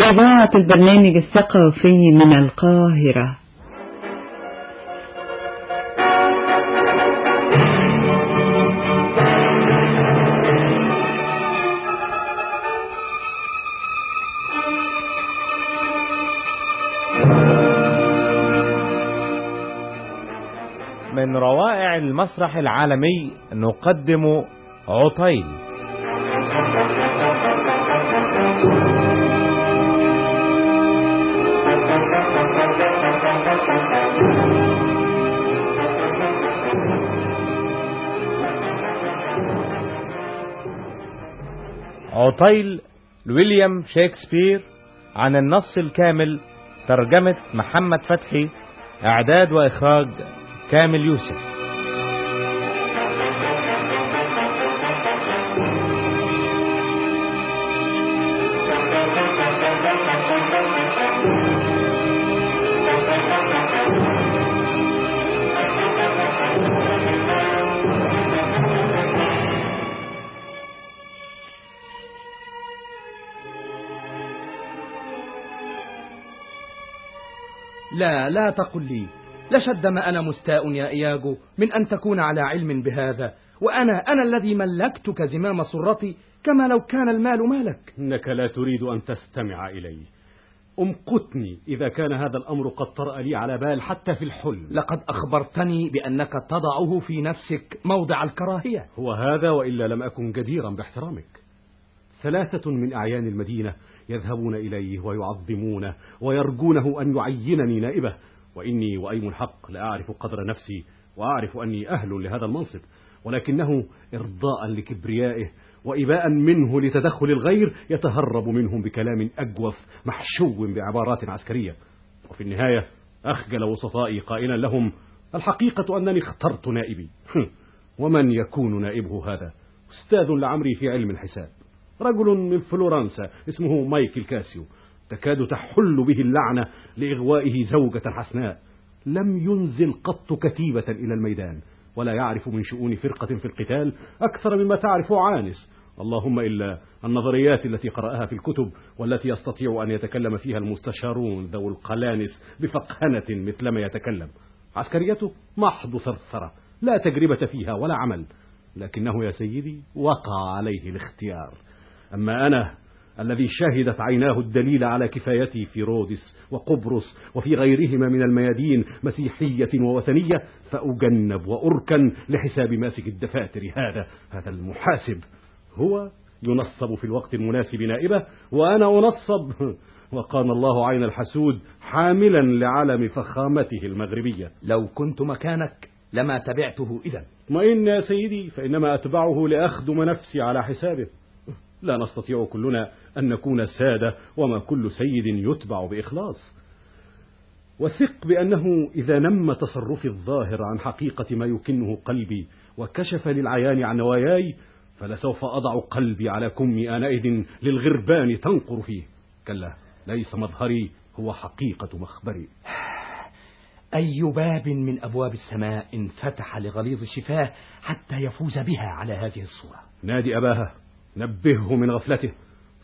إذاعة البرنامج الثقافي من القاهرة. من روائع المسرح العالمي نقدم عطيل. عطيل لويليام شكسبير عن النص الكامل ترجمة محمد فتحي إعداد وإخراج كامل يوسف. لا تقل لي لشد ما أنا مستاء يا إياجو من أن تكون على علم بهذا وأنا أنا الذي ملكتك زمام سرتي كما لو كان المال مالك. إنك لا تريد أن تستمع إلي. أمقتني إذا كان هذا الأمر قد طرأ لي على بال حتى في الحلم. لقد أخبرتني بأنك تضعه في نفسك موضع الكراهية. هو هذا وإلا لم أكن جديرا باحترامك. ثلاثة من أعيان المدينة يذهبون إليه ويعظمونه ويرجونه أن يعينني نائبه. وإني وأيم الحق لأعرف قدر نفسي وأعرف أني أهل لهذا المنصب. ولكنه إرضاء لكبريائه وإباء منه لتدخل الغير يتهرب منهم بكلام أجوف محشو بعبارات عسكرية. وفي النهاية أخجل وسطائي قائلا لهم الحقيقة أنني اخترت نائبي. ومن يكون نائبه هذا؟ أستاذ لعمري في علم الحساب. رجل من فلورنسا اسمه مايكل كاسيو. تكاد تحل به اللعنة لإغوائه زوجة حسناء لم ينزل قط كتيبة إلى الميدان ولا يعرف من شؤون فرقة في القتال أكثر مما تعرف عانس. اللهم إلا النظريات التي قرأها في الكتب والتي يستطيع أن يتكلم فيها المستشارون ذو القلانس بفقهنة مثلما يتكلم. عسكريته محض ثرثرة لا تجربة فيها ولا عمل لكنه يا سيدي وقع عليه الاختيار. أما أنا الذي شهدت عيناه الدليل على كفايتي في رودس وقبرص وفي غيرهما من الميادين مسيحية ووثنية فأجنب وأركن لحساب ماسك الدفاتر هذا. هذا المحاسب هو ينصب في الوقت المناسب نائبة وأنا أنصب. وقان الله عين الحسود حاملا لعلم فخامته المغربية. لو كنت مكانك لما تبعته إذا. اطمئن يا سيدي فإنما أتبعه لأخدم نفسي على حسابه. لا نستطيع كلنا أن نكون سادة وما كل سيد يتبع بإخلاص. وثق بأنه إذا نم تصرفي الظاهر عن حقيقة ما يكنه قلبي وكشف للعيان عن نواياي فلسوف أضع قلبي على كمي آنئذ للغربان تنقر فيه. كلا ليس مظهري هو حقيقة مخبري. أي باب من أبواب السماء انفتح لغليظ شفاه حتى يفوز بها على هذه الصورة؟ نادي أباها. نبهه من غفلته.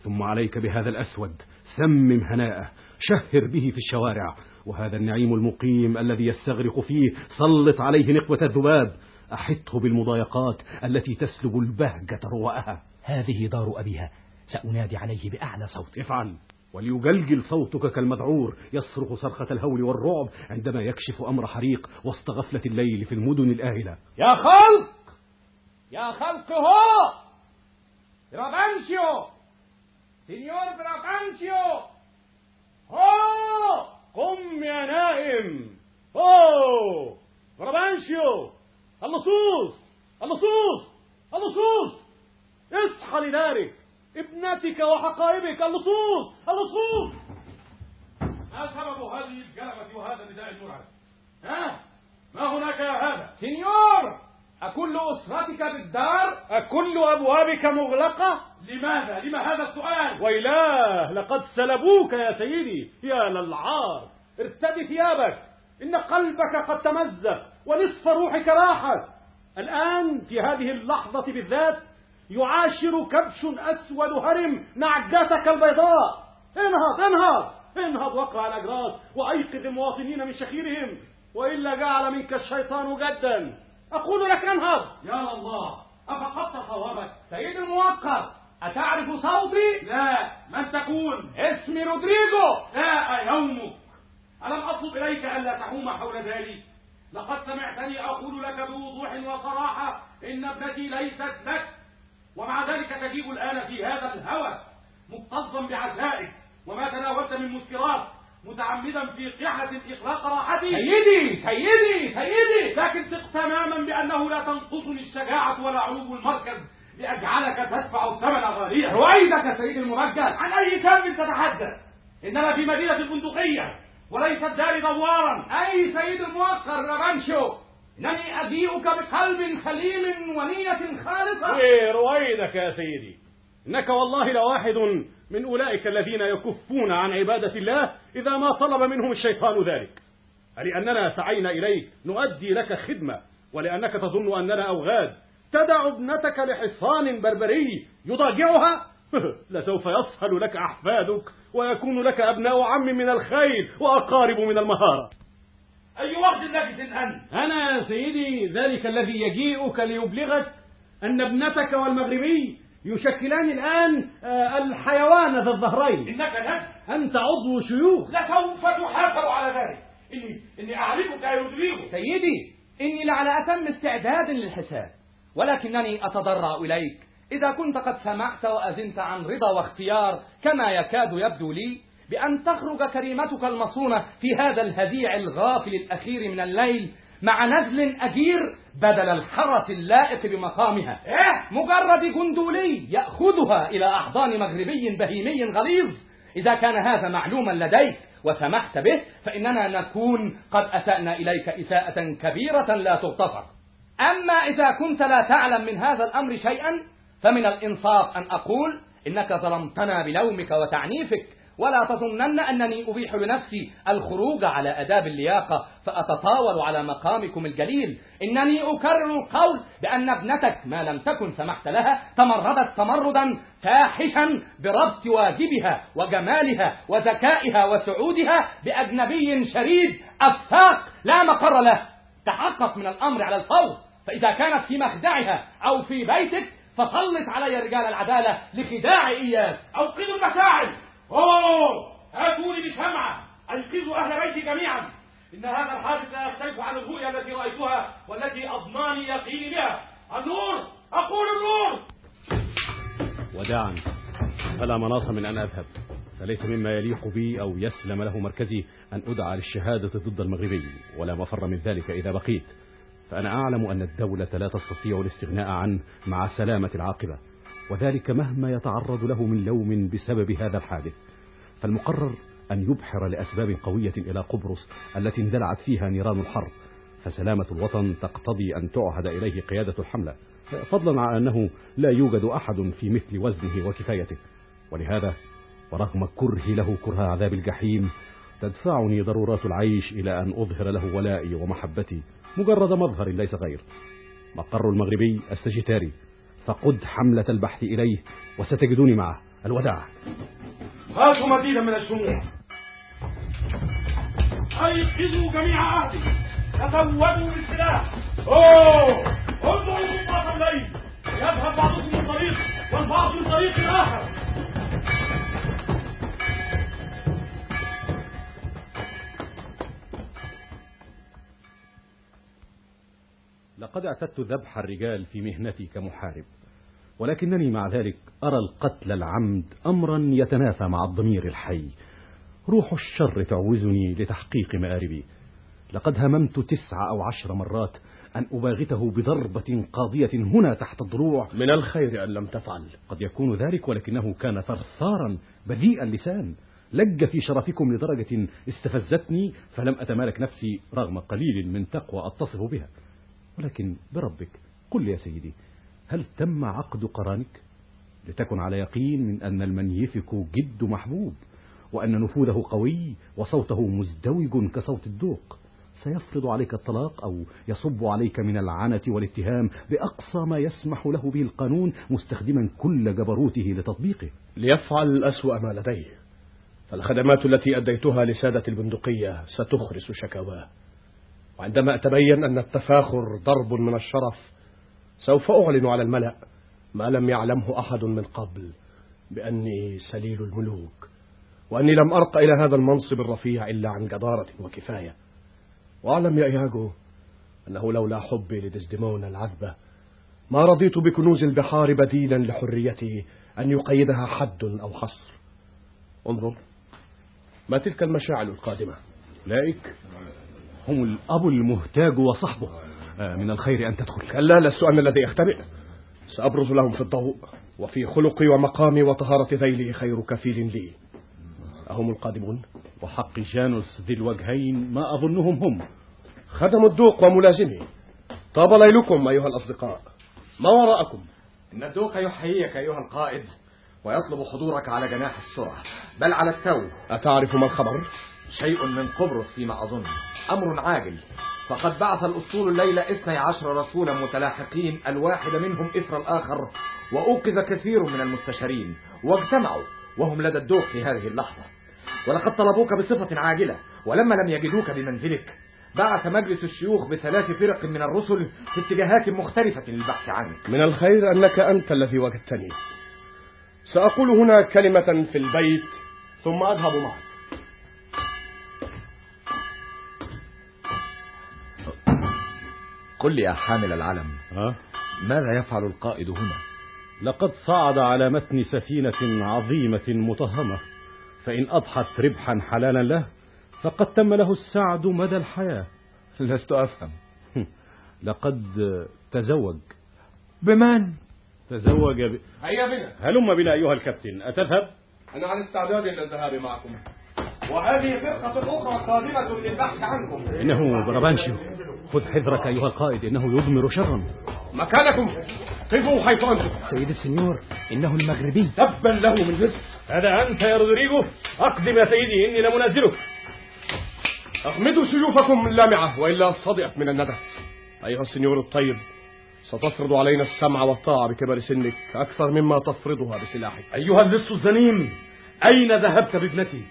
ثم عليك بهذا الأسود. سمم هناءه. شهر به في الشوارع. وهذا النعيم المقيم الذي يستغرق فيه سلط عليه نقوة الذباب. أحطه بالمضايقات التي تسلب البهجة رواءها. هذه دار أبيها. سأنادي عليه بأعلى صوت. افعل. وليجلجل صوتك كالمذعور. يصرخ صرخة الهول والرعب عندما يكشف أمر حريق وسط غفلة الليل في المدن الآهلة. يا خلق! يا خلق هو! برابانشيو سينيور برابانشيو هو قم يا نائم أوه برابانشيو اللصوص اللصوص اللصوص اصحى لدارك ابنتك وحقائبك اللصوص اللصوص ما سبب هذه الجلبة وهذا النداء المرعب؟ ها؟ ما هناك يا هذا؟ سينيور أكل أسرتك بالدار؟ أكل أبوابك مغلقة؟ لماذا؟ لما هذا السؤال؟ ويلاه لقد سلبوك يا سيدي يا للعار ارتدي ثيابك إن قلبك قد تمزق ونصف روحك راحت الآن في هذه اللحظة بالذات يعاشر كبش أسود هرم نعجتك البيضاء انهض انهض انهض وقع الأجراس وأيقظ المواطنين من شخيرهم وإلا جعل منك الشيطان جدا أقول لك أنهض. يا الله أفقدت صوابك. سيد الموقر أتعرف صوتي؟ لا من تكون اسمي رودريجو. جاء يومك ألم أطلب إليك ألا تحوم حول ذلك؟ لقد سمعتني أقول لك بوضوح وصراحة إن ابنتي ليست لك. ومع ذلك تجيب الآن في هذا الهوى مكتظا بعزائك. وما تناولت من مسكرات. متعمدا في قحة إخلاق راحتي. سيدي سيدي سيدي. لكن ثق تماما بأنه لا تنقصني الشجاعة ولا علو المركز لأجعلك تدفع الثمن غاليا رويدك سيد المرجل عن أي كم تتحدث؟ إننا في مدينة البندقية وليست دار دوارا. أي سيد الموقر ربانشو إنني أجيئك بقلب سليم ونية خالصة. إيه رويدك يا سيدي. إنك والله لواحد من أولئك الذين يكفون عن عبادة الله إذا ما طلب منهم الشيطان ذلك. ألأننا سعينا إليك نؤدي لك خدمة ولأنك تظن أننا أوغاد. تدع ابنتك لحصان بربري يضاجعها؟ لسوف يصهل لك أحفادك ويكون لك أبناء عم من الخيل وأقارب من المهارة. أي وقت نجس أنت؟ أنا يا سيدي ذلك الذي يجيئك ليبلغك أن ابنتك والمغربي يشكلان الآن آه، الحيوان ذا الظهرين. إنك نجس أنت عضو شيوخ. لسوف تحاسب على ذلك. إني إني أعرفك يا رودريغو سيدي إني لعلى أتم استعداد للحساب ولكنني أتضرع إليك. إذا كنت قد سمعت وأذنت عن رضا واختيار كما يكاد يبدو لي بأن تخرج كريمتك المصونة في هذا الهديع الغافل الأخير من الليل. مع نزل أجير بدل الحرس اللائق بمقامها. إيه؟ مجرد جندولي يأخذها إلى أحضان مغربي بهيمي غليظ. إذا كان هذا معلوما لديك وسمحت به فإننا نكون قد أسأنا إليك إساءة كبيرة لا تغتفر. أما إذا كنت لا تعلم من هذا الأمر شيئا فمن الإنصاف أن أقول إنك ظلمتنا بلومك وتعنيفك ولا تظنن أنني أبيح لنفسي الخروج على أداب اللياقة فأتطاول على مقامكم الجليل. إنني أكرر القول بأن ابنتك ما لم تكن سمحت لها تمردت تمردا فاحشا بربط واجبها وجمالها وذكائها وسعودها بأجنبي شريد أفاق لا مقر له. تحقق من الأمر على الفور فإذا كانت في مخدعها أو في بيتك فسلط علي رجال العدالة لخداع إياك. أوقظوا المشاعل أوه آتوني بشمعة أيقظوا أهل بيتي جميعا. إن هذا الحادث لا يختلف عن الرؤيا التي رأيتها والتي أضناني يقيني بها. النور أقول النور. وداعا فلا مناص من أن أذهب. فليس مما يليق بي أو يسلم له مركزي أن أدعى للشهادة ضد المغربي ولا مفر من ذلك إذا بقيت. فأنا أعلم أن الدولة لا تستطيع الاستغناء عنه مع سلامة العاقبة. وذلك مهما يتعرض له من لوم بسبب هذا الحادث. فالمقرر أن يبحر لأسباب قوية إلى قبرص التي اندلعت فيها نيران الحرب. فسلامة الوطن تقتضي أن تعهد إليه قيادة الحملة. فضلا عن أنه لا يوجد أحد في مثل وزنه وكفايته. ولهذا ورغم كرهي له كره عذاب الجحيم تدفعني ضرورات العيش إلى أن أظهر له ولائي ومحبتي. مجرد مظهر ليس غير. مقر المغربي السجتاري. فقد حملة البحث إليه وستجدوني معه. الوداع. هاتوا مزيدا من الشموع. أيقظوا جميع أهلي تزودوا بالسلاح. أوه! انظروا منتصف الليل. يذهب بعضكم من طريق والبعض من طريق آخر. لقد اعتدت ذبح الرجال في مهنتي كمحارب. ولكنني مع ذلك أرى القتل العمد أمرا يتنافى مع الضمير الحي. روح الشر تعوزني لتحقيق مآربي. لقد هممت تسع أو عشر مرات أن أباغته بضربة قاضية هنا تحت الضلوع. من الخير أن لم تفعل. قد يكون ذلك ولكنه كان ثرثارا بذيء اللسان. لج في شرفكم لدرجة استفزتني فلم أتمالك نفسي رغم قليل من تقوى أتصف بها. ولكن بربك قل يا سيدي هل تم عقد قرانك؟ لتكن على يقين من أن المن يفك جد محبوب وأن نفوذه قوي وصوته مزدوج كصوت الدوق سيفرض عليك الطلاق أو يصب عليك من العنة والاتهام بأقصى ما يسمح له به القانون مستخدما كل جبروته لتطبيقه. ليفعل أسوأ ما لديه. الخدمات التي أديتها لسادة البندقية ستخرس شكواه وعندما أتبين أن التفاخر ضرب من الشرف سوف أعلن على الملأ ما لم يعلمه أحد من قبل بأني سليل الملوك وأني لم أرق إلى هذا المنصب الرفيع إلا عن جدارة وكفاية. وأعلم يا إياجو أنه لولا حبي لدزدمون العذبة ما رضيت بكنوز البحار بديلا لحريتي أن يقيدها حد أو حصر. انظر ما تلك المشاعل القادمة؟ أولئك هم الأب المهتاج وصحبه. من الخير أن تدخل. كلا لست أنا الذي أختبئ. سأبرز لهم في الضوء وفي خلقي ومقامي وطهارة ذيلي خير كفيل لي. أهم القادمون؟ وحق جانوس ذي الوجهين ما أظنهم هم. خدم الدوق وملازمي. طاب ليلكم أيها الأصدقاء. ما وراءكم؟ إن الدوق يحييك أيها القائد ويطلب حضورك على جناح السرعة بل على التو. أتعرف ما الخبر؟ شيء من قبرص فيما أظن. أمر عاجل. فقد بعث الأسطول الليلة اثني عشر رسولا متلاحقين الواحد منهم إثر الآخر وأوقظ كثير من المستشارين واجتمعوا وهم لدى الدوق في هذه اللحظة. ولقد طلبوك بصفة عاجلة ولما لم يجدوك بمنزلك. بعث مجلس الشيوخ بثلاث فرق من الرسل في اتجاهات مختلفة للبحث عنك. من الخير أنك أنت الذي وجدتني. سأقول هنا كلمة في البيت ثم أذهب معك. قل لي يا حامل العلم. ها؟ ماذا يفعل القائد هنا؟ لقد صعد على متن سفينة عظيمة مطهمة فإن أضحت ربحا حلالا له فقد تم له السعد مدى الحياة. لست أفهم. لقد تزوج. بمن؟ تزوج ب... هيا بنا. هلم بنا أيها الكابتن. أتذهب؟ أنا على استعداد للذهاب معكم. وهذه فرقة أخرى قادمة للبحث عنكم. إنه بربانشيو. خذ حذرك أيها القائد إنه يضمر شرا. مكانكم. قفوا حيث أنتم سيد السنيور إنه المغربي. تبا له من رزق هذا أنت يا رودريجو أقدم يا سيدي إني لمنازلك أغمدوا سيوفكم اللامعة وإلا صدئت من الندى. أيها السنيور الطيب ستفرض علينا السمع والطاعة بكبر سنك أكثر مما تفرضها بسلاحك. أيها اللص الزنيم أين ذهبت بابنتي؟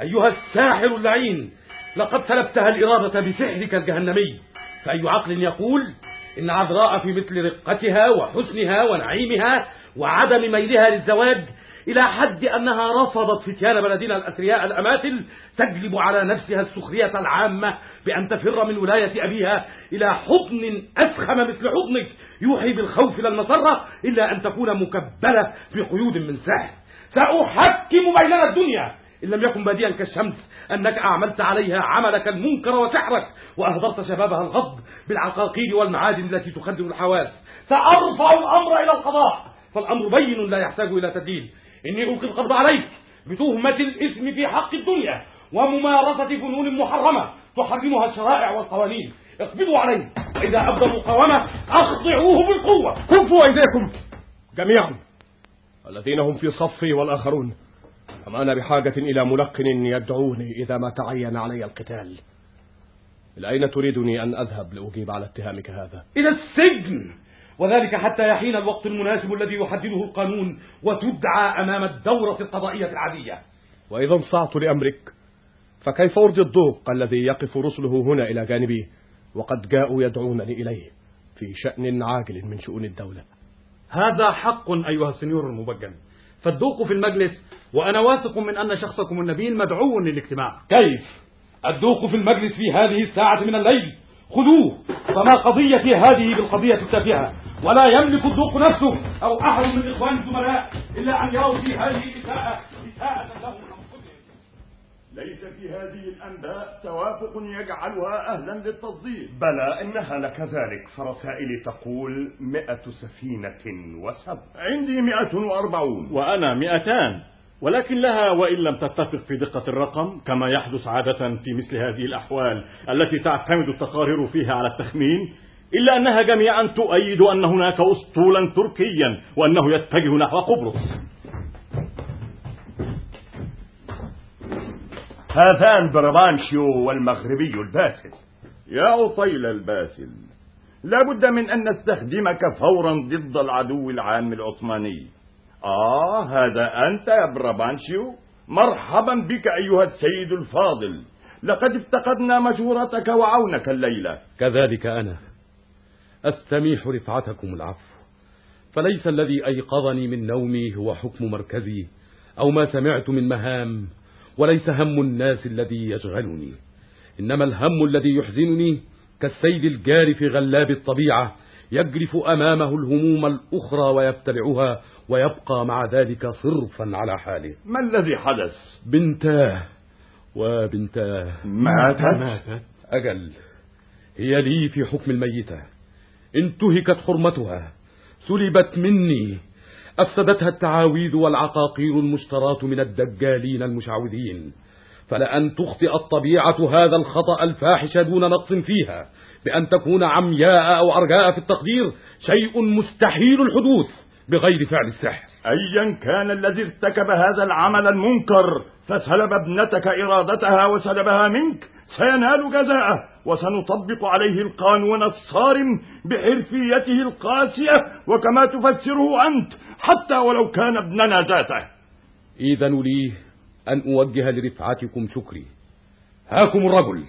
أيها الساحر اللعين لقد سلبتها الإرادة بسحرك الجهنمي. فأي عقل يقول إن عذراء في مثل رقتها وحسنها ونعيمها وعدم ميلها للزواج إلى حد أنها رفضت فتيان بلدنا الأثرياء الأماثل تجلب على نفسها السخرية العامة بأن تفر من ولاية أبيها إلى حضن أسخم مثل حضنك يوحي بالخوف لا المسرة إلا أن تكون مكبلة بقيود من سحر سأحكم بيننا الدنيا إن لم يكن باديا كالشمس. أنك أعملت عليها عملك المنكر وسحرك وأهدرت شبابها الغض بالعقاقير والمعادن التي تخدر الحواس. سأرفع الأمر إلى القضاء. فالأمر بين لا يحتاج إلى تدليل. إني ألقي القبض عليك بتهمة الإثم في حق الدنيا وممارسة فنون محرمة تحرمها الشرائع والقوانين. اقبضوا عليه وإذا أبدى مقاومة أخضعوه بالقوة. كفوا أيديكم جميعا الذين هم في صفي والآخرون. أما أنا بحاجة إلى ملقن يدعوني إذا ما تعين علي القتال؟ إلى أين تريدني أن أذهب لأجيب على اتهامك هذا؟ إلى السجن! وذلك حتى يحين الوقت المناسب الذي يحدده القانون وتدعى أمام الدورة القضائية العادية. وإذا انصعت لأمرك فكيف أرضي الضوق الذي يقف رسله هنا إلى جانبي وقد جاءوا يدعونني إليه في شأن عاجل من شؤون الدولة؟ هذا حق أيها السنيور المبجل. فالذوق في المجلس وأنا واثق من أن شخصكم النبيل مدعو للاجتماع. كيف؟ الدوق في المجلس في هذه الساعة من الليل. خذوه. فما قضيتي هذه بالقضية التافهة؟ ولا يملك الدوق نفسه أو أحد من إخوان الزملاء إلا أن يروا في هذه الإساءة إساءة لهم ليس في هذه الأنباء توافق يجعلها أهلا للتصديق. بلى إنها لكذلك فرسائلي تقول مئة سفينة وسبع. عندي مئة وأربعون. وأنا مئتان. ولكن لها وإن لم تتفق في دقة الرقم كما يحدث عادة في مثل هذه الأحوال التي تعتمد التقارير فيها على التخمين إلا أنها جميعا تؤيد أن هناك أسطولا تركيا وأنه يتجه نحو قبرص. هذان برابانشيو والمغربي الباسل. يا عطيل الباسل لا بد من أن نستخدمك فورا ضد العدو العام العثماني. آه هذا أنت يا برابانشيو مرحبا بك أيها السيد الفاضل. لقد افتقدنا مشورتك وعونك الليلة. كذلك أنا أستميح رفعتكم العفو. فليس الذي أيقظني من نومي هو حكم مركزي أو ما سمعت من مهام وليس هم الناس الذي يشغلني. إنما الهم الذي يحزنني كالسيد الجار في غلاب الطبيعة يجرف أمامه الهموم الأخرى ويبتلعها ويبقى مع ذلك صرفا على حاله. ما الذي حدث؟ بنتاه وبنتاه. ماتت؟ ماتت. أجل. هي لي في حكم الميتة. انتهكت حرمتها سلبت مني. أفسدتها التعاويذ والعقاقير المشتراة من الدجالين المشعوذين. فلأن تخطئ الطبيعة هذا الخطأ الفاحش دون نقص فيها بأن تكون عمياء أو عرجاء في التقدير شيء مستحيل الحدوث بغير فعل السحر أيا كان الذي ارتكب هذا العمل المنكر فسلب ابنتك إرادتها وسلبها منك سينال جزاءه وسنطبق عليه القانون الصارم بحرفيته القاسية وكما تفسره أنت حتى ولو كان ابننا ذاته إذن لي أن أوجه لرفعتكم شكري. هاكم الرجل.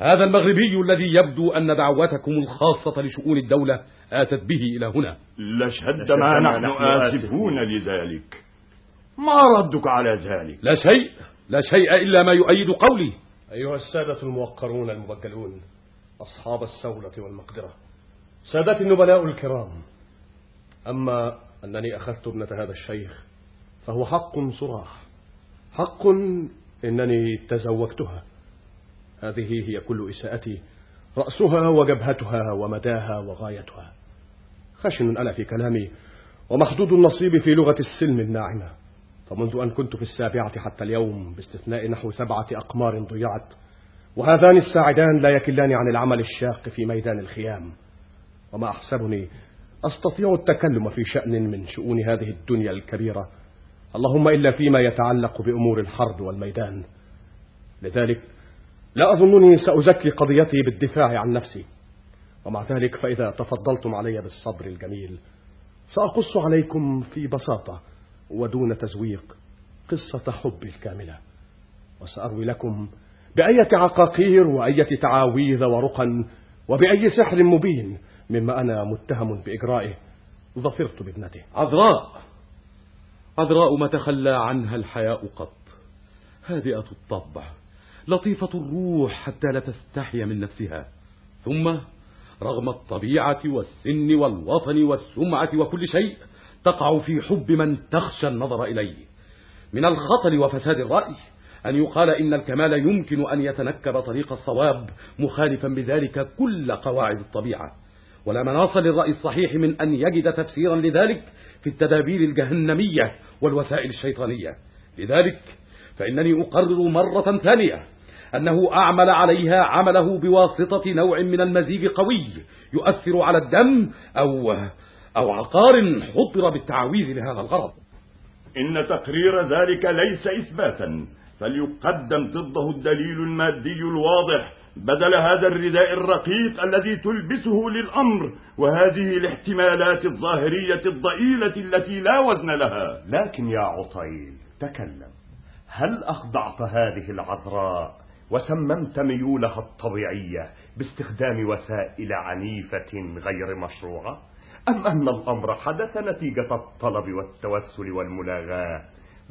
هذا المغربي الذي يبدو أن دعوتكم الخاصة لشؤون الدولة آتت به إلى هنا. لشد ما نحن آسفون. لذلك. ما ردك على ذلك؟ لا شيء. لا شيء إلا ما يؤيد قولي. أيها السادة الموقرون المبجلون أصحاب السولة والمقدرة. سادتي النبلاء الكرام أما أنني أخذت ابنة هذا الشيخ فهو حق صراح حق إنني تزوجتها. هذه هي كل إساءتي رأسها وجبهتها ومداها وغايتها. خشن أنا في كلامي ومحدود النصيب في لغة السلم الناعمة. فمنذ أن كنت في السابعة حتى اليوم باستثناء نحو سبعة أقمار ضيعت وهذان الساعدان لا يكلان عن العمل الشاق في ميدان الخيام. وما أحسبني أستطيع التكلم في شأن من شؤون هذه الدنيا الكبيرة اللهم إلا فيما يتعلق بأمور الحرب والميدان. لذلك لا أظنني سأزكي قضيتي بالدفاع عن نفسي. ومع ذلك فإذا تفضلتم علي بالصبر الجميل سأقص عليكم في بساطة ودون تزويق قصة حبي الكاملة. وسأروي لكم بأية عقاقير وأية تعاويذ ورقا وبأي سحر مبين مما أنا متهم بإجرائه ظفرت بابنته. عذراء! عذراء ما تخلى عنها الحياء قط. هادئة الطبع لطيفة الروح حتى لا تستحي من نفسها. ثم رغم الطبيعة والسن والوطن والسمعة وكل شيء تقع في حب من تخشى النظر إليه. من الخطل وفساد الرأي أن يقال إن الكمال يمكن أن يتنكب طريق الصواب مخالفا بذلك كل قواعد الطبيعة. ولا مناص للرأي الصحيح من أن يجد تفسيرا لذلك في التدابير الجهنمية والوسائل الشيطانية. لذلك فإنني أقرر مرة ثانية أنه أعمل عليها عمله بواسطة نوع من المزيج قوي يؤثر على الدم أو أو عقار حضر بالتعويذ لهذا الغرض. إن تقرير ذلك ليس إثباتا فليقدم ضده الدليل المادي الواضح بدل هذا الرداء الرقيق الذي تلبسه للأمر وهذه الاحتمالات الظاهرية الضئيلة التي لا وزن لها. لكن يا عطيل تكلم. هل أخضعت هذه العذراء وسممت ميولها الطبيعية باستخدام وسائل عنيفة غير مشروعة؟ أم أن الأمر حدث نتيجة الطلب والتوسل والملاغاة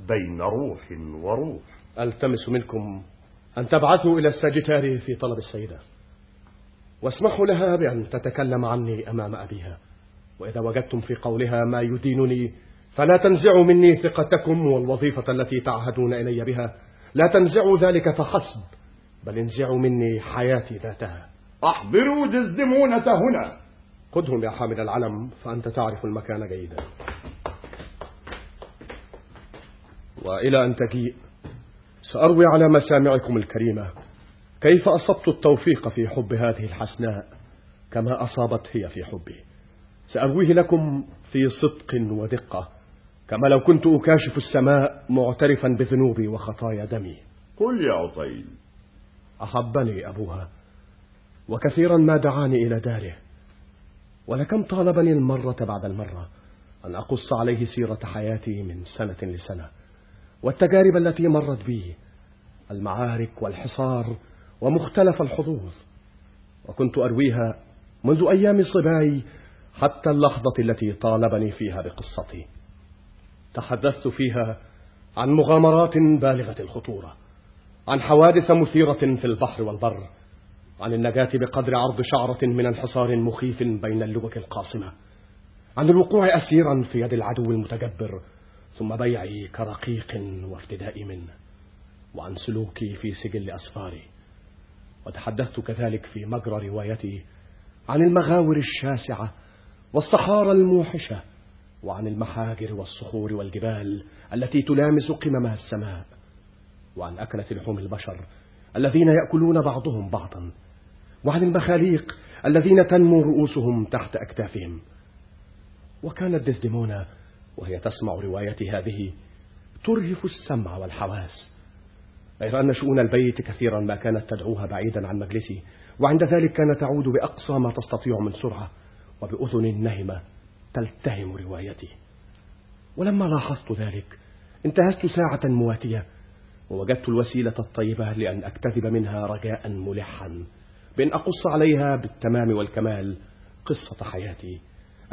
بين روح وروح. ألتمس منكم أن تبعثوا إلى الساجتاري في طلب السيدة. واسمحوا لها بأن تتكلم عني أمام أبيها. وإذا وجدتم في قولها ما يدينني فلا تنزعوا مني ثقتكم والوظيفة التي تعهدون إلي بها. لا تنزعوا ذلك فحسب بل انزعوا مني حياتي ذاتها. أحضروا دزدمونة هنا. خذهم يا حامل العلم فأنت تعرف المكان جيدا. وإلى أن تجيء سأروي على مسامعكم الكريمة. كيف أصبت التوفيق في حب هذه الحسناء؟ كما أصابت هي في حبي سأرويه لكم في صدق ودقة. كما لو كنت أكاشف السماء معترفا بذنوبي وخطايا دمي. قل يا عطيل. أحبني أبوها وكثيرا ما دعاني إلى داره. ولكم طالبني المرة بعد المرة أن أقص عليه سيرة حياتي من سنة لسنة والتجارب التي مرت بي المعارك والحصار ومختلف الحظوظ. وكنت أرويها منذ أيام صباي حتى اللحظة التي طالبني فيها بقصتي. تحدثت فيها عن مغامرات بالغة الخطورة عن حوادث مثيرة في البحر والبر عن النجاة بقدر عرض شعرة من انحصار مخيف بين اللوك القاصمة. عن الوقوع أسيرا في يد العدو المتجبر ثم بيعي كرقيق وافتدائي منه. وعن سلوكي في سجل أسفاري وتحدثت كذلك في مجرى روايتي عن المغاور الشاسعة والصحارى الموحشة وعن المحاجر والصخور والجبال التي تلامس قممها السماء وعن أكلة لحوم البشر الذين يأكلون بعضهم بعضا. وعن المخاليق الذين تنمو رؤوسهم تحت أكتافهم. وكانت ديزديمونا وهي تسمع روايتي هذه ترهف السمع والحواس. غير أن شؤون البيت كثيرا ما كانت تدعوها بعيدا عن مجلسي وعند ذلك كانت تعود بأقصى ما تستطيع من سرعة وبأذن نهمة تلتهم روايتي. ولما لاحظت ذلك انتهزت ساعة مواتية ووجدت الوسيلة الطيبة لأن أكتذب منها رجاء ملحا. بأن أقص عليها بالتمام والكمال قصة حياتي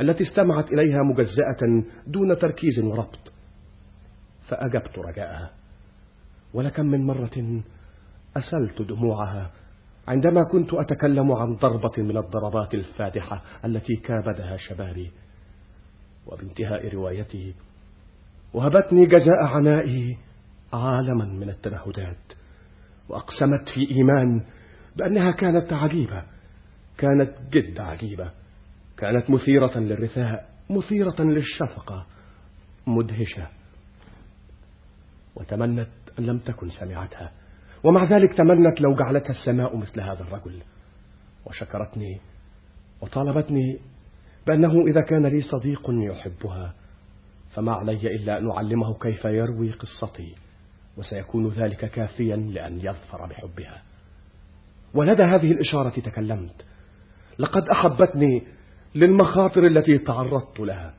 التي استمعت إليها مجزأة دون تركيز وربط. فأجبت رجاءها. ولكم من مرة أسلت دموعها عندما كنت أتكلم عن ضربة من الضربات الفادحة التي كابدها شبابي. وبانتهاء روايتي وهبتني جزاء عنائي عالما من التنهدات. وأقسمت في إيمان بأنها كانت عجيبة. كانت جد عجيبة. كانت مثيرة للرثاء مثيرة للشفقة. مدهشة. وتمنت أن لم تكن سمعتها. ومع ذلك تمنت لو جعلتها السماء مثل هذا الرجل. وشكرتني. وطالبتني بأنه إذا كان لي صديق يحبها. فما علي إلا أن أعلمه كيف يروي قصتي. وسيكون ذلك كافيا لأن يظفر بحبها. ولدى هذه الإشارة تكلمت. لقد أحبتني للمخاطر التي تعرضت لها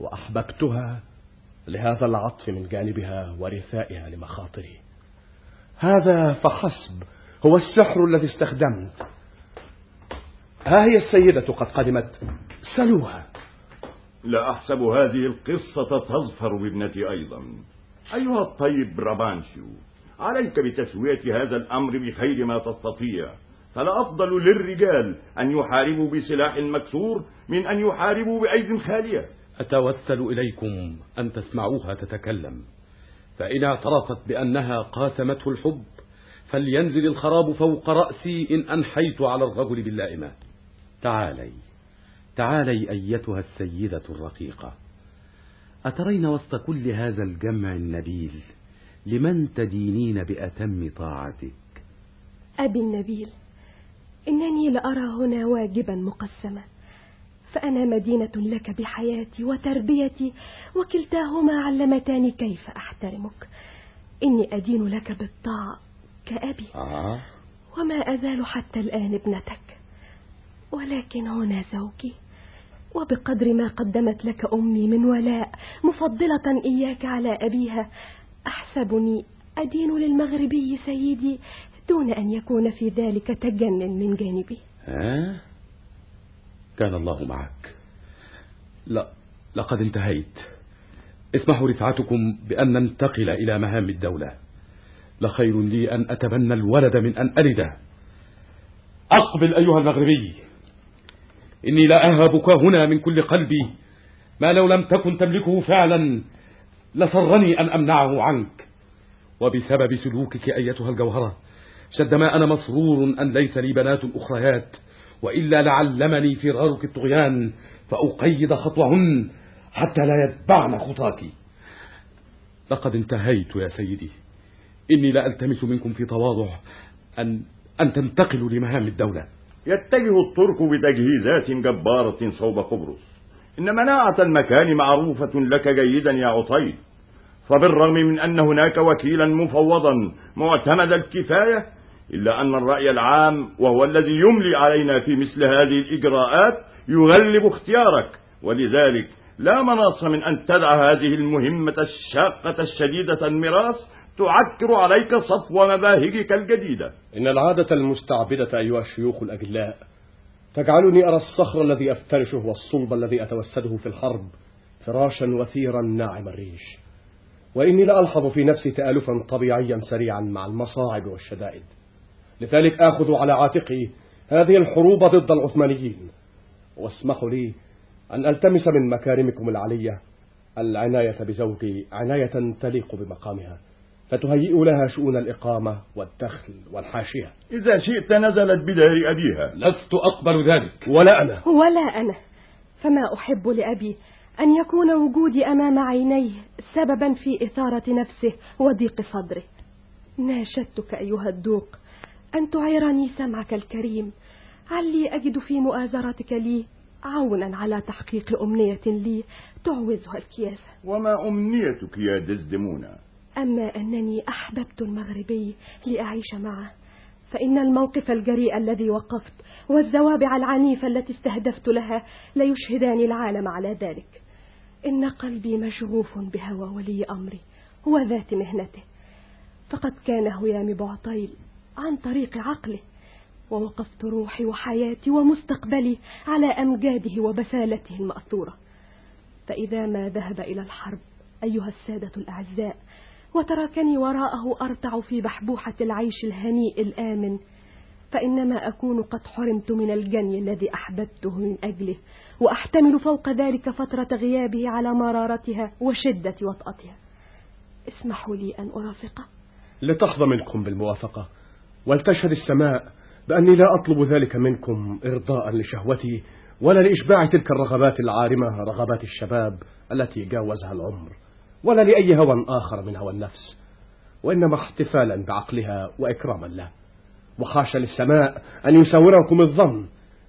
وأحببتها لهذا العطف من جانبها ورثائها لمخاطري. هذا فحسب هو السحر الذي استخدمت. ها هي السيدة قد قدمت. سلوها. لا أحسب هذه القصة تظفر بابنتي أيضا. أيها الطيب رابانشيو عليك بتسوية هذا الأمر بخير ما تستطيع. فلا أفضل للرجال أن يحاربوا بسلاح مكسور من أن يحاربوا بأيد خالية. أتوسل إليكم أن تسمعوها تتكلم. فإن اعترفت بأنها قاسمته الحب فلينزل الخراب فوق رأسي إن أنحيت على الرجل باللائمة. تعالي تعالي أيتها السيدة الرقيقة. أترين وسط كل هذا الجمع النبيل؟ لمن تدينين بأتم طاعتك؟ أبي النبيل إنني لأرى هنا واجبا مقسما فأنا مدينة لك بحياتي وتربيتي وكلتاهما علمتاني كيف أحترمك. إني أدين لك بالطاعة كأبي آه. وما أزال حتى الآن ابنتك. ولكن هنا زوجي وبقدر ما قدمت لك أمي من ولاء مفضلة إياك على أبيها أحسبني أدين للمغربي سيدي دون أن يكون في ذلك تجنن من جانبي. ها؟ كان الله معك. لا لقد انتهيت. اسمحوا رفعتكم بأن ننتقل إلى مهام الدولة. لخير لي أن أتبنى الولد من أن ألده أقبل أيها المغربي. إني لا أهبك هنا من كل قلبي ما لو لم تكن تملكه فعلا. لسرني أن أمنعه عنك. وبسبب سلوكك أيتها الجوهرة شد ما أنا مسرور أن ليس لي بنات أخريات وإلا لعلمني فرارك الطغيان فأقيد خطوهن حتى لا يتبعن خطاك لقد انتهيت يا سيدي. إني لا ألتمس منكم في تواضع أن, أن تنتقلوا لمهام الدولة. يتجه الترك بتجهيزات جبارة صوب قبرص. إن مناعة المكان معروفة لك جيدا يا عطيل فبالرغم من أن هناك وكيلا مفوضا معتمد الكفاية إلا أن الرأي العام وهو الذي يملي علينا في مثل هذه الإجراءات يغلب اختيارك. ولذلك لا مناص من أن تدع هذه المهمة الشاقة الشديدة المراس تعكر عليك صفو مباهجك الجديدة. إن العادة المستعبدة أيها الشيوخ الأجلاء تجعلني أرى الصخر الذي أفترشه والصلب الذي أتوسده في الحرب فراشا وثيرا ناعم الريش. وإني لألحظ في نفسي تآلفا طبيعيا سريعا مع المصاعب والشدائد. لذلك آخذ على عاتقي هذه الحروب ضد العثمانيين. واسمحوا لي أن ألتمس من مكارمكم العلية العناية بزوجي عناية تليق بمقامها. فتهيئ لها شؤون الإقامة والدخل والحاشية. إذا شئت نزلت بدار أبيها. لست أقبل ذلك. ولا أنا. ولا أنا. فما أحب لأبي أن يكون وجودي أمام عينيه سببا في إثارة نفسه وضيق صدره. ناشدتك أيها الدوق أن تعيرني سمعك الكريم؟ علي أجد في مؤازرتك لي عونا على تحقيق أمنية لي تعوزها الكياسة وما أمنيتك يا دزدمونة أما أنني أحببت المغربي لأعيش معه فإن الموقف الجريء الذي وقفت والزوابع العنيفة التي استهدفت لها ليشهدان العالم على ذلك. إن قلبي مشغوف بهوى ولي أمري وذات مهنته فقد كان هيام بعطيل عن طريق عقله ووقفت روحي وحياتي ومستقبلي على أمجاده وبسالته المأثورة. فإذا ما ذهب إلى الحرب أيها السادة الأعزاء وتركني وراءه أرتع في بحبوحة العيش الهنيء الآمن فإنما أكون قد حرمت من الجني الذي أحببته من أجله وأحتمل فوق ذلك فترة غيابه على مرارتها وشدة وطأتها. اسمحوا لي أن أرافقه لتحظى منكم بالموافقة ولتشهد السماء بأني لا أطلب ذلك منكم إرضاء لشهوتي ولا لإشباع تلك الرغبات العارمة رغبات الشباب التي جاوزها العمر. ولا لأي هوى آخر من هوى النفس وإنما احتفالا بعقلها وإكراما له. وخاش للسماء أن يساوركم الظن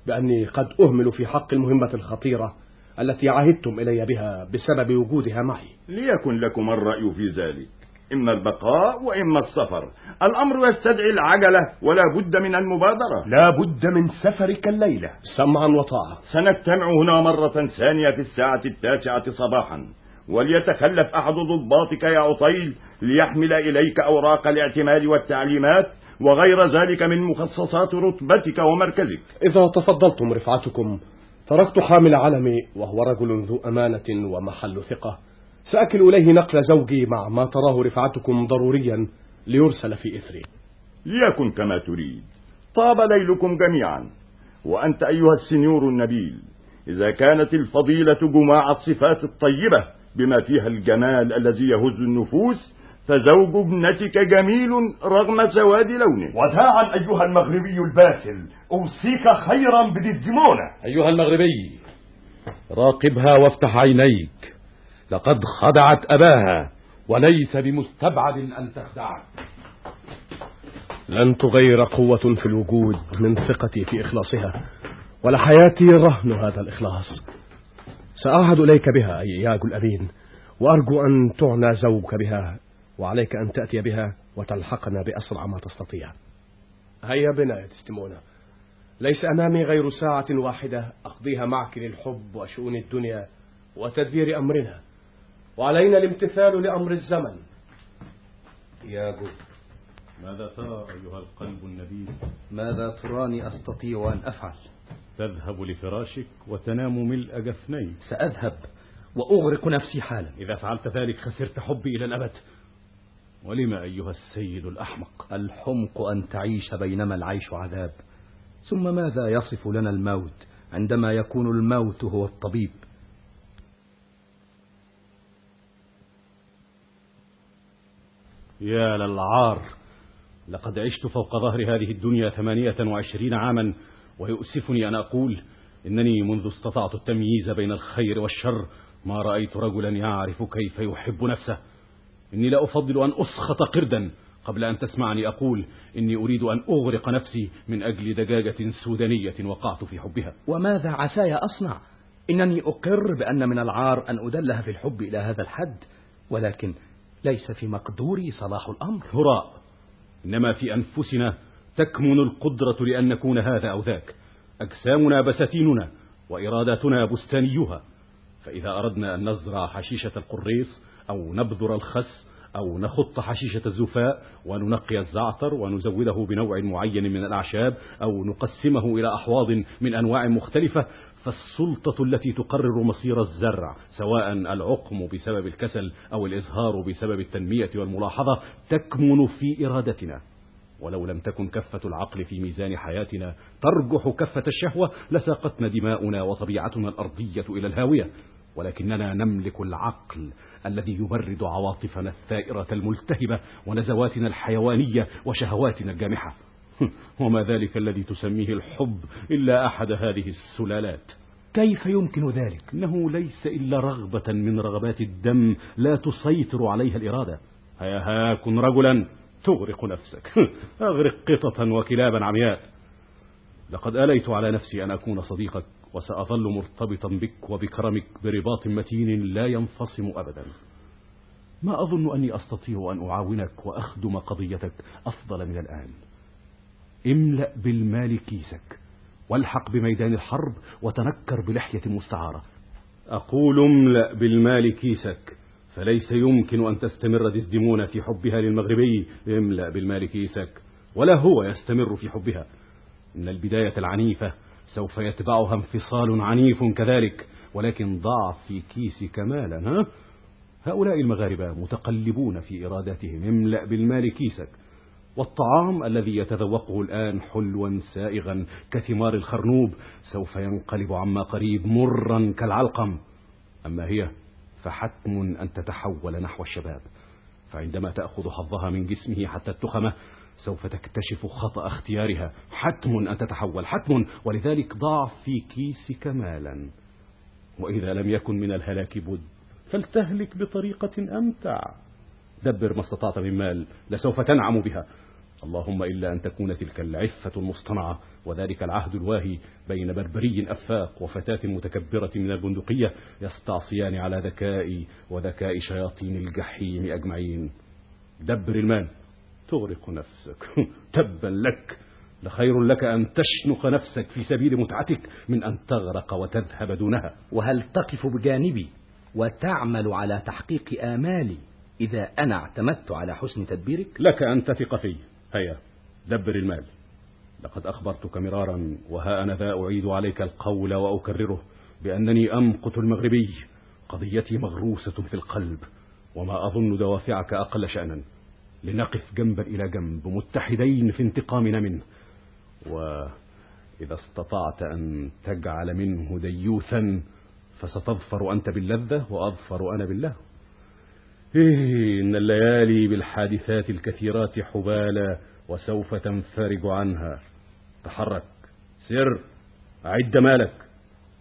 بأني قد أهمل في حق المهمة الخطيرة التي عهدتم إلي بها بسبب وجودها معي. ليكن لكم الرأي في ذلك. إما البقاء وإما السفر. الأمر يستدعي العجلة ولا بد من المبادرة. لا بد من سفرك الليلة. سمعا وطاعة. سنجتمع هنا مرة ثانية في الساعة التاسعة صباحا. وليتكلف أحد ضباطك يا عطيل ليحمل إليك أوراق الاعتماد والتعليمات وغير ذلك من مخصصات رتبتك ومركزك. إذا تفضلتم رفعتكم تركت حامل علمي وهو رجل ذو أمانة ومحل ثقة. سأكل إليه نقل زوجي مع ما تراه رفعتكم ضروريا ليرسل في إثري. ليكن كما تريد. طاب ليلكم جميعا. وأنت أيها السنيور النبيل إذا كانت الفضيلة جماع الصفات الطيبة بما فيها الجمال الذي يهز النفوس فزوج ابنتك جميل رغم سواد لونه. وداعا أيها المغربي الباسل أوصيك خيرا بدزدمونة أيها المغربي راقبها وافتح عينيك. لقد خدعت أباها وليس بمستبعد أن تخدعك. لن تغير قوة في الوجود من ثقتي في إخلاصها ولحياتي رهن هذا الإخلاص. سأعهد إليك بها أياج الأمين وأرجو أن تعنى زوجك بها وعليك أن تأتي بها وتلحقنا بأسرع ما تستطيع. هيا بنا يا تستمونا ليس أمامي غير ساعة واحدة أقضيها معك للحب وشؤون الدنيا وتدبير أمرنا وعلينا الامتثال لأمر الزمن. يا جو ماذا ترى أيها القلب النبيل ماذا تراني أستطيع أن أفعل؟ تذهب لفراشك وتنام ملء جفنيك. سأذهب وأغرق نفسي حالا. إذا فعلت ذلك خسرت حبي إلى الأبد. ولم أيها السيد الأحمق؟ الحمق أن تعيش بينما العيش عذاب. ثم ماذا يصف لنا الموت عندما يكون الموت هو الطبيب؟ يا للعار لقد عشت فوق ظهر هذه الدنيا ثمانية وعشرين عاما ويؤسفني أن أقول إنني منذ استطعت التمييز بين الخير والشر ما رأيت رجلا يعرف كيف يحب نفسه. إني لا أفضل أن أسخط قردا قبل أن تسمعني أقول إني أريد أن أغرق نفسي من أجل دجاجة سودانية وقعت في حبها. وماذا عساي أصنع؟ إنني أقر بأن من العار أن أدلها في الحب إلى هذا الحد ولكن ليس في مقدوري صلاح الأمر. هراء إنما في أنفسنا تكمن القدرة لأن نكون هذا أو ذاك. أجسامنا بساتيننا وإراداتنا بستانيها. فإذا أردنا أن نزرع حشيشة القريص أو نبذر الخس أو نخط حشيشة الزفاء وننقي الزعتر ونزوده بنوع معين من الأعشاب أو نقسمه إلى أحواض من أنواع مختلفة فالسلطة التي تقرر مصير الزرع سواء العقم بسبب الكسل أو الإزهار بسبب التنمية والملاحظة تكمن في إرادتنا. ولو لم تكن كفة العقل في ميزان حياتنا ترجح كفة الشهوة لساقتنا دماؤنا وطبيعتنا الأرضية إلى الهاوية. ولكننا نملك العقل الذي يبرد عواطفنا الثائرة الملتهبة ونزواتنا الحيوانية وشهواتنا الجامحة. وما ذلك الذي تسميه الحب إلا أحد هذه السلالات؟ كيف يمكن ذلك؟ إنه ليس إلا رغبة من رغبات الدم لا تسيطر عليها الإرادة. هيا ها كن رجلا. تغرق نفسك. أغرق قطة وكلابا عمياء. لقد آليت على نفسي أن أكون صديقك وسأظل مرتبطا بك وبكرمك برباط متين لا ينفصم أبدا. ما أظن أني أستطيع أن أعاونك وأخدم قضيتك أفضل من الآن. املأ بالمال كيسك والحق بميدان الحرب وتنكر بلحية مستعارة. أقول املأ بالمال كيسك. فليس يمكن أن تستمر ديزديمونا في حبها للمغربي املأ بالمال كيسك ولا هو يستمر في حبها. إن البداية العنيفة سوف يتبعها انفصال عنيف كذلك. ولكن ضع في كيسك مالا ها؟ هؤلاء المغاربة متقلبون في إراداتهم املأ بالمال كيسك والطعام الذي يتذوقه الآن حلوا سائغا كثمار الخرنوب سوف ينقلب عما قريب مرا كالعلقم. أما هي فحتم أن تتحول نحو الشباب. فعندما تأخذ حظها من جسمه حتى التخمة سوف تكتشف خطأ اختيارها. حتم أن تتحول حتم. ولذلك ضع في كيسك مالا. وإذا لم يكن من الهلاك بد. فلتهلك بطريقة أمتع. دبر ما استطعت من مال لسوف تنعم بها. اللهم إلا أن تكون تلك العفة المصطنعة وذلك العهد الواهي بين بربري أفاق وفتاة متكبرة من البندقية يستعصيان على ذكائي وذكاء شياطين الجحيم أجمعين. دبر المال. تغرق نفسك. تبا لك. لخير لك أن تشنق نفسك في سبيل متعتك من أن تغرق وتذهب دونها. وهل تقف بجانبي وتعمل على تحقيق آمالي إذا أنا اعتمدت على حسن تدبيرك؟ لك أن تثق في. هيا دبر المال. لقد أخبرتك مرارا وها أنا ذا أعيد عليك القول وأكرره بأنني أمقت المغربي. قضيتي مغروسة في القلب وما أظن دوافعك أقل شأنا. لنقف جنبا إلى جنب متحدين في انتقامنا منه. وإذا استطعت أن تجعل منه ديوثا فستظفر أنت باللذة وأظفر أنا بالله. إن الليالي بالحادثات الكثيرات حبالى وسوف تنفرج عنها. تحرك. سر. أعد مالك.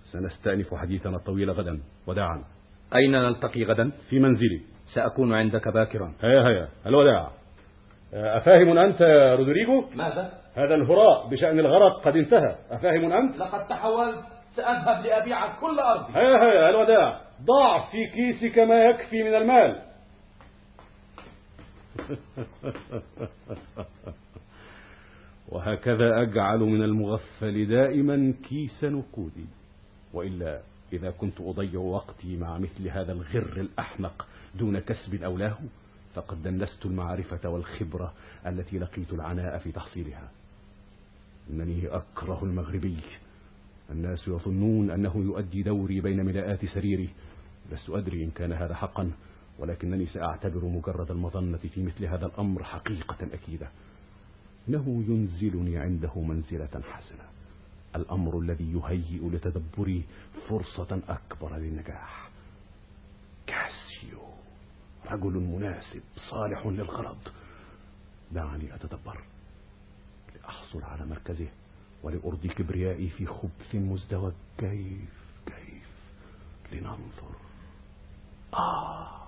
سنستأنف حديثنا الطويل غدا. وداعا. أين نلتقي غدا؟ في منزلي. سأكون عندك باكرا. هيا هيا. الوداع. أفاهم أنت يا رودريجو؟ ماذا؟ هذا الهراء بشأن الغرق. قد انتهى. أفاهم أنت؟ لقد تحولت. سأذهب لأبيع كل أرضي. هيا هيا. الوداع. ضع في كيسك ما يكفي من المال. وهكذا أجعل من المغفل دائما كيس نقودي وإلا إذا كنت أضيع وقتي مع مثل هذا الغر الأحمق دون كسب أولاه فقد دنست المعرفة والخبرة التي لقيت العناء في تحصيلها. إنني أكره المغربي. الناس يظنون أنه يؤدي دوري بين ملاءات سريري. لست أدري إن كان هذا حقا. ولكنني سأعتبر مجرد المظنة في مثل هذا الأمر حقيقة أكيدة. إنه ينزلني عنده منزلة حسنة. الأمر الذي يهيئ لتدبري فرصة أكبر للنجاح. كاسيو رجل مناسب صالح للغرض. دعني أتدبر لأحصل على مركزه ولأرضي كبريائي في خبث مزدوج. كيف كيف؟ لننظر. آه.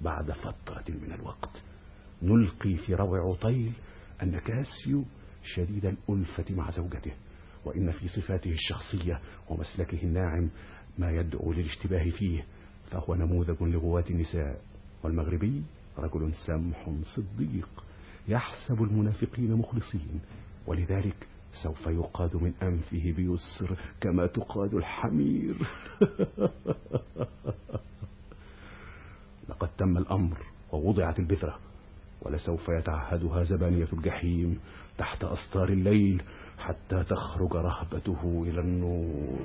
بعد فترة من الوقت. نلقي في روع عطيل أن كاسيو شديد الألفة مع زوجته وإن في صفاته الشخصية ومسلكه الناعم ما يدعو للاشتباه فيه فهو نموذج لغواة النساء. والمغربي رجل سمح صديق يحسب المنافقين مخلصين ولذلك سوف يقاد من أنفه بيسر كما تقاد الحمير. لقد تم الأمر ووضعت البذرة ولسوف يتعهدها زبانية الجحيم تحت أستار الليل حتى تخرج رهبته إلى النور.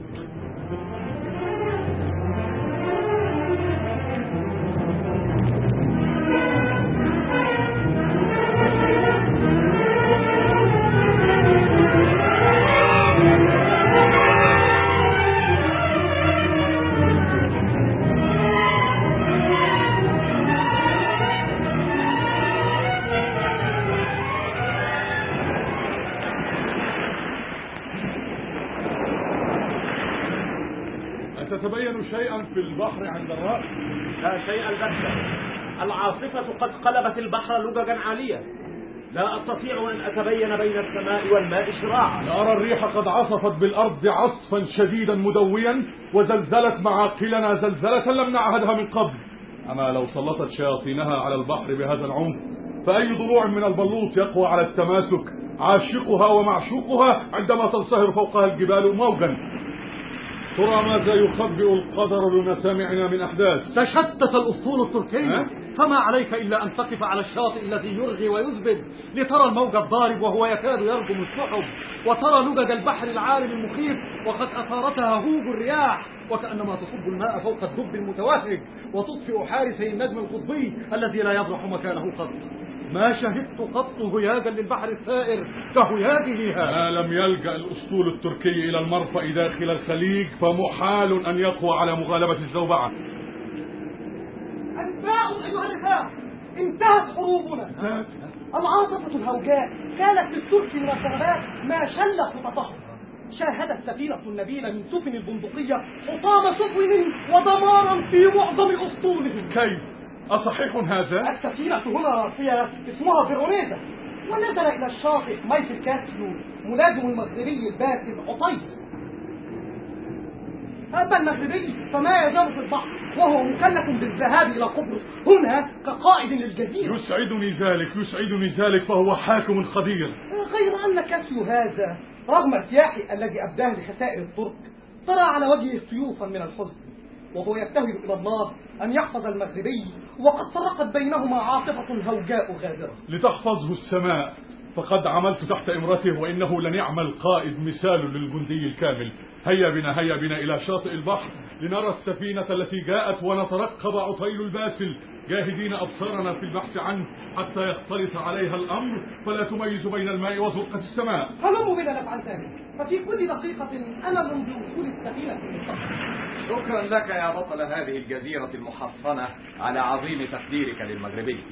شيء البتة العاصفة قد قلبت البحر لججا عالية لا أستطيع أن أتبين بين السماء والماء شراعا. لأرى الريح قد عصفت بالأرض عصفا شديدا مدويا وزلزلت معاقلنا زلزلة لم نعهدها من قبل. أما لو سلطت شياطينها على البحر بهذا العمق فأي ضلوع من البلوط يقوى على التماسك؟ عاشقها ومعشوقها عندما تنصهر فوقها الجبال موجا ترى ماذا يخبئ القدر لمسامعنا من أحداث؟ تشتت الأسطول التركي؟ فما عليك إلا أن تقف على الشاطئ الذي يرغي ويزبد لترى الموج الضارب وهو يكاد يرجم السحب وترى لجج البحر العارم المخيف وقد أثارتها هوج الرياح وكأنما تصب الماء فوق الدب المتوهج وتطفئ حارسي النجم القطبي الذي لا يبرح مكانه قط. ما شهدت قط هياجا للبحر الثائر كهياجه هذا ما لم يلجأ الأسطول التركي إلى المرفأ داخل الخليج فمحال أن يقوى على مغالبة الزوبعة. أنباء أيها الإخوة انتهت حروبنا. العاصفة الهوجاء كانت للترك من الضربات ما شل خططهم شاهدت سفينة النبيلة من سفن البندقية حطام سفن ودمارا في معظم أسطولهم. كيف؟ أصحيح هذا؟ السفينة هنا راسية اسمها فيرونيزا ونزل إلى الشاطئ مايكل كاسيو ملازم المغربي الباسل عطيل أما المغربي فما يزال في البحر وهو مكلف بالذهاب إلى قبرص هنا كقائد للجزيرة. يسعدني ذلك يسعدني ذلك فهو حاكم جدير غير أن كاسيو هذا رغم ارتياحي الذي أبداه لخسائر الترك ترى على وجهه سيوفا من الحزن. وهو يبتهل إلى الله أن يحفظ المغربي وقد فرقت بينهما عاصفة هوجاء غادرة لتحفظه السماء فقد عملت تحت إمرته وإنه لنعم القائد مثال للجندي الكامل. هيا بنا هيا بنا إلى شاطئ البحر لنرى السفينة التي جاءت ونترقب عطيل الباسل. جاهدين أبصارنا في البحث عنه حتى يختلط عليها الأمر فلا تميز بين الماء وزرقة السماء. هلموا بنا نفعل ذلك ففي كل دقيقة أمل بوصول السفينة. شكرا لك يا بطل هذه الجزيرة المحصنة على عظيم تقديرك للمغربي.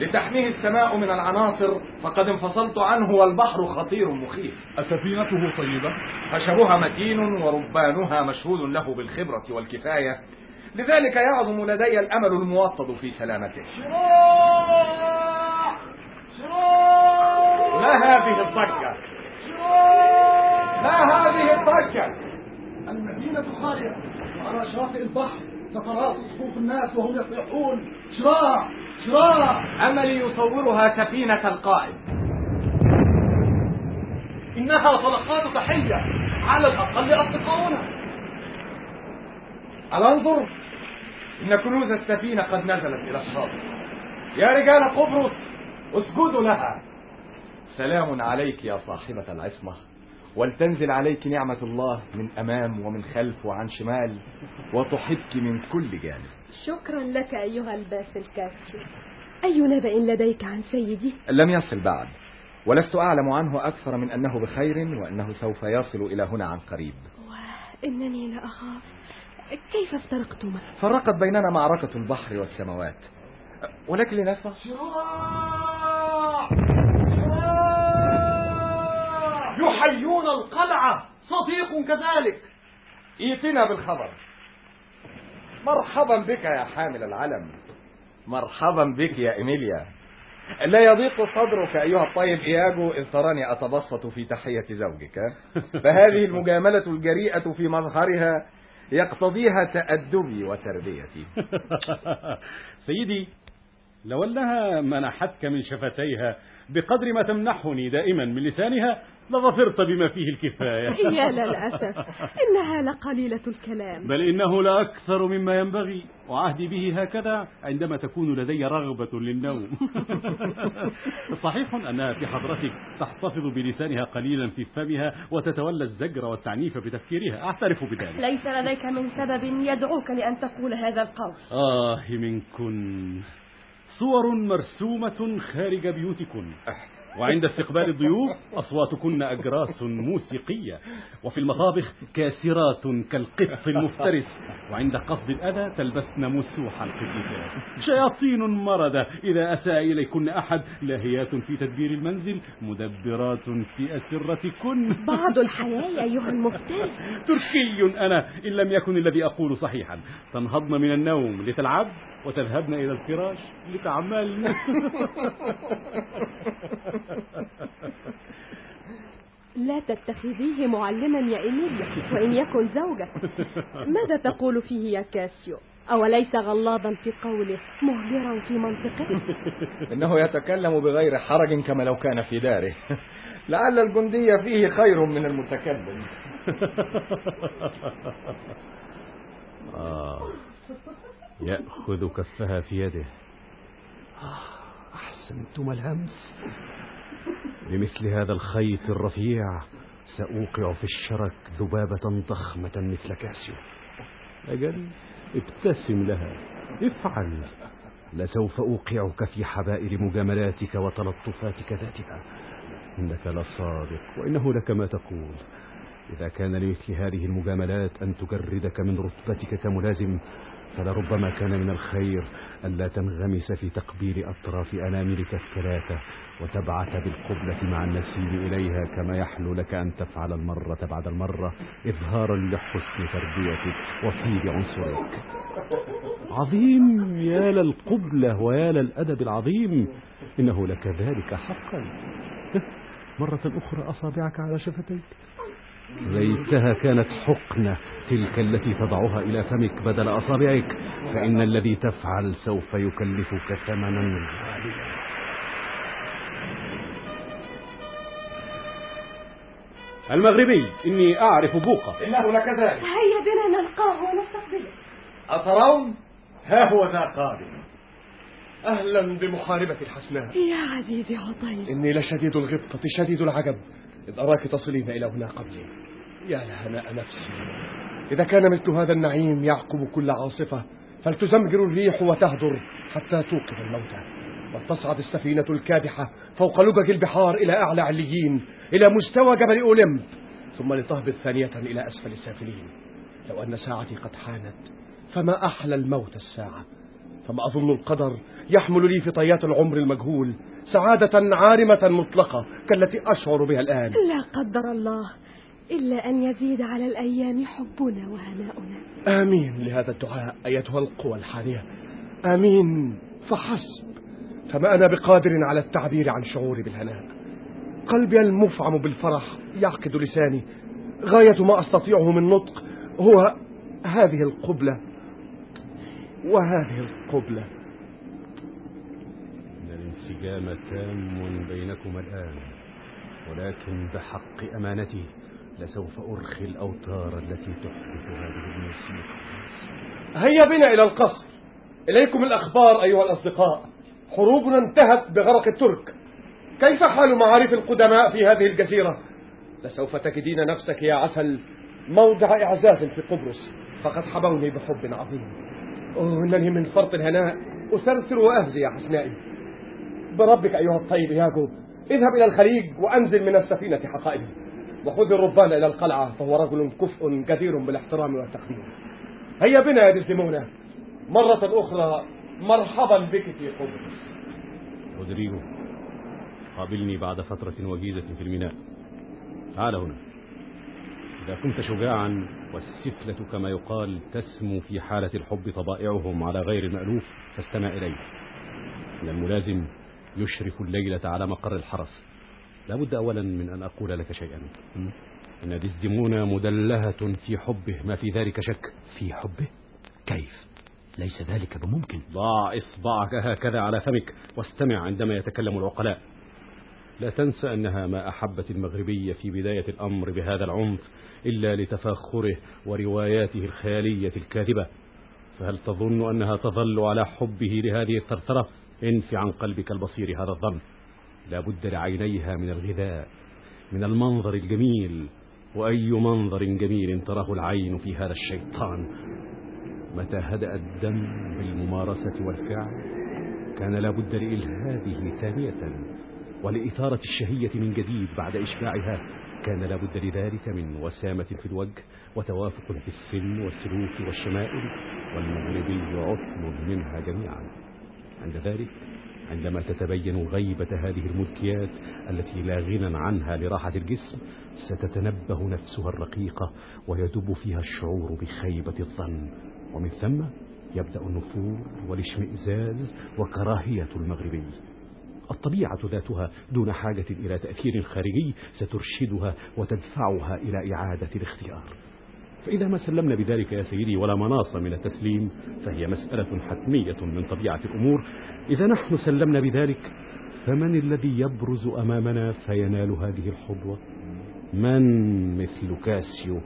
لتحميه السماء من العناصر فقد انفصلت عنه والبحر خطير مخيف. أسفينته طيبة؟ خشبها متين وربانها مشهود له بالخبرة والكفاية. لذلك يعظم لدي الأمل الموطد في سلامته. ما هذه الضجة؟ ما هذه الضجة؟ المدينة خالية وعلى شاطئ البحر تتراص صفوف الناس وهم يصيحون. شراع! شراع! أملي يصورها سفينة القائد إنها طلقات تحية على الأقل أصدقاؤنا. ألا انظر إن كنوز السفينة قد نزلت إلى الشاطئ يا رجال قبرص اسجدوا لها. سلام عليك يا صاحبة العصمة. ولتنزل عليك نعمة الله من أمام ومن خلف وعن شمال وتحبك من كل جانب. شكرا لك أيها الباسل كاسيو أي نبأ لديك عن سيدي؟ لم يصل بعد ولست أعلم عنه أكثر من أنه بخير وأنه سوف يصل إلى هنا عن قريب. إنني لأخاف. كيف افترقتما؟ فرقت بيننا معركة البحر والسماوات. ولكن لنفع يحيون القلعة. صديق كذلك. ائتنا بالخبر. مرحبا بك يا حامل العلم. مرحبا بك يا إيميليا. لا يضيق صدرك أيها الطيب إياجو إذ تراني أتبسط في تحية زوجك. فهذه المجاملة الجريئة في مظهرها يقتضيها تأدبي وتربيتي. سيدي لو أنها منحتك من شفتيها بقدر ما تمنحني دائما من لسانها لظفرت بما فيه الكفاية. يا للأسف. إنها لقليلة الكلام. بل إنه لأكثر مما ينبغي. وعهدي به هكذا عندما تكون لدي رغبة للنوم. صحيح أنها في حضرتك تحتفظ بلسانها قليلا في فمها وتتولى الزجر والتعنيف بتفكيرها. أعترف بذلك. ليس لديك من سبب يدعوك لأن تقول هذا القول. آه منكن صور مرسومة خارج بيوتكن. وعند استقبال الضيوف أصواتكن أجراس موسيقية وفي المطابخ كاسرات كالقط المفترس وعند قصد الأذى تلبسن مسوح القطيفات شياطين مردة إذا أساء إليكن أحد لاهيات في تدبير المنزل مدبرات في أسرتكن. بعض الحياة أيها المفترس. تركي أنا إن لم يكن الذي أقول صحيحا. تنهضن من النوم لتلعب. وتذهبن إلى الفراش لتعملن لا تتخذيه معلما يا إيميليا وإن يكن زوجك ماذا تقول فيه يا كاسيو؟ أوليس غلاظا في قوله مهدرا في منطقة؟ إنه يتكلم بغير حرج كما لو كان في داره. لعل الجندي فيه خير من المتكلم. آه. يأخذ كفها في يده. أحسنتم الهمس بمثل هذا الخيط الرفيع سأوقع في الشرك ذبابة ضخمة مثل كاسيو. أجل ابتسم لها. افعل. لسوف أوقعك في حبائل مجاملاتك وتلطفاتك ذاتها. إنك لصادق وإنه لك ما تقول. إذا كان لمثل هذه المجاملات أن تجردك من رتبتك كملازم فلربما كان من الخير ألا تنغمس في تقبيل أطراف أناملك الثلاثة وتبعث بالقبلة مع النسيم إليها كما يحلو لك أن تفعل المرة بعد المرة إظهارا لحسن تربيتك وطيب عنصرك عظيم يا للقبلة ويا للأدب العظيم. إنه لك ذلك حقا. مرة أخرى أصابعك على شفتيك. ليتها كانت حقنة تلك التي تضعها إلى فمك بدل أصابعك فإن الذي تفعل سوف يكلفك ثمنا. غاليا المغربي إني أعرف بوقة. إنه لكذلك هيا بنا نلقاه ونستقبله. أترون؟ ها هو ذا قادم. أهلا بمحاربة الحسناء. يا عزيزي عطيل. إني لشديد الغبطة شديد العجب. إذ أراك تصلين إلى هنا قبلي. يا لهناء نفسي إذا كان مثل هذا النعيم يعقب كل عاصفة فلتزمجر الريح وتهدر حتى توقف الموتى. وتصعد السفينة الكادحة فوق لجج البحار إلى أعلى عليين إلى مستوى جبل أولمب ثم لتهبط ثانية إلى أسفل السافلين. لو أن ساعتي قد حانت فما أحلى الموت الساعة؟ فما أظن القدر يحمل لي في طيات العمر المجهول سعادة عارمة مطلقة كالتي أشعر بها الآن. لا قدر الله إلا أن يزيد على الأيام حبنا وهناؤنا. آمين لهذا الدعاء أيتها القوى الحانية. آمين. فحسب. فما أنا بقادر على التعبير عن شعوري بالهناء. قلبي المفعم بالفرح يعقد لساني. غاية ما أستطيعه من نطق هو هذه القبلة. وهذه القبلة. الانسجام تام بينكما الآن ولكن بحق أمانتي لسوف أرخي الأوتار التي تحدث هذه الموسيقى هيا بنا إلى القصر. إليكم الأخبار أيها الأصدقاء. حروبنا انتهت بغرق الترك. كيف حال معارف القدماء في هذه الجزيرة؟ لسوف تجدين نفسك يا عسل موضع إعزاز في قبرص. فقد حبوني بحب عظيم. أوه إنني من فرط الهناء. أسرسر وأهزي يا حسنائي. بربك أيها الطيب ياجو اذهب إلى الخليج وأنزل من السفينة حقائبي وخذ الربان إلى القلعة فهو رجل كفء جدير بالاحترام والتقدير. هيا بنا يا ديسديمونا مرة أخرى مرحبا بك في قبرص. رودريغو قابلني بعد فترة وجيزة في الميناء. تعال هنا. إذا كنت شجاعا والسفلة كما يقال تسمو في حالة الحب طبائعهم على غير المألوف فاستمع إلي. إن الملازم يشرف الليلة على مقر الحرس. لابد أولا من أن أقول لك شيئا. إن ديزديمونا مدلهة في حبه. ما في ذلك شك؟ في حبه. كيف؟ ليس ذلك بممكن. ضع إصبعك هكذا على فمك واستمع عندما يتكلم العقلاء. لا تنسى أنها ما أحبت المغربية في بداية الأمر بهذا العنف إلا لتفاخره ورواياته الخيالية الكاذبة. فهل تظن أنها تظل على حبه لهذه الثرثرة؟ انف عن قلبك البصير هذا الظن. لا بد لعينيها من الغذاء من المنظر الجميل. وأي منظر جميل تراه العين في هذا الشيطان؟ متى هدأ الدم بالممارسة والفعل؟ كان لابد لإلهابه ثانية. ولإثارة الشهية من جديد بعد إشباعها. كان لابد لذلك من وسامة في الوجه وتوافق في السن والسلوك والشمائل. والمغربي عطل منها جميعا. عند ذلك عندما تتبين غيبة هذه الملكيات التي لا غنى عنها لراحة الجسم ستتنبه نفسها الرقيقة ويدب فيها الشعور بخيبة الظن. ومن ثم يبدأ النفور والاشمئزاز وكراهية المغربي. الطبيعة ذاتها دون حاجة إلى تأثير خارجي سترشدها وتدفعها إلى إعادة الاختيار. فإذا ما سلمنا بذلك يا سيدي ولا مناص من التسليم فهي مسألة حتمية من طبيعة الأمور. إذا نحن سلمنا بذلك فمن الذي يبرز أمامنا فينال هذه الحظوة؟ من مثل كاسيو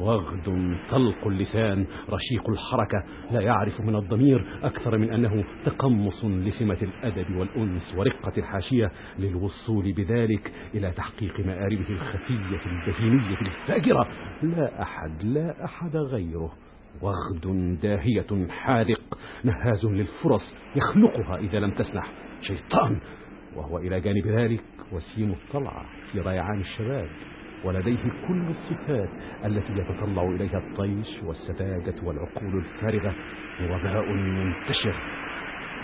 وغد طلق اللسان. رشيق الحركة لا يعرف من الضمير أكثر من أنه تقمص لسمة الأدب والأنس ورقة الحاشية للوصول بذلك إلى تحقيق مآربه الخفية البهيمية الفاجرة. لا أحد لا أحد غيره. وغد داهية حاذق نهاز للفرص يخنقها إذا لم تسنح. شيطان! وهو إلى جانب ذلك وسيم الطلعة في ريعان الشباب. ولديه كل الصفات التي يتطلع إليها الطيش والسذاجة والعقول الفارغة وباء منتشر.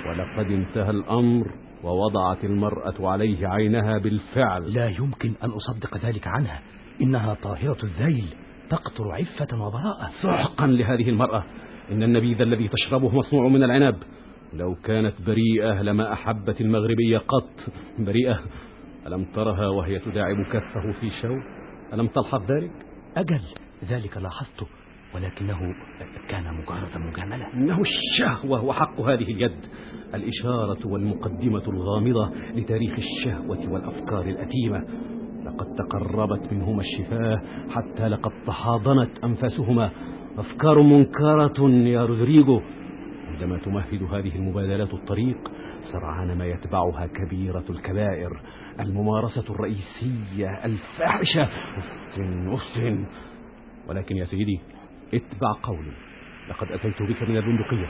ولقد انتهى الأمر ووضعت المرأة عليه عينها بالفعل. لا يمكن أن أصدق ذلك عنها. إنها طاهرة الذيل تقطر عفة وبراءة. سحقا لهذه المرأة. إن النبيذ الذي تشربه مصنوع من العنب لو كانت بريئة لما أحبت المغربية قط. بريئة. ألم ترها وهي تداعب كفه في شوك؟ ألم تلحظ ذلك؟ أجل ذلك لاحظته ولكنه كان مجرد مجاملة. إنه الشهوة وحق هذه اليد. الإشارة والمقدمة الغامضة لتاريخ الشهوة والأفكار الأتيمة لقد تقربت منهما الشفاه حتى لقد تحاضنت أنفاسهما. أفكار منكرة يا رودريغو. عندما تمهد هذه المبادلات الطريق سرعان ما يتبعها كبيرة الكبائر. الممارسة الرئيسية الفاحشة. أف أف. ولكن يا سيدي اتبع قولي. لقد أتيت بك من البندقية.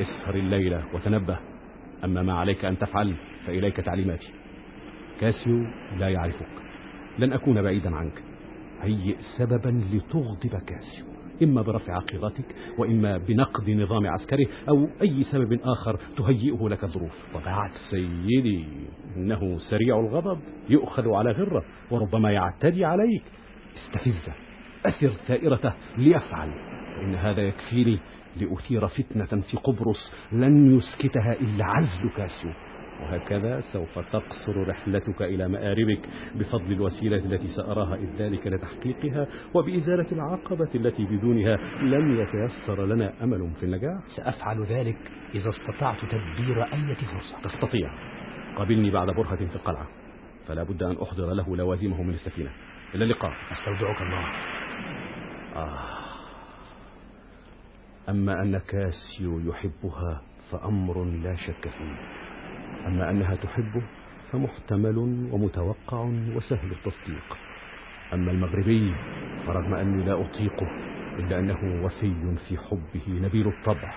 اسهر الليلة وتنبه. أما ما عليك أن تفعل فإليك تعليماتي. كاسيو لا يعرفك. لن أكون بعيدا عنك. هيئ سببا لتغضب كاسيو. إما برفع عقيرتك وإما بنقد نظام عسكري أو أي سبب آخر تهيئه لك الظروف. وبعد سيدي إنه سريع الغضب يؤخذ على غرة وربما يعتدي عليك. استفزه أثر ثائرته ليفعل. إن هذا يكفيني لأثير فتنة في قبرص لن يسكتها إلا عزل كاسيو وهكذا سوف تقصر رحلتك إلى مآربك بفضل الوسيلة التي سأراها إذ ذلك لتحقيقها وبإزالة العقبة التي بدونها لن يتيسر لنا أمل في النجاح. سأفعل ذلك إذا استطعت تدبير أي فرصة. تستطيع. قابلني بعد برهة في القلعة فلا بد أن أحضر له لوازمه من السفينة. إلى اللقاء. أستودعك الله. آه. أما أن كاسيو يحبها فأمر لا شك فيه. أما أنها تحبه فمحتمل ومتوقع وسهل التصديق. أما المغربي فرغم أني لا أطيقه إلا أنه وفي في حبه نبيل الطبع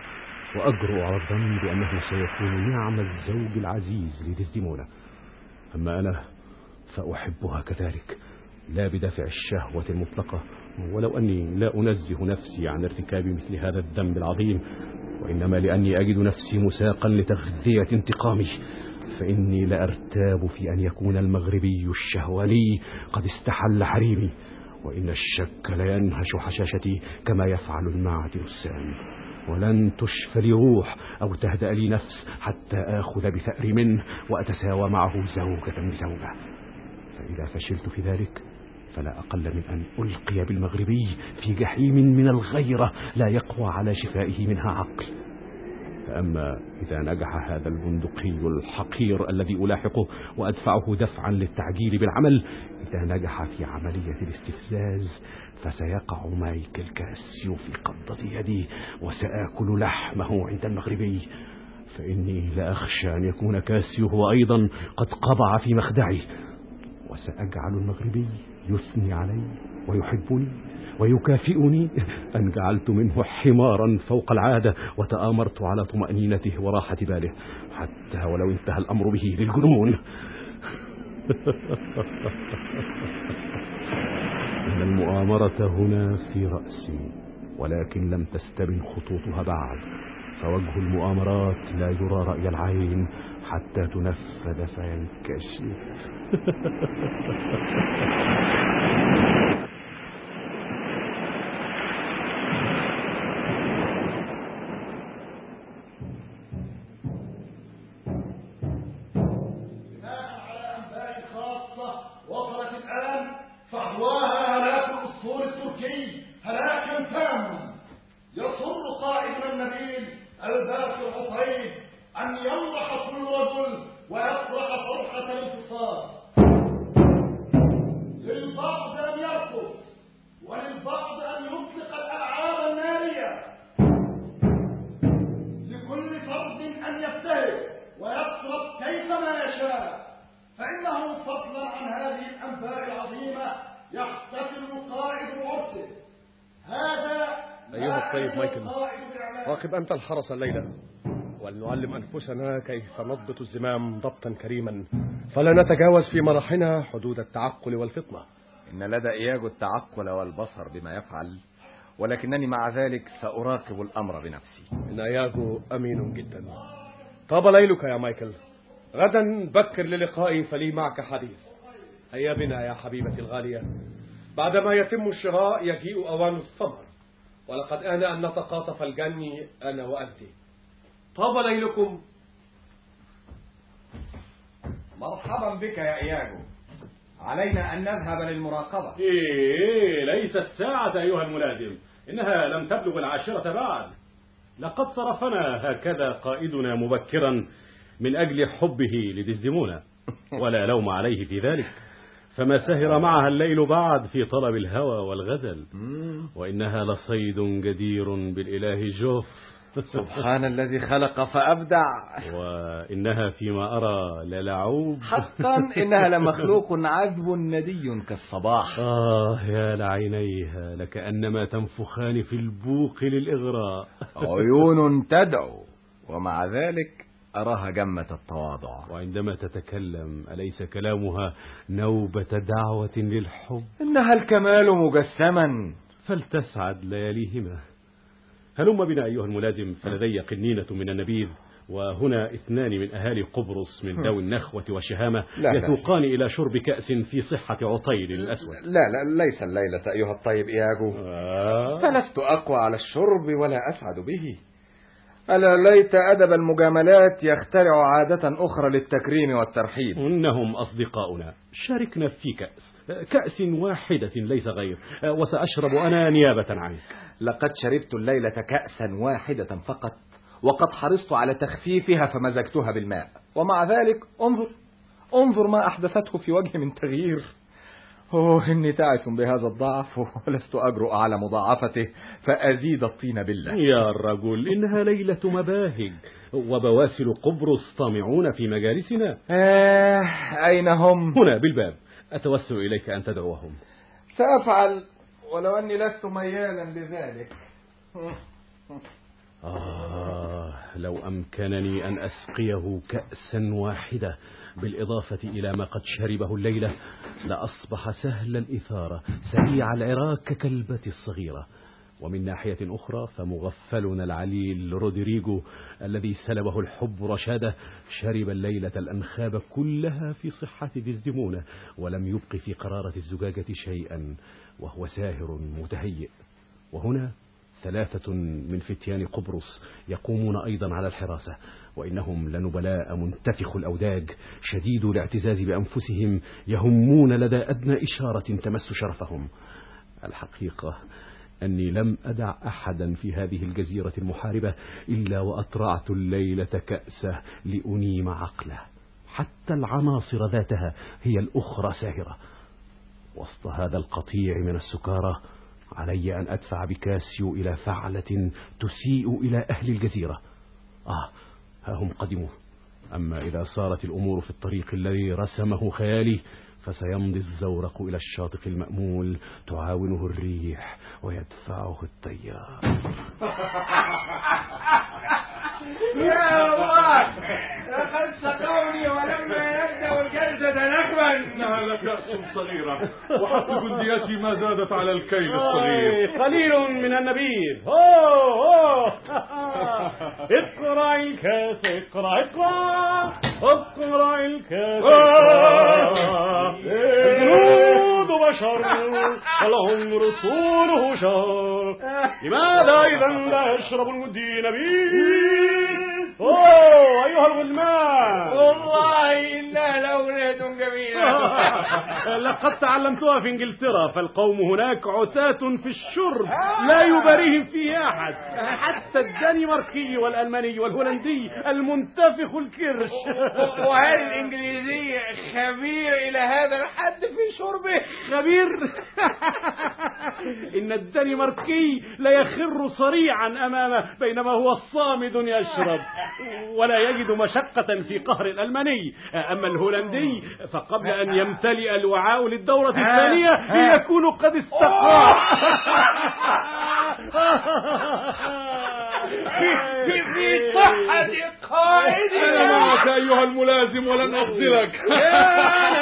وأجرؤ على الظن بأنه سيكون نعم الزوج العزيز لديزديمونا. أما أنا فأحبها كذلك لا بدافع الشهوة المطلقة ولو أني لا أنزه نفسي عن ارتكاب مثل هذا الذنب العظيم وإنما لأني أجد نفسي مساقا لتغذية انتقامي فإني لأرتاب في أن يكون المغربي الشهواني قد استحل حريمي وإن الشك لينهش حشاشتي كما يفعل المعدن السام ولن تشفى لي روح أو تهدأ لي نفس حتى آخذ بثأر منه وأتساوى معه زوجة بزوجة. فإذا فشلت في ذلك فلا أقل من أن ألقي بالمغربي في جحيم من الغيرة لا يقوى على شفائه منها عقل. فأما إذا نجح هذا البندقي الحقير الذي ألاحقه وأدفعه دفعا للتعجيل بالعمل إذا نجح في عملية الاستفزاز فسيقع مايكل كاسيو في قبضة يدي وسآكل لحمه عند المغربي. فإني لأخشى أن يكون كاسيو هو أيضا قد قبع في مخدعي. وسأجعل المغربي يثني علي ويحبني ويكافئني أن جعلت منه حمارا فوق العادة وتآمرت على طمأنينته وراحة باله حتى ولو انتهى الأمر به للجنون. إن المؤامرة هنا في رأسي ولكن لم تستبن خطوطها بعد فوجه المؤامرات لا يرى رأي العين حتى تنفذ فينكشف. أنت الحرس الليلة. ولنعلم أنفسنا كيف نضبط الزمام ضبطا كريما. فلا نتجاوز في مرحنا حدود التعقل والفطنة. إن لدى إياجو التعقل والبصر بما يفعل ولكنني مع ذلك سأراقب الأمر بنفسي. إن إياجو أمين جدا. طاب ليلك يا مايكل. غدا بكر للقائي فلي معك حديث. هيا بنا يا حبيبتي الغالية. بعدما يتم الشراء يجيء أوان الثمر. ولقد آن أن نتقاطف الجني أنا وأنت. طاب ليلكم. مرحبا بك يا إياجو علينا أن نذهب للمراقبة. إيه ليست ساعة أيها الملازم. إنها لم تبلغ العاشرة بعد. لقد صرفنا هكذا قائدنا مبكرا من أجل حبه لدزدمونة ولا لوم عليه في ذلك. فما سهر معها الليل بعد في طلب الهوى والغزل. وإنها لصيد جدير بالإله جوف سبحان الذي خلق فأبدع. وإنها فيما أرى للعوب حقا إنها لمخلوق عذب ندي كالصباح. آه يا لعينيها لكأنما تنفخان في البوق للإغراء. عيون تدعو ومع ذلك أراها جمة التواضع. وعندما تتكلم أليس كلامها نوبة دعوة للحب؟ إنها الكمال مجسما. فلتسعد لياليهما. هلم بنا أيها الملازم فلدي قنينة من النبيذ وهنا اثنان من أهالي قبرص من ذوي النخوة والشهامة لا لا. يتوقان إلى شرب كأس في صحة عطير الأسود. لا لا ليس الليلة أيها الطيب إياجو آه. فلست أقوى على الشرب ولا أسعد به. ألا ليت أدب المجاملات يخترع عادة أخرى للتكريم والترحيب. إنهم أصدقاؤنا شاركنا في كأس كأس واحدة ليس غير وسأشرب أنا نيابة عنك. لقد شربت الليلة كأسا واحدة فقط وقد حرصت على تخفيفها فمزجتها بالماء. ومع ذلك انظر انظر ما أحدثته في وجهي من تغيير. أوه إني تعس بهذا الضعف ولست أجرؤ على مضاعفته فأزيد الطين بالله. يا رجل إنها ليلة مباهج وبواسل قبرص طامعون في مجالسنا. آه أين هم؟ هنا بالباب. أتوسل إليك أن تدعوهم. سأفعل ولو أني لست ميالا لذلك. آه لو أمكنني أن أسقيه كأسا واحدة. بالإضافة إلى ما قد شربه الليلة لأصبح سهل الإثارة سريع العراك ككلبة الصغيرة. ومن ناحية أخرى فمغفلنا العليل رودريجو الذي سلبه الحب رشاده شرب الليلة الأنخاب كلها في صحة دزدمونة ولم يبق في قرارة الزجاجة شيئا وهو ساهر متهيئ. وهنا ثلاثة من فتيان قبرص يقومون أيضا على الحراسة. وإنهم لنبلاء منتفخ الأوداج شديد الاعتزاز بأنفسهم يهمون لدى أدنى إشارة تمس شرفهم. الحقيقة أني لم أدع أحدا في هذه الجزيرة المحاربة إلا وأطرعت الليلة كأسه لأنيم عقله. حتى العناصر ذاتها هي الأخرى ساهرة. وسط هذا القطيع من السكارى علي أن أدفع بكاسيو إلى فعلة تسيء إلى أهل الجزيرة. آه ها هم قدموا أما إذا صارت الأمور في الطريق الذي رسمه خيالي فسيمضي الزورق إلى الشاطئ المأمول تعاونه الريح ويدفعه التيار. يا الله لقد سقوني ولما نخبا إنها لكأس صغيرة. وحق جنديتي ما زادت على الكيل الصغير. قليل من النبيذ. اقرأ الكأس اقرأ اقرأ اقرأ الكأس اقرأ الجنود بشر. ولهم رسوله شر. لماذا إذا لا يشرب المدين نبيذ؟ أوه أيها الغلمان. والله إنها لأغنية جميلة لقد تعلمتها في إنجلترا فالقوم هناك عتاة في الشرب. لا يباريهم فيه أحد. حتى الدنماركي والألماني والهولندي المنتفخ الكرش. وهل الإنجليزي خبير إلى هذا الحد في شربه؟ خبير. إن الدنماركي ليخر صريعا أمامه بينما هو صامد يشرب. ولا يجد مشقة في قهر الألماني. أما الهولندي فقبل أن يمتلئ الوعاء للدورة الثانية يكون قد استقر في, في, صحة قائدنا أنا معك أيها الملازم ولن أخذلك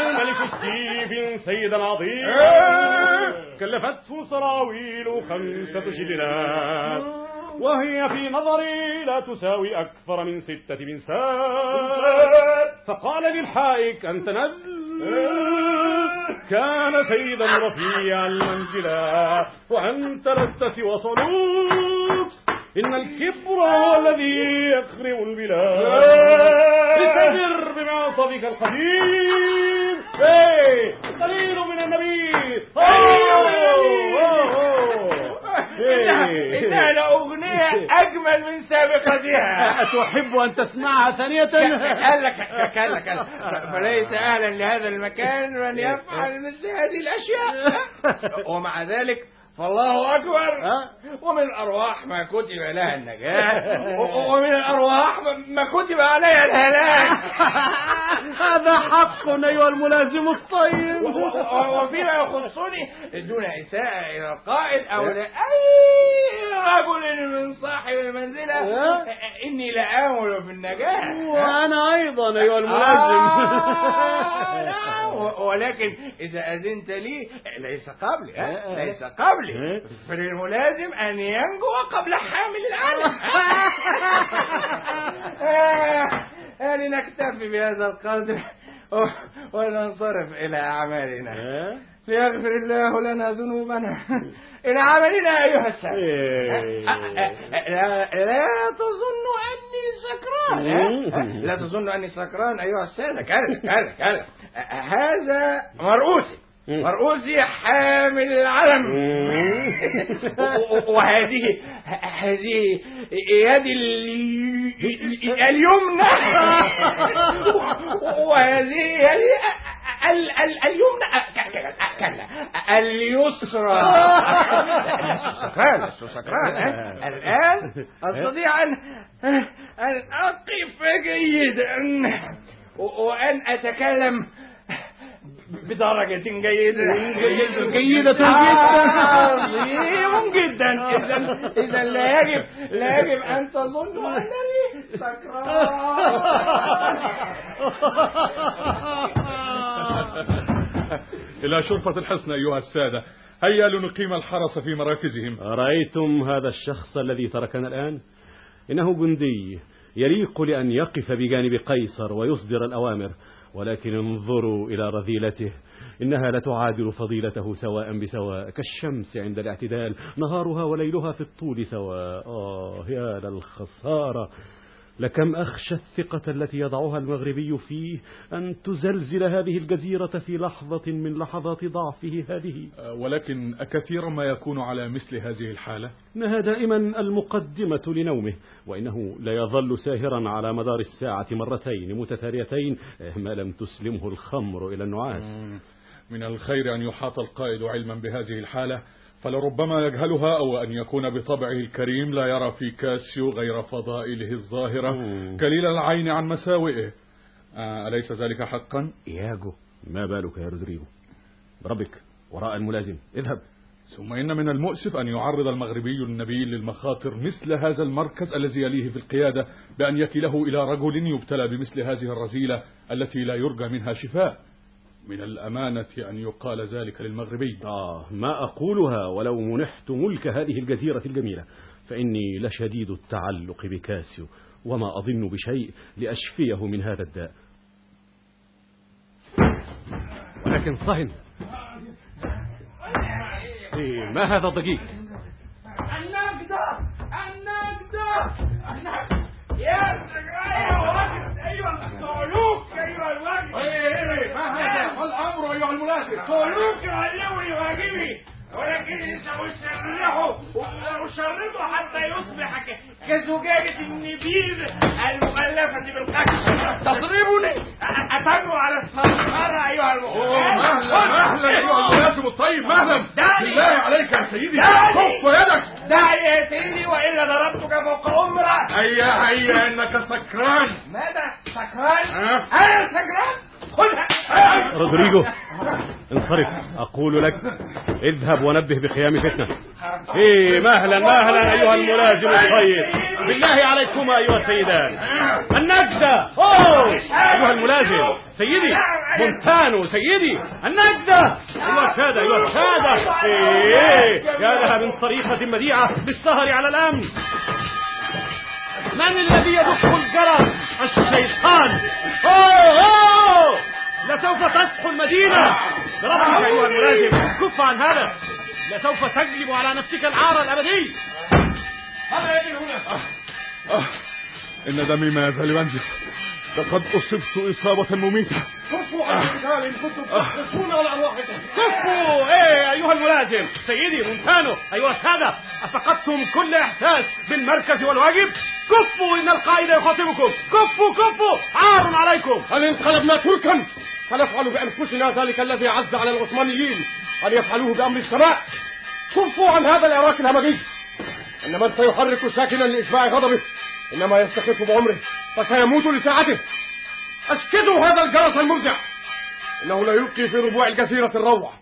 الملك ستيفن سيدا عظيما كلفته سراويل خمسة شلنات وهي في نظري لا تساوي أكثر من ستة بنسات فقال للحائك أنت نزل. كان سيدا رفيع المنزلة وأنت لست سوى صلوت إن الكبر هو الذي يخرب البلاد. اتجر بمعصبك القديم. إيه قليل من النبي. إنها لأغنية أجمل من سابقتها. أتحب أن تسمعها ثانية؟ قال لك قال لك فليس أهلا لهذا المكان من يفعل مثل هذه الأشياء. ومع ذلك فالله أكبر. ومن الأرواح ما كتب لها النجاة. ومن الأرواح ما كتب عليها الهلاك. هذا حق أيها الملازم الطيب. وفيما يخصني دون إساءة إلى القائد أو لأي رجل من صاحب المنزلة. إني لآمل بالنجاة وأنا أيضا أيها الملازم. ولكن إذا أذنت لي ليس قبلي. ليس قبلي. فللملازم أن ينجو قبل حامل العلم لنكتفي بهذا القدر وننصرف إلى أعمالنا. ليغفر الله لنا ذنوبنا. إلى عملنا أيها السادة لا, لا تظن أني سكران. لا تظن أني سكران أيها السادة كلا كلا كلا. هذا مرؤوسي. مرؤوسي حامل العلم. وهذه هذه يدي اليمنى. وهذه يدي اليمنى. كلا. اليسرى. لست سكران. سكران الآن أستطيع أن أن أقف جيدا. وأن أتكلم بدرجة جيدة جيدة جدا عظيم جدا إذا إذا لا يجب لا يجب أن تظن أنني سكران إلى شرفة الحسن أيها السادة. هيا لنقيم الحرس في مراكزهم. أرأيتم هذا الشخص الذي تركنا الآن؟ إنه جندي يليق لأن يقف بجانب قيصر ويصدر الأوامر. ولكن انظروا إلى رذيلته إنها لتعادل فضيلته سواء بسواء كالشمس عند الاعتدال نهارها وليلها في الطول سواء آه يا للخسارة لكم أخشى الثقة التي يضعها المغربي فيه أن تزلزل هذه الجزيرة في لحظة من لحظات ضعفه هذه. ولكن أكثيرا ما يكون على مثل هذه الحالة؟ إنها دائما المقدمة لنومه وإنه لا يظل ساهرا على مدار الساعة مرتين متتاليتين ما لم تسلمه الخمر إلى النعاس. من الخير أن يحاط القائد علما بهذه الحالة. فلربما يجهلها أو أن يكون بطبعه الكريم لا يرى في كاسيو غير فضائله الظاهرة. كليل العين عن مساوئه. آه، أليس ذلك حقا؟ إياجو ما بالك يا رودريجو بربك وراء الملازم اذهب. ثم إن من المؤسف أن يعرض المغربي النبيل للمخاطر مثل هذا المركز الذي يليه في القيادة بأن يكله إلى رجل يبتلى بمثل هذه الرذيلة التي لا يرجى منها شفاء. من الأمانة أن يقال ذلك للمغربي. آه ما أقولها ولو منحت ملك هذه الجزيرة الجميلة فإني لشديد التعلق بكاسيو وما أظن بشيء لأشفيه من هذا الداء. ولكن صهن. إيه ما هذا الضجيج؟ النجدة النجدة النجدة يا أيها أيها الواجب إيه ما هذا؟ ما الأمر أيها الملازم صعلوك علوي واجبي ولكن سأسرحه وأشربه حتى يصبح كزجاجة النبيذ المغلفة بالقش تضربني. أتنو على الصنفرة أيها المغلف مهلا مهلا أيها الملازم الطيب مهلا. بالله عليك يا سيدي. كف يدك دعني يا سيدي وإلا ضربتك فوق أمرك هيا هيا إنك سكران. ماذا؟ سكران؟ ها؟ أنا سكران؟ رودريجو انصرف. أقول لك اذهب ونبه بخيام فتنة. إيه مهلا مهلا أيها الملازم الطيب بالله عليكما أيها السيدان. النجدة. أوه! أيها الملازم سيدي. مونتانو سيدي. النجدة. أيها السادة أيها السادة إيه يا لها من طريقة بديعة للسهر على الأمن من الذي يدق الجرس؟ الشيطان. أوه! أوه لسوف تصحو المدينة. بربك أيها الملازم كف عن هذا. لسوف تجلب على نفسك العار الأبدي. هذا يجي هنا. آه. إن دمي ما يزال ينزف لقد أصبت إصابة مميتة. كفوا عن القتال إن كنتم تحرصون على أرواحكم. كفوا إيه أيها الملازم سيدي مونتانو أيها السادة أفقدتم كل إحساس بالمركز والواجب. كفوا إن القائد يخاطبكم. كفوا كفوا! عار عليكم. هل انقلبنا تركا؟ فنفعل بأنفسنا ذلك الذي عز على العثمانيين أن يفعلوه بأمر السماء؟ كفوا عن هذا العراك الهمجي. إن من سيحرك ساكنا لإشباع غضبه. إنما يستخف بعمره فسيموت لساعته. أسكتوا هذا الجرس المفزع إنه لا يلقي في ربوع الجزيرة الروع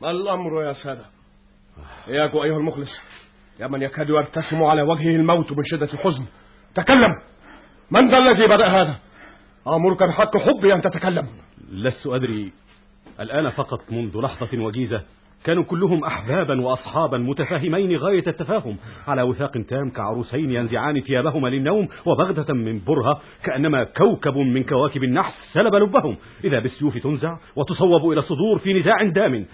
ما الأمر يا سادة؟ إياكو أيها المخلص يا من يكاد يرتسم على وجهه الموت من شدة الحزن. تكلم. من ذا الذي بدأ هذا؟ أمرك بحق حبي أن تتكلم. لست أدري. الآن فقط منذ لحظة وجيزة كانوا كلهم أحبابا وأصحابا متفاهمين غاية التفاهم. على وثاق تام كعروسين ينزعان ثيابهما للنوم وبغدة من برهة كأنما كوكب من كواكب النحس سلب لبهم. إذا بالسيوف تنزع وتصوب إلى الصدور في نزاع دام.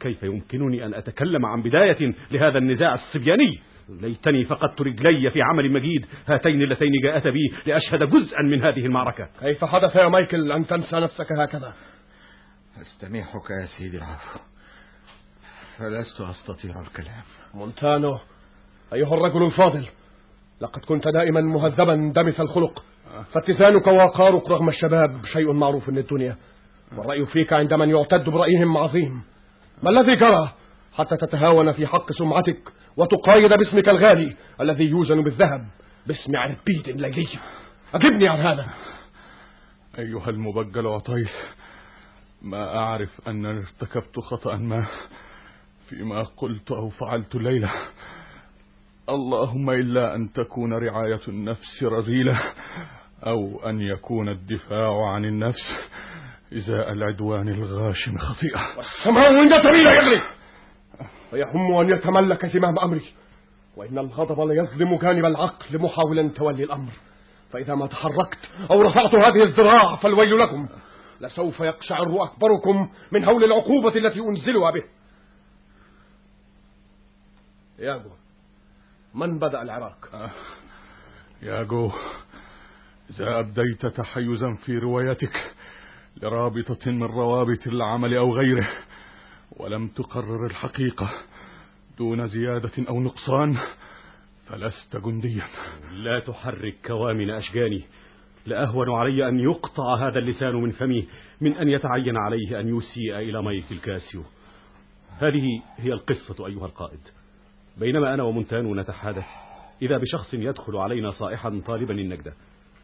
كيف يمكنني أن أتكلم عن بداية لهذا النزاع الصبياني؟ ليتني فقدت رجلي في عمل مجيد. هاتين اللتين جاءتا بي لأشهد جزءا من هذه المعركة. كيف حدث يا مايكل؟ أن تنسى نفسك هكذا. أستميحك يا سيدي العفو. فلست أستطيع الكلام. مونتانو أيها الرجل الفاضل لقد كنت دائما مهذبا دمث الخلق فاتزانك ووقارك رغم الشباب شيء معروف للدنيا والرأي فيك عند من يعتد برأيهم عظيم. ما الذي جرى حتى تتهاون في حق سمعتك وتقايد باسمك الغالي الذي يوزن بالذهب باسم عربيد ليلي أجبني عن هذا. أيها المبجل عطيل ما أعرف أن ارتكبت خطأ ما. فيما قلت أو فعلت الليلة اللهم إلا أن تكون رعاية النفس رذيلة أو أن يكون الدفاع عن النفس إزاء العدوان الغاشم خطيئة. السماء عند سبيل يغلي فيهم أن يتملك زمام أمري. وإن الغضب ليظلم جانب العقل محاولا تولي الأمر. فإذا ما تحركت أو رفعت هذه الذراع فالويل لكم. لسوف يقشعر أكبركم من هول العقوبة التي أنزلها به. يا أبو من بدأ العراق؟ آه. يا جو إذا أبديت تحيزا في روايتك لرابطة من روابط العمل أو غيره ولم تقرر الحقيقة دون زيادة أو نقصان فلست جنديا. لا تحرك كوامن أشجاني. لأهون علي أن يقطع هذا اللسان من فمي من أن يتعين عليه أن يسيء إلى مايكل كاسيو هذه هي القصة أيها القائد. بينما أنا ومونتانو نتحادث. إذا بشخص يدخل علينا صائحا طالبا النجدة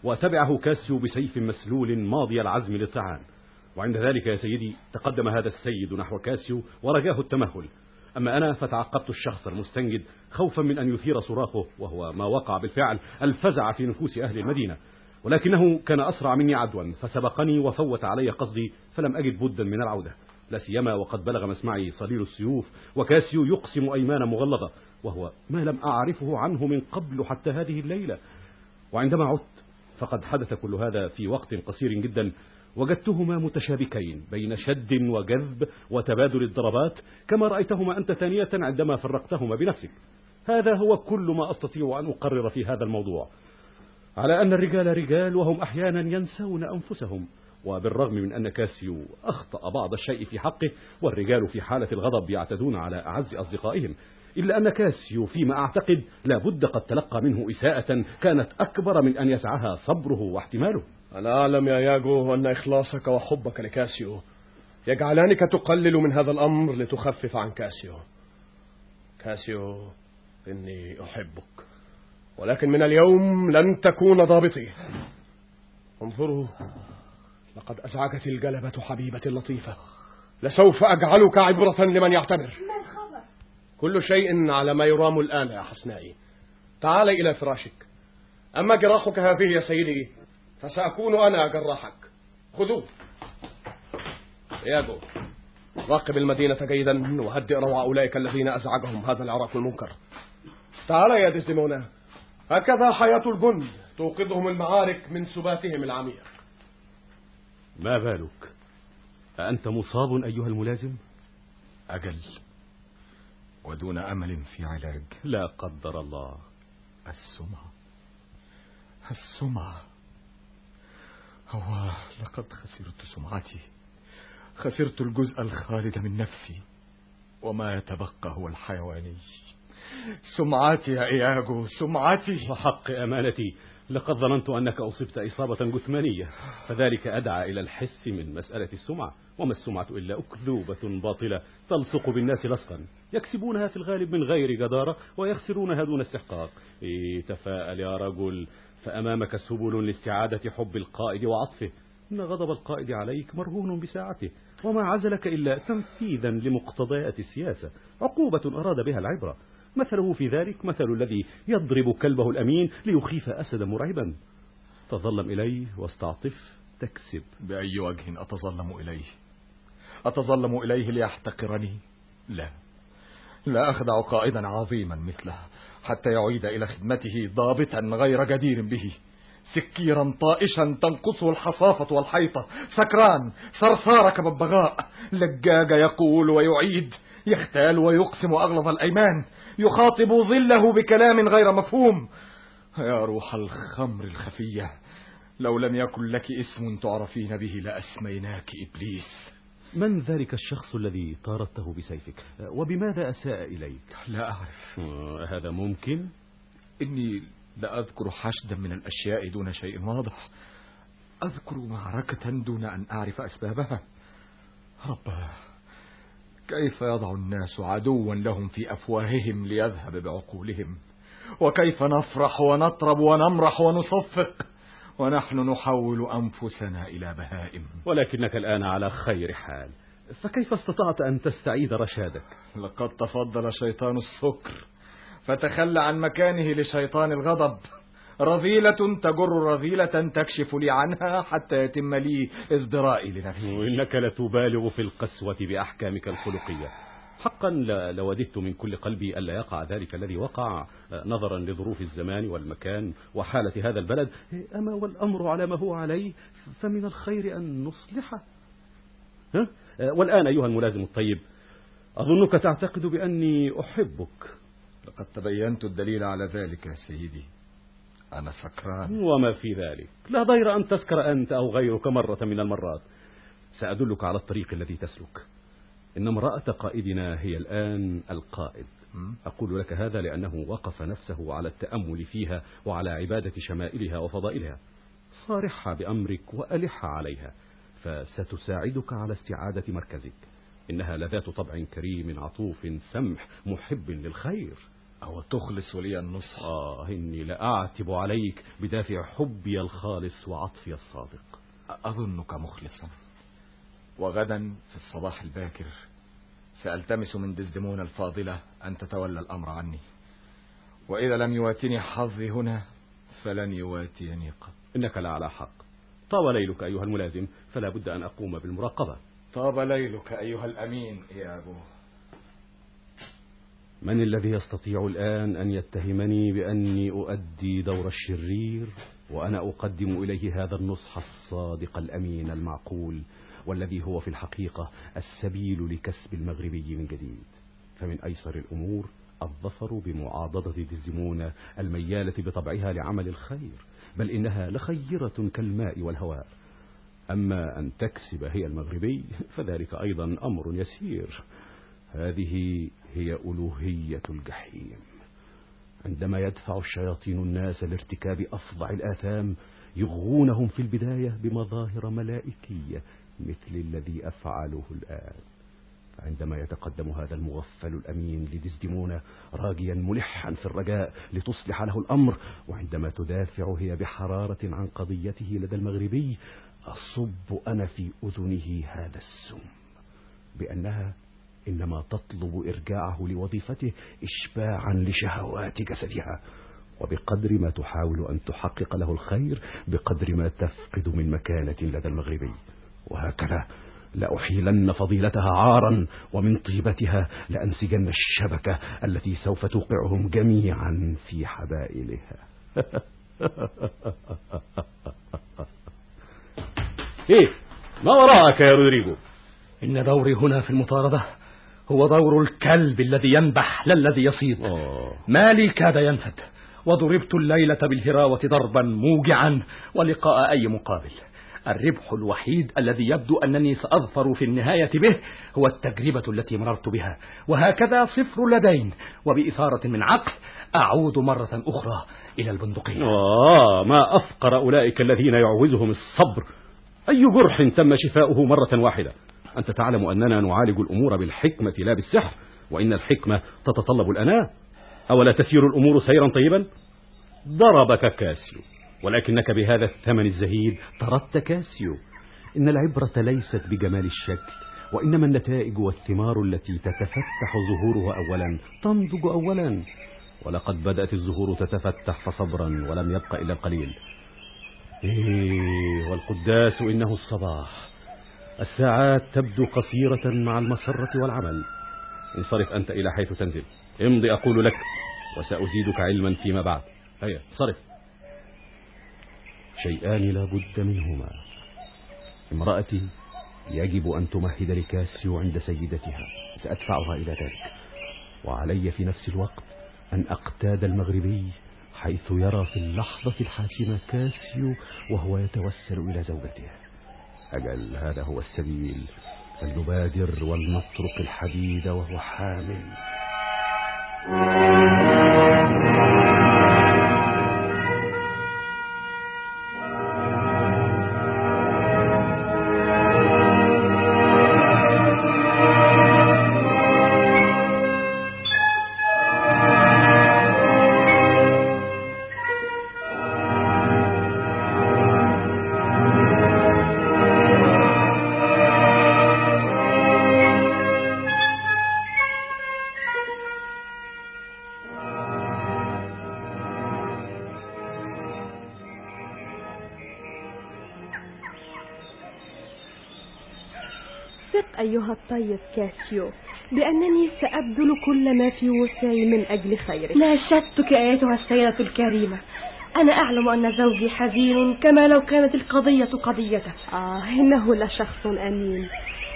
وتبعه كاسيو بسيف مسلول ماضي العزم للطعان وعند ذلك يا سيدي تقدم هذا السيد نحو كاسيو ورجاه التمهل. أما أنا فتعقبت الشخص المستنجد خوفا من أن يثير صراخه وهو ما وقع بالفعل الفزع في نفوس أهل المدينة. ولكنه كان أسرع مني عدوا فسبقني وفوت علي قصدي فلم أجد بدا من العودة. لا سيما وقد بلغ مسمعي صليل السيوف وكاسيو يقسم أيمان مغلظة وهو ما لم أعرفه عنه من قبل حتى هذه الليلة. وعندما عدت فقد حدث كل هذا في وقت قصير جدا وجدتهما متشابكين بين شد وجذب وتبادل الضربات كما رأيتهما أنت ثانية عندما فرقتهما بنفسك. هذا هو كل ما أستطيع أن أقرر في هذا الموضوع. على أن الرجال رجال وهم أحيانا ينسون أنفسهم. وبالرغم من أن كاسيو أخطأ بعض الشيء في حقه والرجال في حالة الغضب يعتدون على أعز أصدقائهم. إلا أن كاسيو فيما أعتقد لابد قد تلقى منه إساءة كانت أكبر من أن يسعها صبره واحتماله. أنا أعلم يا ياجو أن إخلاصك وحبك لكاسيو يجعلانك تقلل من هذا الأمر لتخفف عن كاسيو. كاسيو إني أحبك ولكن من اليوم لن تكون ضابطي. انظروا لقد أزعجت الجلبة حبيبتي اللطيفة. لسوف أجعلك عبرة لمن يعتبر. ما الخبر؟ كل شيء على ما يرام الآن يا حسنائي. تعال إلى فراشك. أما جراحك هذه يا سيدي فسأكون أنا جراحك. خذوه. ياجو راقب المدينة جيدا وهدئ روع أولئك الذين أزعجهم هذا العراق المنكر. تعال يا ديزديمونا هكذا حياة الجند توقظهم المعارك من سباتهم العميق ما بالك؟ أأنت مصاب أيها الملازم؟ أجل. ودون أمل في علاج. لا قدر الله. السمعة. السمعة. هو لقد خسرت سمعتي. خسرت الجزء الخالد من نفسي. وما يتبقى هو الحيواني. سمعتي يا إياجو سمعتي. وحق أمانتي لقد ظننت أنك أصبت إصابة جثمانية فذلك أدعى إلى الحس من مسألة السمعة وما السمعة إلا أكذوبة باطلة تلصق بالناس لصقا يكسبونها في الغالب من غير جدارة ويخسرونها دون استحقاق. إيه تفاءل يا رجل فأمامك سبل لاستعادة حب القائد وعطفه. إن غضب القائد عليك مرهون بساعته وما عزلك إلا تنفيذا لمقتضيات السياسة. عقوبة أراد بها العبرة. مثله في ذلك مثل الذي يضرب كلبه الأمين ليخيف أسدا مرعبا. تظلم إليه واستعطف تكسب. بأي وجه أتظلم إليه؟ أتظلم إليه ليحتقرني؟ لا. لا أخدع قائدا عظيما مثله حتى يعيد إلى خدمته ضابطا غير جدير به. سكيرا طائشا تنقصه الحصافة والحيطة. سكران صرصار كببغاء لجاج يقول ويعيد يختال ويقسم أغلظ الأيمان. يخاطب ظله بكلام غير مفهوم. يا روح الخمر الخفية لو لم يكن لك اسم تعرفين به لأسميناك إبليس. من ذلك الشخص الذي طاردته بسيفك؟ وبماذا أساء إليك؟ لا أعرف. هذا ممكن؟ إني لا أذكر حشدا من الأشياء دون شيء واضح. أذكر معركة دون أن أعرف أسبابها. رباه كيف يضع الناس عدوا لهم في أفواههم ليذهب بعقولهم؟ وكيف نفرح ونطرب ونمرح ونصفق؟ ونحن نحول أنفسنا إلى بهائم. ولكنك الآن على خير حال. فكيف استطعت أن تستعيد رشادك؟ لقد تفضل شيطان السكر فتخلى عن مكانه لشيطان الغضب. رذيلة تجر رذيلة تكشف لي عنها حتى يتم لي ازدرائي لنفسي. وإنك لتبالغ في القسوة بأحكامك الخلقية. حقا لوددت من كل قلبي ألا يقع ذلك الذي وقع نظرا لظروف الزمان والمكان وحالة هذا البلد. أما والأمر على ما هو عليه فمن الخير أن نصلحه ها؟ والآن أيها الملازم الطيب أظنك تعتقد بأني أحبك. لقد تبينت الدليل على ذلك يا سيدي. أنا سكران. وما في ذلك. لا ضير أن تسكر أنت أو غيرك مرة من المرات. سأدلك على الطريق الذي تسلك. إن امرأة قائدنا هي الآن القائد. أقول لك هذا لأنه وقف نفسه على التأمل فيها وعلى عبادة شمائلها وفضائلها. صارحها بأمرك وألح عليها فستساعدك على استعادة مركزك. إنها لذات طبع كريم عطوف سمح محب للخير. أو تخلص لي النصح آه إني لأعتب عليك بدافع حبي الخالص وعطفي الصادق. أظنك مخلصا. وغدا في الصباح الباكر سألتمس من دزدمون الفاضلة أن تتولى الأمر عني. وإذا لم يواتني حظي هنا فلن يواتيني قط. إنك لعلى حق. طاب ليلك أيها الملازم فلا بد أن أقوم بالمراقبة. طاب ليلك أيها الأمين يا أبوه من الذي يستطيع الآن أن يتهمني بأني أؤدي دور الشرير وأنا أقدم إليه هذا النصح الصادق الأمين المعقول والذي هو في الحقيقة السبيل لكسب المغربي من جديد. فمن أيسر الأمور الظفر بمعاضدة دزمونة الميالة بطبعها لعمل الخير بل إنها لخيرة كالماء والهواء. أما أن تكسب هي المغربي فذلك أيضا أمر يسير. هذه هي ألوهية الجحيم. عندما يدفع الشياطين الناس لارتكاب أفظع الآثام يغوونهم في البداية بمظاهر ملائكية مثل الذي أفعله الآن. فعندما يتقدم هذا المغفل الأمين لدزدمونة راجيا ملحا في الرجاء لتصلح له الأمر وعندما تدافع هي بحرارة عن قضيته لدى المغربي أصب أنا في أذنه هذا السم. بأنها إنما تطلب إرجاعه لوظيفته إشباعا لشهوات جسدها. وبقدر ما تحاول أن تحقق له الخير بقدر ما تفقد من مكانة لدى المغربي. وهكذا لأحيلن فضيلتها عارا ومن طيبتها لأنسجن الشبكة التي سوف توقعهم جميعا في حبائلها. إيه ما وراءك يا رودريجو إن دوري هنا في المطاردة. هو دور الكلب الذي ينبح لا الذي يصيد. مالي كاد ينفد وضربت الليلة بالهراوة ضربا موجعا ولقاء أي مقابل. الربح الوحيد الذي يبدو أنني سأظفر في النهاية به هو التجربة التي مررت بها وهكذا صفر لدين. وبإثارة من عقل أعود مرة أخرى إلى البندقية. آه ما أفقر أولئك الذين يعوزهم الصبر. أي جرح تم شفاؤه مرة واحدة؟ أنت تعلم أننا نعالج الأمور بالحكمة لا بالسحر وإن الحكمة تتطلب الأناة. أولا تسير الأمور سيرا طيبا؟ ضربك كاسيو. ولكنك بهذا الثمن الزهيد طردت كاسيو. إن العبرة ليست بجمال الشكل وإنما النتائج والثمار التي تتفتح ظهورها أولا تنضج أولا. ولقد بدأت الزهور تتفتح فصبرا ولم يبق إلا القليل. إيه والقداس إنه الصباح. الساعات تبدو قصيرة مع المسرة والعمل. انصرف أنت إلى حيث تنزل. امضي أقول لك وسأزيدك علما فيما بعد. هيا صرف شيئان لا بد منهما. امرأتي يجب أن تمهد لكاسيو عند سيدتها. سأدفعها إلى ذلك. وعلي في نفس الوقت أن أقتاد المغربي حيث يرى في اللحظة الحاسمة كاسيو وهو يتوسل إلى زوجته. أجل هذا هو السبيل فلنبادر ولنطرق الحديد وهو حامل. كل ما في وسعي من أجل خيرك. ناشدتك أيتها السيدة الكريمة. أنا أعلم أن زوجي حزين كما لو كانت القضية قضيته. آه إنه لشخص أمين.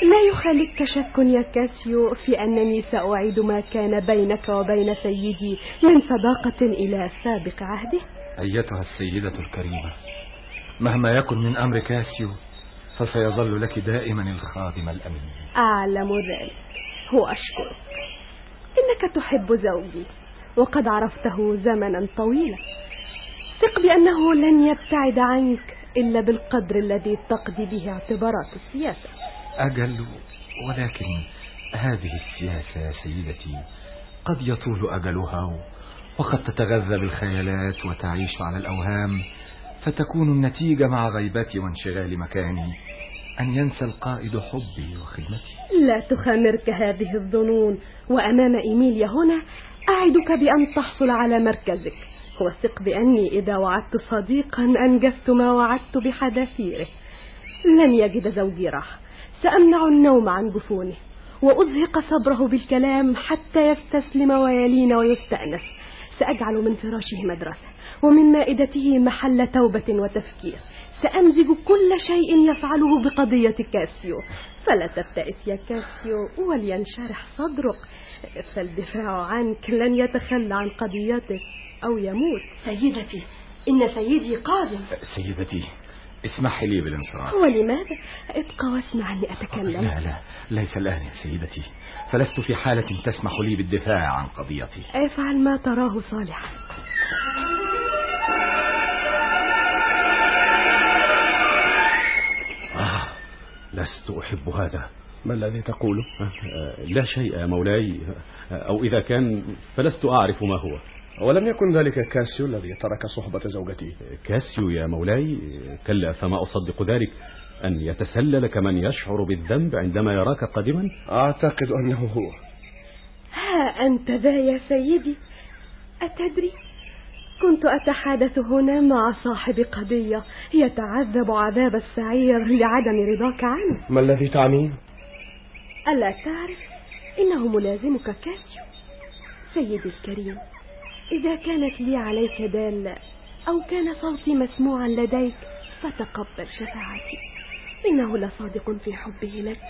لا يخالك شك يا كاسيو في أنني سأعيد ما كان بينك وبين سيدي من صداقة إلى سابق عهده. أيتها السيدة الكريمة مهما يكن من أمر كاسيو فسيظل لك دائما الخادم الأمين. أعلم ذلك. وأشكرك إنك تحب زوجي. وقد عرفته زمنا طويلا. ثق بأنه لن يبتعد عنك إلا بالقدر الذي تقضي به اعتبارات السياسة. أجل ولكن هذه السياسة يا سيدتي قد يطول أجلها وقد تتغذى بالخيالات وتعيش على الأوهام فتكون النتيجة مع غيبتي وانشغال مكاني. أن ينسى القائد حبي وخدمتي لا تخامرك هذه الظنون. وأمام إيميليا هنا أعدك بأن تحصل على مركزك. وثق بأني إذا وعدت صديقا أنجزت ما وعدت بحذافيره. لن يجد زوجي راحة سأمنع النوم عن جفونه وأزهق صبره بالكلام حتى يستسلم ويلين ويستأنس. سأجعل من فراشه مدرسة ومن مائدته محل توبة وتفكير. سأمزج كل شيء يفعله بقضية كاسيو. فلا تبتئس يا كاسيو ولينشرح صدرك. فالدفاع عنك لن يتخلى عن قضيتك أو يموت. سيدتي إن سيدي قادم سيدتي اسمحي لي بالانصراف ولماذا؟ ابقى واسمعني أتكلم. لا لا ليس الآن يا سيدتي. فلست في حالة تسمح لي بالدفاع عن قضيتي. افعل ما تراه صالحا. لست أحب هذا. ما الذي تقوله؟ آه لا شيء يا مولاي. أو إذا كان فلست أعرف ما هو. ولم يكن ذلك كاسيو الذي ترك صحبة زوجتي كاسيو يا مولاي. كلا فما أصدق ذلك. أن يتسلل كمن يشعر بالذنب عندما يراك قادما أعتقد أنه هو. ها أنت ذا يا سيدي. أتدري؟ كنت أتحادث هنا مع صاحب قضية يتعذب عذاب السعير لعدم رضاك عنه. ما الذي تعنيه؟ ألا تعرف إنه ملازمك كاسيو سيدي الكريم إذا كانت لي عليك دالة أو كان صوتي مسموعا لديك فتقبل شفاعتي. إنه لصادق في حبه لك.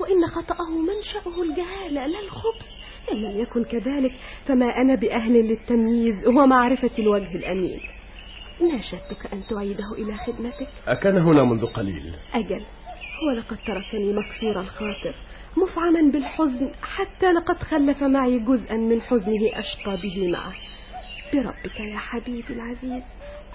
وإن خطأه منشأه الجهالة لا الخبث. إن لم يكن كذلك فما أنا بأهل للتمييز ومعرفة الوجه الأمين. ناشدتك أن تعيده إلى خدمتك. أكان هنا منذ قليل. أجل. ولقد تركني مكسور الخاطر مفعما بالحزن حتى لقد خلف معي جزءا من حزنه أشقى به معه. بربك يا حبيبي العزيز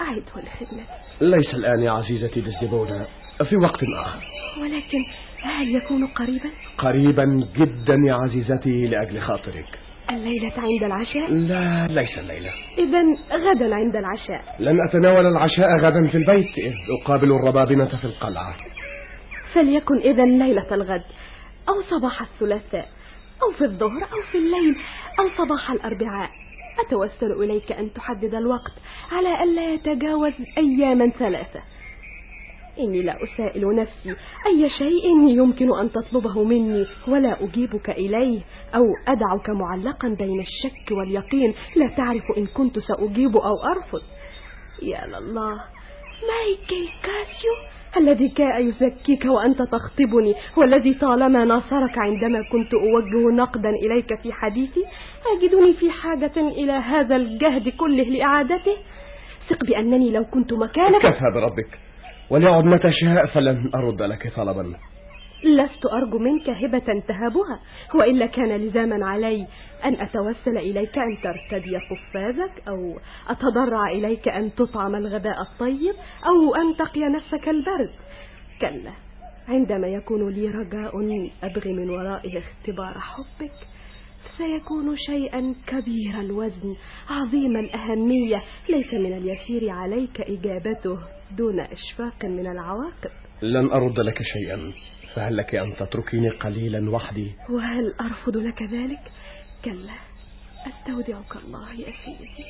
أعده لخدمتك. ليس الآن يا عزيزتي ديسديمونا في وقت آخر. ولكن هل يكون قريبا؟ قريبا جدا يا عزيزتي لأجل خاطرك. الليلة عند العشاء؟ لا ليس الليلة. إذا غدا عند العشاء. لن أتناول العشاء غدا في البيت. إذ أقابل الربابنة في القلعة. فليكن إذا ليلة الغد أو صباح الثلاثاء أو في الظهر أو في الليل أو صباح الأربعاء. أتوسل إليك أن تحدد الوقت على ألا يتجاوز أياما ثلاثة. إني لا أسائل نفسي. أي شيء يمكن أن تطلبه مني ولا أجيبك إليه أو أدعك معلقا بين الشك واليقين؟ لا تعرف إن كنت سأجيب أو أرفض. يا لله. مايكل كاسيو. الذي كاء يزكيك وأنت تخطبني والذي طالما ناصرك عندما كنت أوجه نقدا إليك في حديثي أجدني في حاجة إلى هذا الجهد كله لإعادته؟ ثق بأنني لو كنت مكانك. كفى بربك وليعد متى شاء فلن أرد لك طلبا. لست أرجو منك هبة تهبها وإلا كان لزاما علي أن أتوسل إليك أن ترتدي قفازك أو أتضرع إليك أن تطعم الغداء الطيب أو أن تقي نفسك البرد. كلا عندما يكون لي رجاء أبغي من ورائه اختبار حبك سيكون شيئا كبير الوزن عظيم الأهمية ليس من اليسير عليك إجابته دون إشفاق من العواقب. لن أرد لك شيئا فهل لك أن تتركيني قليلا وحدي؟ وهل أرفض لك ذلك؟ كلا أستودعك الله يا سيدي.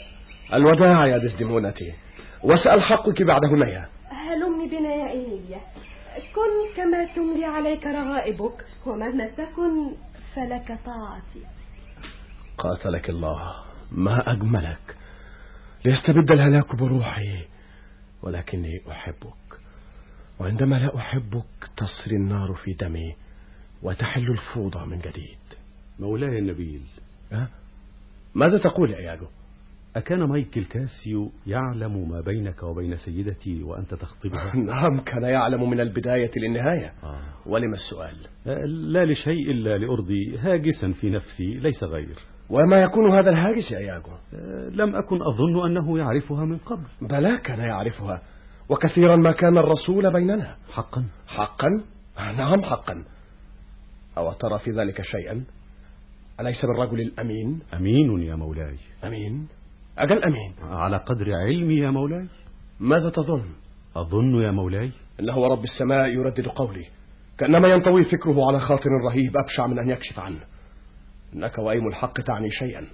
الوداع يا دزدمونتي واسأل حقك بعد هنيا هلمني بنا يا إيميليا كن كما تملي عليك رغائبك ومهما تكن فلك طاعتي. قاتلك الله. ما أجملك. ليستبد الهلاك بروحي. ولكني أحبك. وعندما لا أحبك تصري النار في دمي وتحل الفوضى من جديد. مولاي النبيل. أه؟ ماذا تقول يا ياجو أكان مايكل كاسيو يعلم ما بينك وبين سيدتي وأنت تخطبها؟ نعم كان يعلم من البداية للنهاية. آه. ولم السؤال؟ لا لشيء إلا لأرضي هاجسا في نفسي ليس غير. وما يكون هذا الهاجس يا ياغو؟ لم أكن أظن أنه يعرفها من قبل بلى كان يعرفها وكثيرا ما كان الرسول بيننا حقا حقا؟ نعم حقا أو ترى في ذلك شيئا؟ أليس بالرجل الأمين؟ أمين يا مولاي أمين؟ أجل أمين على قدر علمي يا مولاي ماذا تظن؟ أظن يا مولاي إنه رب السماء يردد قولي كأنما ينطوي فكره على خاطر رهيب أبشع من أن يكشف عنه إنك وأيم الحق تعني شيئا.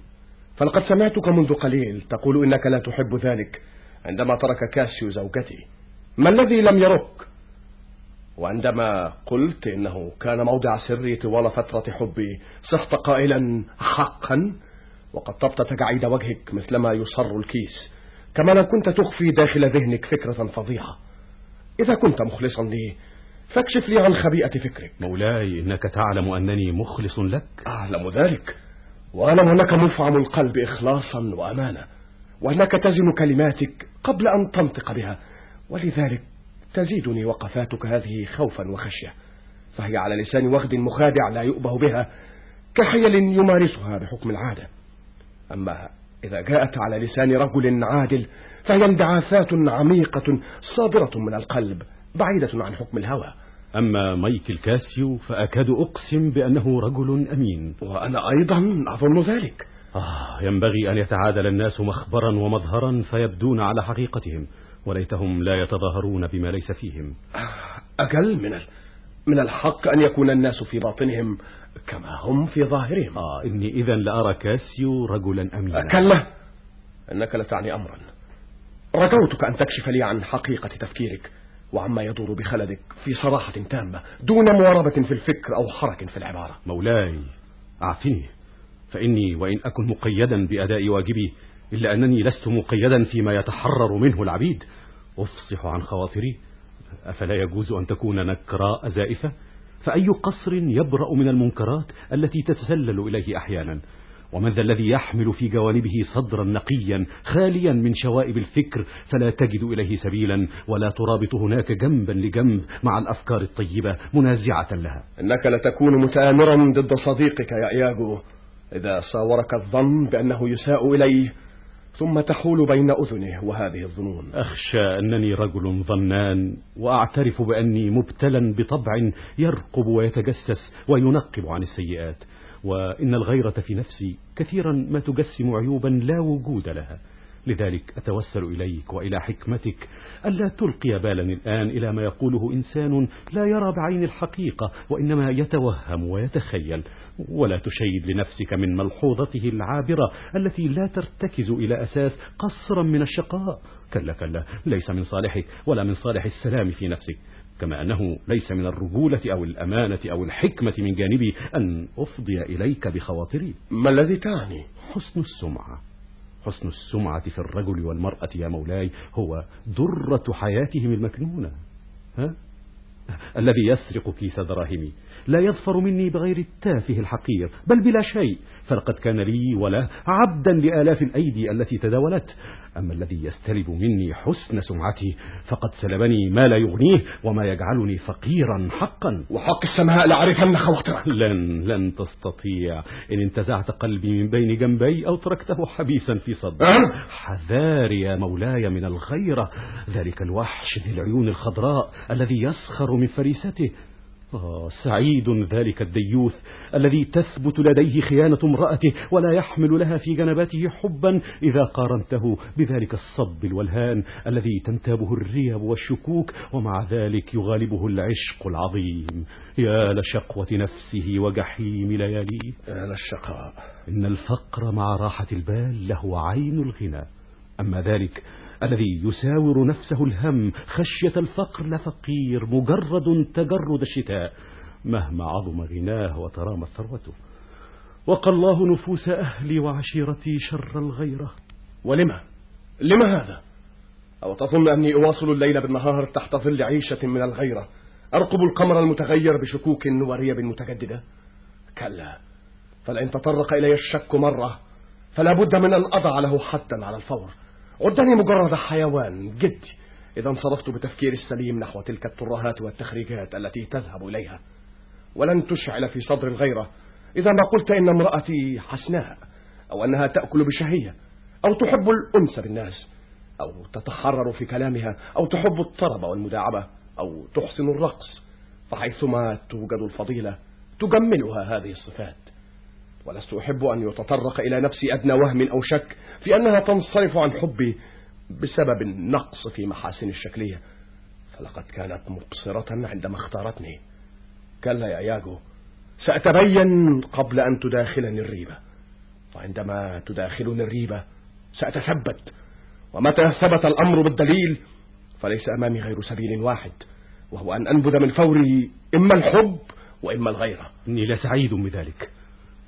فلقد سمعتك منذ قليل تقول إنك لا تحب ذلك عندما ترك كاسيو زوجتي ما الذي لم يرك؟ وعندما قلت إنه كان موضع سري طوال فترة حبي صحت قائلا حقا وقد طبت تجاعيد وجهك مثلما يصر الكيس كما لو كنت تخفي داخل ذهنك فكرة فظيعة. إذا كنت مخلصا لي فاكشف لي عن خبيئة فكرك. مولاي إنك تعلم أنني مخلص لك. أعلم ذلك. وأعلم أنك مفعم القلب إخلاصا وأمانة وأنك تزن كلماتك قبل أن تنطق بها. ولذلك تزيدني وقفاتك هذه خوفا وخشية. فهي على لسان وغد مخادع لا يؤبه بها كحيل يمارسها بحكم العادة. أما إذا جاءت على لسان رجل عادل فهي انبعاثات عميقة صادرة من القلب. بعيدة عن حكم الهوى. أما مايكل كاسيو فأكاد أقسم بأنه رجل أمين. وأنا أيضا أظن ذلك. آه ينبغي أن يتعادل الناس مخبرا ومظهرا فيبدون على حقيقتهم وليتهم لا يتظاهرون بما ليس فيهم. أقل من من الحق أن يكون الناس في باطنهم كما هم في ظاهرهم. آه إني إذا لأرى كاسيو رجلا أمينا. كلا إنك لتعني أمرا. رجوتك أن تكشف لي عن حقيقة تفكيرك. وعما يدور بخلدك في صراحة تامة دون مواربة في الفكر أو حرك في العبارة. مولاي أعفني فإني وإن أكن مقيدا بأداء واجبي إلا أنني لست مقيدا فيما يتحرر منه العبيد. أفصح عن خواطري. أفلا يجوز أن تكون نكراء زائفة؟ فأي قصر يبرأ من المنكرات التي تتسلل إليه أحيانا؟ ومن ذا الذي يحمل في جوانبه صدرا نقيا خاليا من شوائب الفكر فلا تجد إليه سبيلا ولا ترابط هناك جنبا لجنب مع الأفكار الطيبة منازعة لها. إنك لتكون متآمرا ضد صديقك يا إياجو إذا صاورك الظن بأنه يساء إليه ثم تحول بين أذنه وهذه الظنون. أخشى أنني رجل ظنان وأعترف بأني مبتلا بطبع يرقب ويتجسس وينقب عن السيئات. وإن الغيرة في نفسي كثيرا ما تجسم عيوبا لا وجود لها. لذلك أتوسل إليك وإلى حكمتك ألا تلقي بالا الآن إلى ما يقوله إنسان لا يرى بعين الحقيقة وإنما يتوهم ويتخيل. ولا تشيد لنفسك من ملحوظته العابرة التي لا ترتكز إلى أساس قصرا من الشقاء. كلا كلا ليس من صالحك ولا من صالح السلام في نفسك. كما أنه ليس من الرجولة أو الأمانة أو الحكمة من جانبي أن أفضي إليك بخواطري ما الذي تعني؟ حسن السمعة حسن السمعة في الرجل والمرأة يا مولاي هو درة حياتهم المكنونة ها؟ الذي يسرق كيس دراهمي لا يظفر مني بغير التافه الحقير بل بلا شيء فلقد كان لي ولا عبدا لآلاف الأيدي التي تداولت. أما الذي يستلب مني حسن سمعتي فقد سلبني ما لا يغنيه وما يجعلني فقيرا حقا. وحق السماء لأعرفن خواطرك لن لن تستطيع. إن انتزعت قلبي من بين جنبي أو تركته حبيسا في صدري. أه؟ حذار يا مولاي من الغيرة. ذلك الوحش ذي العيون الخضراء الذي يسخر من فريسته. آه سعيد ذلك الديوث الذي تثبت لديه خيانة امرأته ولا يحمل لها في جنباته حبا إذا قارنته بذلك الصب الولهان الذي تنتابه الريب والشكوك ومع ذلك يغالبه العشق العظيم. يا لشقوة نفسه وجحيم لياليه. يا للشقاء. إن الفقر مع راحة البال له عين الغنى. أما ذلك الذي يساور نفسه الهم خشية الفقر لفقير مجرد تجرد الشتاء مهما عظم غناه وترامت ثروته وقى الله نفوس أهلي وعشيرتي شر الغيرة. ولما؟ لما هذا؟ أو تظن أني أواصل الليل بالنهار تحت ظل عيشة من الغيرة أرقب القمر المتغير بشكوك وريب متجددة؟ كلا فلئن تطرق إلي الشك مرة فلا بد من أن أضع له حدا على الفور. عدني مجرد حيوان جدي إذا انصرفت بتفكير السليم نحو تلك الترهات والتخريجات التي تذهب إليها. ولن تشعل في صدر الغيرة إذا ما قلت إن امرأتي حسناء أو أنها تأكل بشهية أو تحب الأنس بالناس أو تتحرر في كلامها أو تحب الطرب والمداعبة أو تحسن الرقص فحيثما توجد الفضيلة تجملها هذه الصفات. ولست أحب أن يتطرق إلى نفسي أدنى وهم أو شك في أنها تنصرف عن حبي بسبب النقص في محاسن الشكلية. فلقد كانت مبصرة عندما اختارتني. كلا يا ياجو سأتبين قبل أن تداخلني الريبة. وعندما تداخلني الريبة سأتثبت. ومتى ثبت الأمر بالدليل؟ فليس أمامي غير سبيل واحد وهو أن أنبذ من فوري إما الحب وإما الغيرة. إني لسعيد بذلك.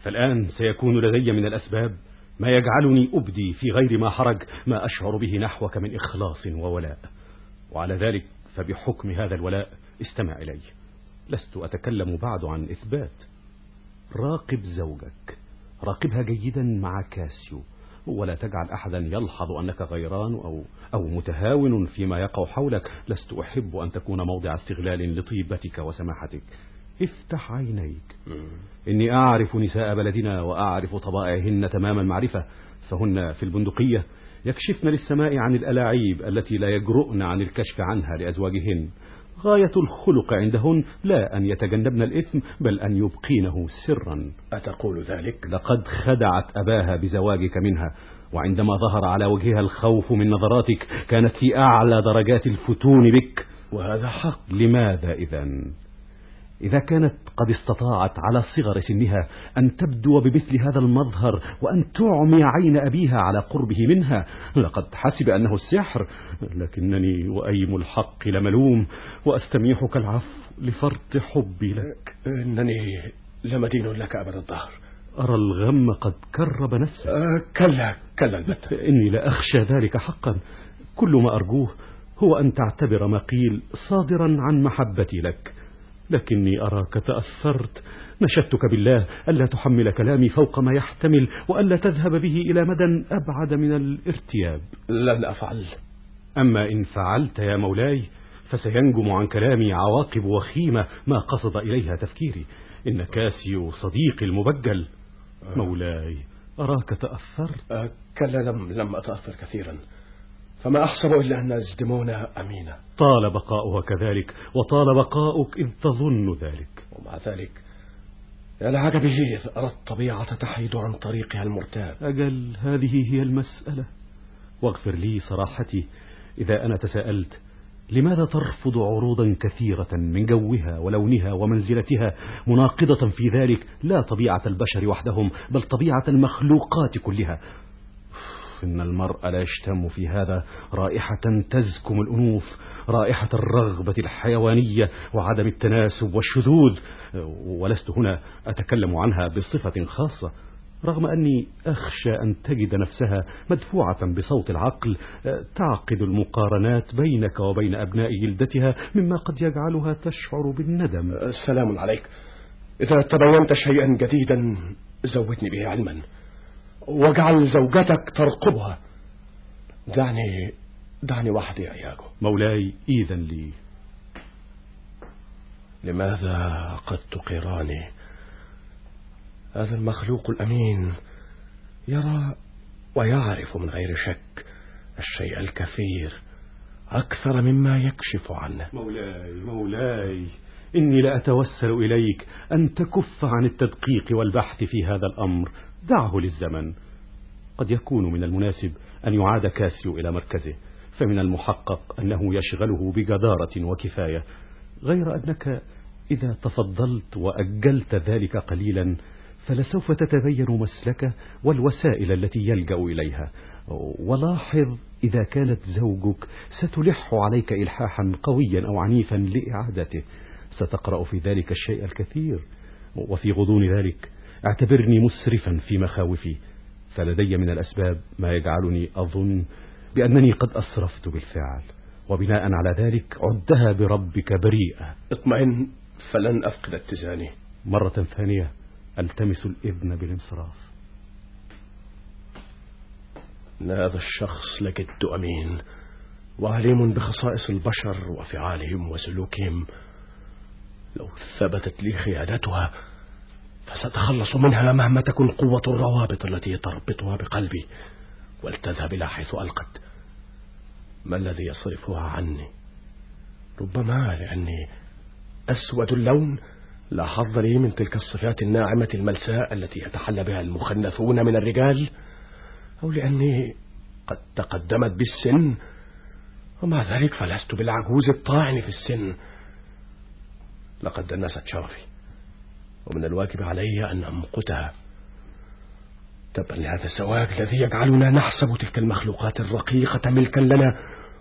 فالآن سيكون لدي من الأسباب ما يجعلني أبدي في غير ما حرج ما أشعر به نحوك من إخلاص وولاء. وعلى ذلك فبحكم هذا الولاء استمع إلي. لست أتكلم بعد عن إثبات. راقب زوجك. راقبها جيدا مع كاسيو. ولا تجعل أحدا يلحظ أنك غيران أو, أو متهاون فيما يقع حولك. لست أحب أن تكون موضع استغلال لطيبتك وسماحتك. افتح عينيك. إني أعرف نساء بلدنا وأعرف طبائعهن تمام المعرفة فهن في البندقية يكشفن للسماء عن الألاعيب التي لا يجرؤن عن الكشف عنها لأزواجهن. غاية الخلق عندهن لا أن يتجنبن الإثم بل أن يبقينه سرا. أتقول ذلك؟ لقد خدعت أباها بزواجك منها وعندما ظهر على وجهها الخوف من نظراتك كانت في أعلى درجات الفتون بك. وهذا حق. لماذا إذن؟ إذا كانت قد استطاعت على صغر سنها أن تبدو بمثل هذا المظهر وأن تعمي عين أبيها على قربه منها لقد حسب أنه السحر لكنني وأيم الحق لملوم وأستميحك العفو لفرط حبي لك. إنني لمدين لك أبد الظهر. أرى الغم قد كرب نفسك. أه كلا كلا البت. إني لأخشى ذلك حقا. كل ما أرجوه هو أن تعتبر ما قيل صادرا عن محبتي لك. لكني أراك تأثرت. نشدتك بالله ألا تحمل كلامي فوق ما يحتمل وألا تذهب به إلى مدى أبعد من الارتياب. لن أفعل. أما إن فعلت يا مولاي فسينجم عن كلامي عواقب وخيمة ما قصد إليها تفكيري. إن كاسيو صديقي المبجل. مولاي أراك تأثرت؟ أه كلا لم, لم أتأثر كثيرا. فما أحسب إلا أن ازدمونا أمينة طال بقاؤها كذلك وطال بقاؤك إذ تظن ذلك. ومع ذلك يا لعجبه إذ أرى الطبيعة تحيد عن طريقها المرتاب. أجل هذه هي المسألة. واغفر لي صراحتي إذا أنا تساءلت لماذا ترفض عروضا كثيرة من جوها ولونها ومنزلتها مناقضة في ذلك لا طبيعة البشر وحدهم بل طبيعة المخلوقات كلها؟ إن المرء لا يشتم في هذا رائحة تزكم الأنوف رائحة الرغبة الحيوانية وعدم التناسب والشذوذ. ولست هنا أتكلم عنها بصفة خاصة رغم أني أخشى أن تجد نفسها مدفوعة بصوت العقل تعقد المقارنات بينك وبين أبناء جلدتها مما قد يجعلها تشعر بالندم. السلام عليك. إذا تبينت شيئا جديدا زودني به علما. واجعل زوجتك ترقبها. دعني دعني وحدي يا ياجو مولاي إذن لي. لماذا قد تقراني؟ هذا المخلوق الأمين يرى ويعرف من غير شك الشيء الكثير أكثر مما يكشف عنه. مولاي مولاي إني لأتوسل إليك أن تكف عن التدقيق والبحث في هذا الأمر. دعه للزمن. قد يكون من المناسب أن يعاد كاسيو إلى مركزه فمن المحقق أنه يشغله بجدارة وكفاية. غير أنك إذا تفضلت وأجلت ذلك قليلا فلسوف تتبين مسلكه والوسائل التي يلجأ إليها. ولاحظ إذا كانت زوجك ستلح عليك إلحاحا قويا أو عنيفا لإعادته. ستقرأ في ذلك الشيء الكثير وفي غضون ذلك اعتبرني مسرفا في مخاوفي فلدي من الأسباب ما يجعلني أظن بأنني قد أسرفت بالفعل وبناء على ذلك عدها بربك بريئة. اطمئن فلن أفقد اتزاني مرة ثانية ألتمس الإذن بالانصراف. هذا الشخص لجد أمين وعليم بخصائص البشر وفعالهم وسلوكهم. لو ثبتت لي خيانتها فسأتخلص منها مهما تكن قوة الروابط التي تربطها بقلبي ولتذهب إلى حيث ألقت. ما الذي يصرفها عني؟ ربما لأني أسود اللون لا حظ لي من تلك الصفات الناعمة الملساء التي يتحلى بها المخنثون من الرجال أو لأني قد تقدمت بالسن ومع ذلك فلست بالعجوز الطاعن في السن. لقد دنست شرفي. ومن الواجب علي أن أمقتها. تبا لهذا الزواج الذي يجعلنا نحسب تلك المخلوقات الرقيقة ملكا لنا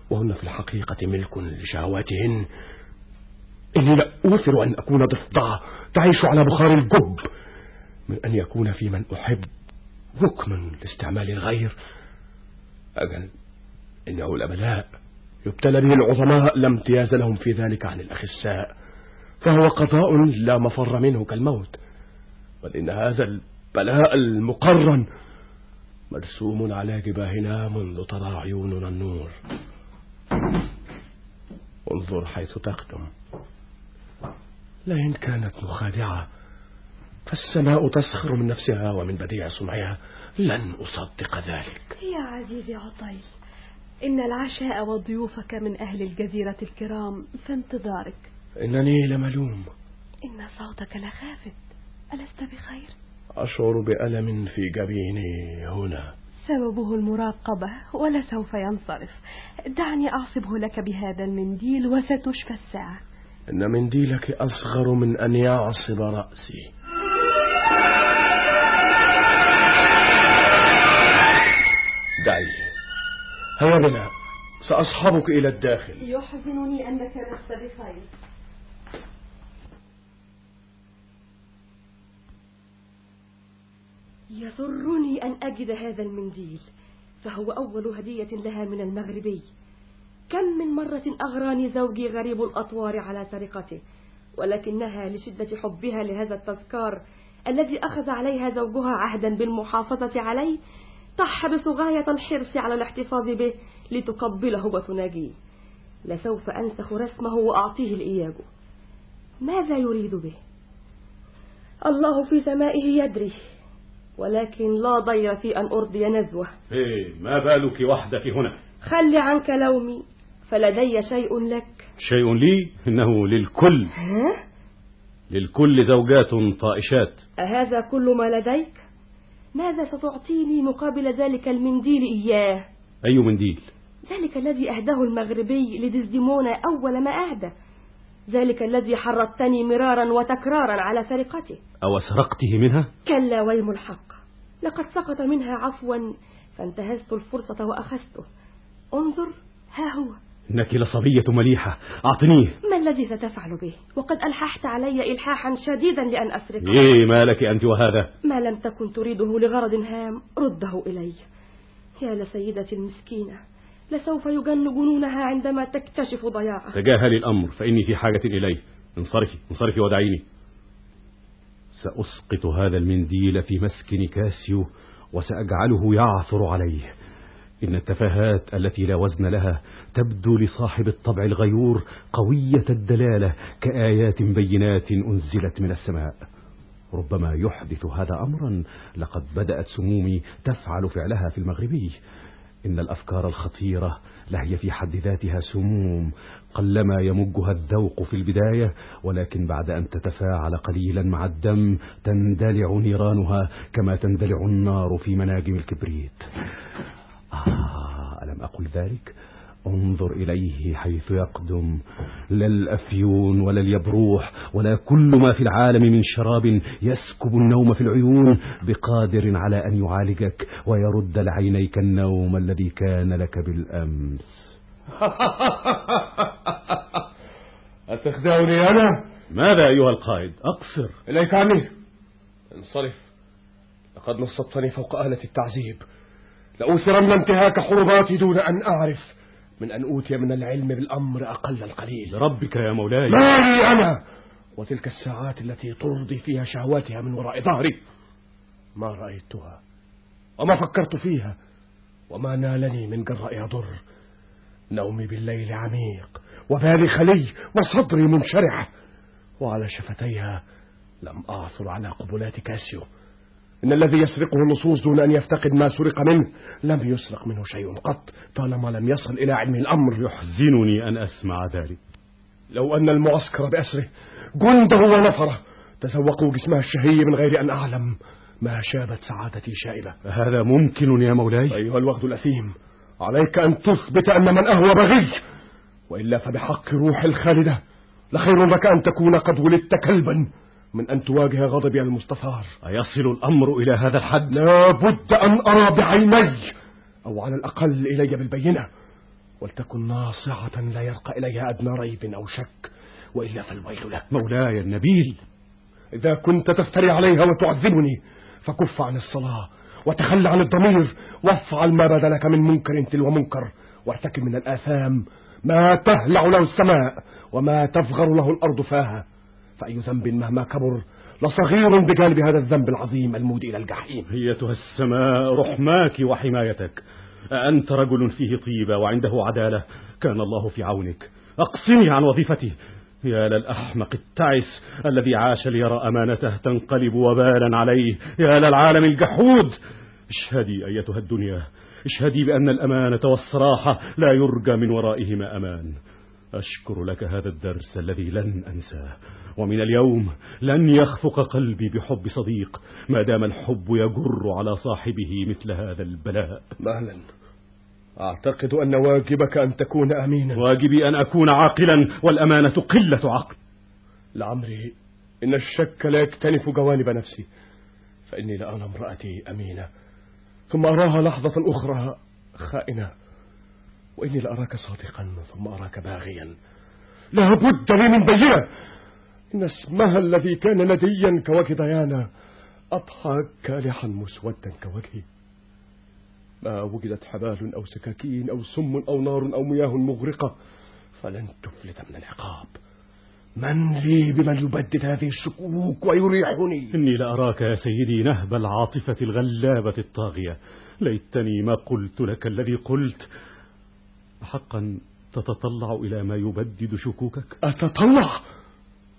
وهن في الحقيقة ملك لشهواتهن. إني لا أوثر أن أكون ضفدعة تعيش على بخار الجب من أن يكون في من أحب حكما لاستعمال الغير. أجل إنه الأبلاء يبتلى به العظماء لا امتياز لهم في ذلك عن الأخساء فهو قضاء لا مفر منه كالموت. بل إن هذا البلاء المقرن مرسوم على جباهنا منذ ترى عيوننا النور. انظر حيث تقدم. لئن كانت مخادعة فالسماء تسخر من نفسها ومن بديع صنعها. لن أصدق ذلك. يا عزيزي عطيل إن العشاء وضيوفك من أهل الجزيرة الكرام في انتظارك إنني لملوم إن صوتك لخافت. ألست بخير؟ أشعر بألم في جبيني هنا. سببه المراقبة ولسوف ينصرف. دعني أعصبه لك بهذا المنديل وستشفى الساعة. إن منديلك أصغر من أن يعصب رأسي. دعي. هيا بنا. سأصحبك إلى الداخل. يحزنني أنك لست بخير. يضرني أن أجد هذا المنديل فهو أول هدية لها من المغربي. كم من مرة أغراني زوجي غريب الأطوار على سرقته ولكنها لشدة حبها لهذا التذكار الذي أخذ عليها زوجها عهدا بالمحافظة عليه تحرص غاية الحرص على الاحتفاظ به لتقبله وتناجيه. لسوف أنسخ رسمه وأعطيه الإياب. ماذا يريد به؟ الله في سمائه يدري. ولكن لا ضير في أن أرضي نزوة. إيه ما بالك وحدك هنا؟ خل عنك لومي فلدي شيء لك. شيء لي؟ إنه للكل. ها؟ للكل زوجات طائشات. أهذا كل ما لديك؟ ماذا ستعطيني مقابل ذلك المنديل إياه؟ أي منديل؟ ذلك الذي أهده المغربي لدزدمونا أول ما أهدى. ذلك الذي حرضتني مرارا وتكرارا على سرقته. أو سرقته منها؟ كلا ويم الحق. لقد سقط منها عفوا فانتهزت الفرصة وأخذته. انظر ها هو. إنك لصبية مليحة. أعطنيه ما الذي ستفعل به؟ وقد ألححت علي إلحاحا شديدا لأن أسرقه إيه ما لك أنت وهذا؟ ما لم تكن تريده لغرض هام رده إلي. يا لسيدتي المسكينة لسوف يجن جنونها عندما تكتشف ضياعه تجاهلي الأمر فإني في حاجة إليه. انصرفي انصرفي ودعيني سأسقط هذا المنديل في مسكن كاسيو وسأجعله يعثر عليه. إن التفاهات التي لا وزن لها تبدو لصاحب الطبع الغيور قوية الدلالة كآيات بينات أنزلت من السماء. ربما يحدث هذا أمرا لقد بدأت سمومي تفعل فعلها في المغربي. إن الأفكار الخطيرة لهي في حد ذاتها سموم قلما يمجها الذوق في البداية ولكن بعد أن تتفاعل قليلا مع الدم تندلع نيرانها كما تندلع النار في مناجم الكبريت. آه ألم أقل ذلك؟ انظر إليه حيث يقدم. لا الأفيون ولا اليبروح ولا كل ما في العالم من شراب يسكب النوم في العيون بقادر على أن يعالجك ويرد لعينيك النوم الذي كان لك بالأمس. أتخدعني أنا؟ ماذا أيها القائد؟ أقصر. إليك عني انصرف. لقد نصبتني فوق آلة التعذيب. لأوثرن انتهاك حرماتي دون أن أعرف. من أن أوتي من العلم بالأمر أقل القليل. لربك يا مولاي. مالي أنا؟ وتلك الساعات التي ترضي فيها شهواتها من وراء ظهري ما رأيتها؟ وما فكرت فيها؟ وما نالني من جراء ضر نومي بالليل عميق وبالي خلي وصدري منشرح. وعلى شفتيها لم أعثر على قبلات كاسيو. إن الذي يسرقه اللصوص دون أن يفتقد ما سرق منه لم يسرق منه شيء قط طالما لم يصل إلى علم الأمر. يحزنني أن أسمع ذلك. لو أن المعسكر بأسره جنده ونفره تسوقوا جسمها الشهي من غير أن أعلم ما شابت سعادتي شائبة. هذا ممكن يا مولاي؟ أيها الوغد الأثيم عليك أن تثبت أن من أهوى بغي وإلا فبحق روح الخالدة لخير لك أن تكون قد ولدت كلبا من أن تواجه غضبي المستثار أيصل الأمر إلى هذا الحد؟ لا بد أن أرى بعيني أو على الأقل إلي بالبينة ولتكن ناصعة لا يرقى إليها أدنى ريب أو شك وإلا فالويل لك. مولاي النبيل. إذا كنت تفتري عليها وتعذبني فكف عن الصلاة وتخلى عن الضمير وافعل ما بدا لك من منكر تلو منكر وارتكب من الآثام ما تهلع له السماء وما تفغر له الأرض فاها. فأي ذنب مهما كبر لصغير بجانب هذا الذنب العظيم المودي إلى الجحيم. أيتها السماء رحماك وحمايتك. أنت رجل فيه طيبة وعنده عدالة. كان الله في عونك. أقسمي عن وظيفتي يا للأحمق التعس الذي عاش ليرى أمانته تنقلب وبالا عليه. يا للعالم الجحود. اشهدي أيتها الدنيا. اشهدي بأن الأمانة والصراحة لا يرجى من ورائهما أمان. أشكر لك هذا الدرس الذي لن أنساه. ومن اليوم لن يخفق قلبي بحب صديق. ما دام الحب يجر على صاحبه مثل هذا البلاء. مهلا. أعتقد أن واجبك أن تكون أمينا. واجبي أن أكون عاقلا والأمانة قلة عقل. لعمري إن الشك لا يكتنف جوانب نفسي فإني لأرى امرأتي أمينة. ثم أراها لحظة أخرى خائنة. وإني لأراك صادقا ثم أراك باغيا. لا بد لي من بينة. إن اسمها الذي كان نديا كوجه ديانا أضحى كالحا مسودا كوجهي ما وجدت حبال أو سكاكين أو سم أو نار أو مياه مغرقة فلن تفلت من العقاب. من لي بمن يبدد هذه الشكوك ويريحني. إني لأراك يا سيدي نهب العاطفة الغلابة الطاغية. ليتني ما قلت لك الذي قلت. حقا تتطلع إلى ما يبدد شكوكك. أتطلع؟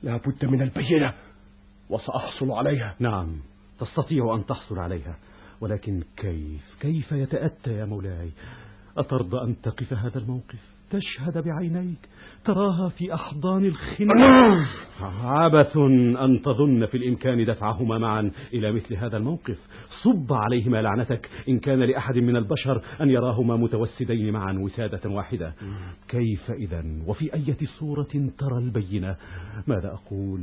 لا بد من البينة وسأحصل عليها. نعم تستطيع أن تحصل عليها. ولكن كيف كيف يتأتى يا مولاي؟ أترضى أن تقف هذا الموقف؟ تشهد بعينيك؟ تراها في أحضان الخناق. عبث أن تظن في الإمكان دفعهما معا. إلى مثل هذا الموقف صب عليهما لعنتك. إن كان لأحد من البشر أن يراهما متوسدين معا وسادة واحدة. كيف إذا؟ وفي أي صورة ترى البينة؟ ماذا أقول؟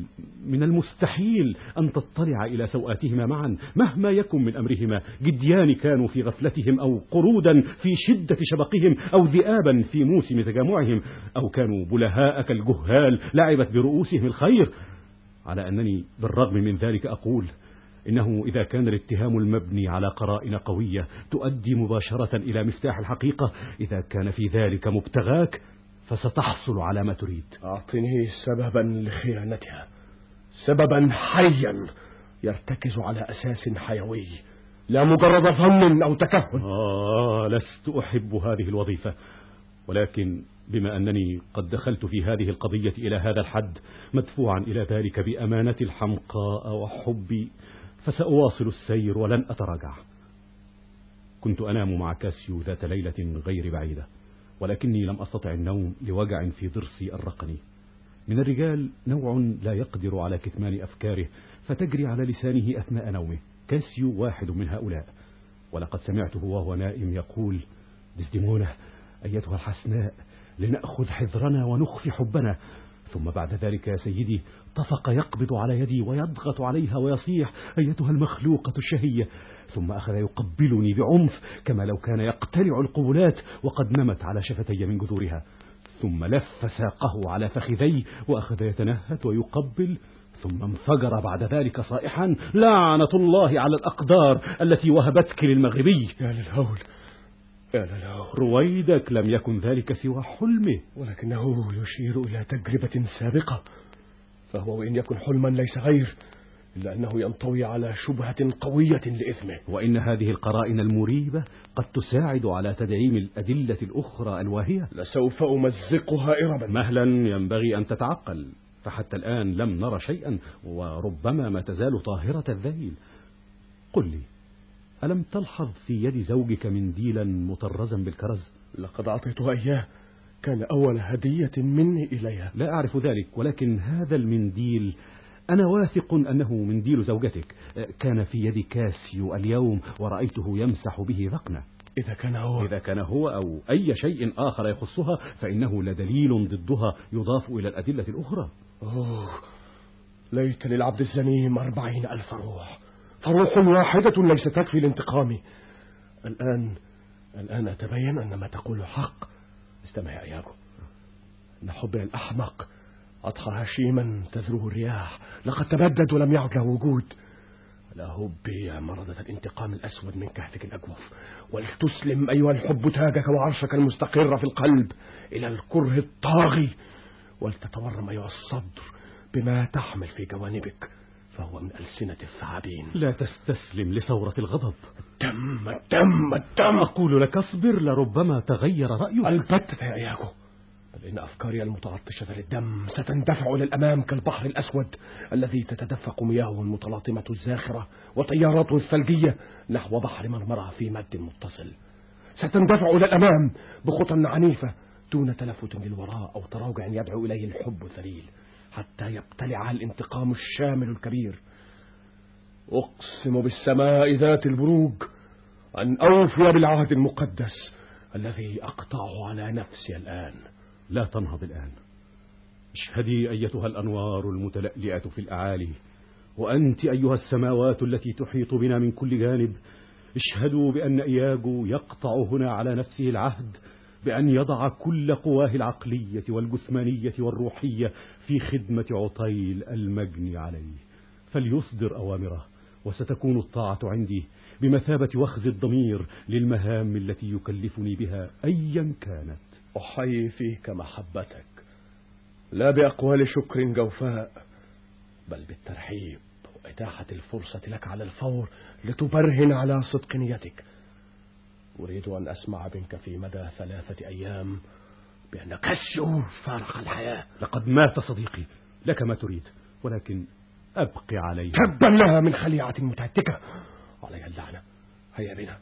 من المستحيل أن تطلع إلى سوآتهما معا. مهما يكن من أمرهما جديان كانوا في غفلتهم أو قرودا في شدة شبقهم أو ذئابا في موسم تجمعهم أو كانوا بلهاء كالجهال لعبت برؤوسهم الخير. على أنني بالرغم من ذلك أقول إنه إذا كان الاتهام المبني على قرائن قوية تؤدي مباشرة إلى مفتاح الحقيقة. إذا كان في ذلك مبتغاك فستحصل على ما تريد. أعطني سببا لخيانتها. سببا حيا يرتكز على أساس حيوي. لا مجرد ظن أو تكهن. آه لست أحب هذه الوظيفة. ولكن بما أنني قد دخلت في هذه القضية إلى هذا الحد مدفوعا إلى ذلك بأمانة الحمقاء وحبي فسأواصل السير ولن أتراجع. كنت أنام مع كاسيو ذات ليلة غير بعيدة ولكني لم أستطع النوم لوجع في ضرسي الرقني من الرجال نوع لا يقدر على كتمان أفكاره فتجري على لسانه أثناء نومه. كاسيو واحد من هؤلاء. ولقد سمعته وهو نائم يقول ديزديمونة أيتها الحسناء. لنأخذ حذرنا ونخفي حبنا. ثم بعد ذلك يا سيدي طفق يقبض على يدي ويضغط عليها ويصيح أيتها المخلوقة الشهية. ثم أخذ يقبلني بعنف كما لو كان يقتلع القبلات وقد نمت على شفتي من جذورها. ثم لف ساقه على فخذي وأخذ يتنهد ويقبل. ثم انفجر بعد ذلك صائحا لعنة الله على الأقدار التي وهبتك للمغربي. يا للهول. يا للهول رويدك لم يكن ذلك سوى حلمه. ولكنه يشير إلى تجربة سابقة فهو وإن يكن حلما ليس غير إلا أنه ينطوي على شبهة قوية لإثمه. وإن هذه القرائن المريبة قد تساعد على تدعيم الأدلة الأخرى الواهية. لسوف أمزقها إربا. مهلا ينبغي أن تتعقل فحتى الآن لم نرى شيئا وربما ما تزال طاهرة الذيل. قل لي ألم تلحظ في يد زوجك منديلا مطرزا بالكرز؟ لقد أعطيتها إياه. كان أول هدية مني إليها. لا أعرف ذلك ولكن هذا المنديل أنا واثق أنه منديل زوجتك. كان في يد كاسيو اليوم ورأيته يمسح به ذقنه. إذا كان هو. إذا كان هو أو أي شيء آخر يخصها فإنه لدليل ضدها يضاف إلى الأدلة الأخرى. أوه. ليت للعبد الزنيم أربعين ألف روح. فروح واحدة ليس تكفي لانتقامي الآن الآن أتبين أن ما تقول حق. استمع يا إياكو أن حبي الأحمق أضحى هشيما تذروه الرياح. لقد تبدد ولم يعد له وجود. لا هبي يا مرضة الانتقام الأسود من كهفك الأجوف. ولتسلم أيها الحب تاجك وعرشك المستقر في القلب إلى الكره الطاغي. ولتتورم أيها الصدر بما تحمل في جوانبك. فهو من ألسنة الثعابين. لا تستسلم لثورة الغضب. الدم الدم الدم أقول لك اصبر لربما تغير رأيك. البتة يا إياكو. بل إن أفكاري المتعطشة للدم ستندفع للأمام كالبحر الأسود الذي تتدفق مياهه المتلاطمة الزاخرة وتياراته الثلجية نحو بحر مرمرة في مد متصل. ستندفع للأمام بخطى عنيفة دون تلفت للوراء أو تراجع يدعو إليه الحب الذليل. حتى يبتلعها الانتقام الشامل الكبير. أقسم بالسماء ذات البروج أن أوفي بالعهد المقدس الذي أقطعه على نفسي الآن. لا تنهض الآن. اشهدي أيتها الأنوار المتلألئة في الأعالي. وأنت أيها السماوات التي تحيط بنا من كل جانب اشهدوا بأن إياجو يقطع هنا على نفسه العهد بأن يضع كل قواه العقلية والجثمانية والروحية في خدمة عطيل المجني عليه. فليصدر أوامره وستكون الطاعة عندي بمثابة وخز الضمير للمهام التي يكلفني بها أيا كانت. أحيي فيك محبتك لا بأقوال شكر جوفاء بل بالترحيب وإتاحة الفرصة لك على الفور لتبرهن على صدق نيتك. أريد أن أسمع منك في مدى ثلاثة أيام بأن كسيو فارق الحياة. لقد مات صديقي لك ما تريد ولكن أبقي عليه تبا لها من خليعة متهتكة علي اللعنة. هيا بنا.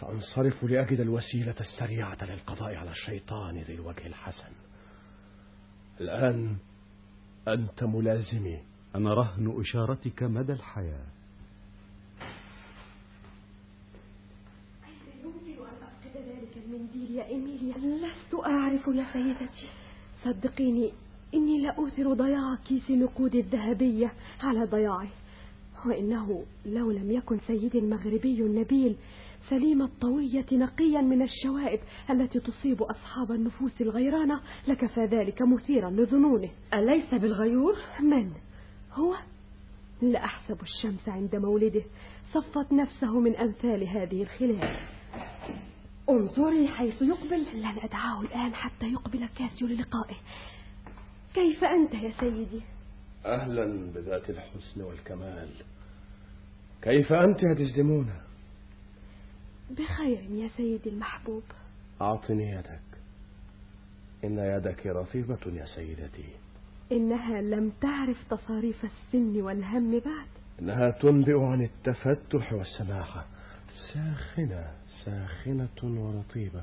سأنصرف لأجد الوسيلة السريعة للقضاء على الشيطان ذي الوجه الحسن. الآن أنت ملازمي أنا رهن إشارتك مدى الحياة. المنديل يا لست أعرف يا سيدتي صدقيني إني لا أوثر ضياع كيس نقود الذهبية على ضياعه وإنه لو لم يكن سيدي المغربي النبيل سليم الطوية نقيا من الشوائب التي تصيب أصحاب النفوس الغيرانة لكفى ذلك مثيرا لظنونه أليس بالغيور؟ من؟ هو؟ لا أحسب الشمس عند مولده صفت نفسه من أمثال هذه الخلال انظري حيث يقبل. لن أدعاه الآن حتى يقبل كاسيو للقائه. كيف أنت يا سيدي؟ أهلا بذات الحسن والكمال. كيف أنت يا دزدمونة؟ بخير يا سيدي المحبوب. أعطني يدك. إن يدك رطيبة يا سيدتي. إنها لم تعرف تصاريف السن والهم بعد. إنها تنبئ عن التفتح والسماحة ساخنة. ساخنة ورطيبة.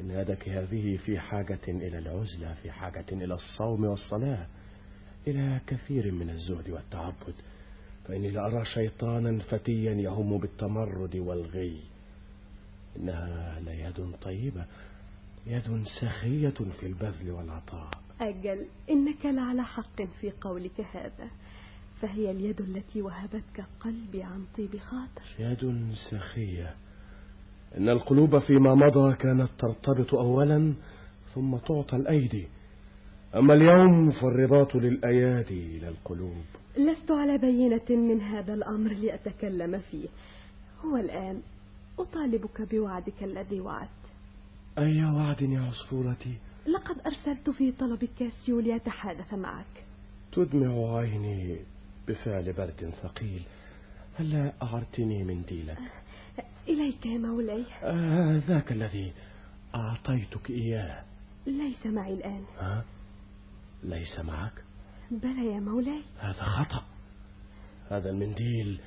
إن يدك هذه في حاجة إلى العزلة في حاجة إلى الصوم والصلاة إلى كثير من الزهد والتعبد. فإني لأرى شيطانا فتيا يهم بالتمرد والغي. إنها ليد طيبة يد سخية في البذل والعطاء. أجل إنك لعلى حق في قولك هذا. فهي اليد التي وهبتك قلبي عن طيب خاطر. يد سخية. إن القلوب فيما مضى كانت ترتبط أولا ثم تعطى الأيدي. أما اليوم فالرباط للأيادي إلى القلوب. لست على بينة من هذا الأمر لأتكلم فيه. هو الآن أطالبك بوعدك الذي وعدت. أي وعد يا عصفورتي؟ لقد أرسلت في طلب كاسيو ليتحادث معك. تدمع عيني بفعل برد ثقيل. هلا أعرتني منديلك إليك يا مولاي. آه ذاك الذي أعطيتك إياه. ليس معي الآن. ها؟ ليس معك؟ بلى يا مولاي. هذا خطأ. هذا المنديل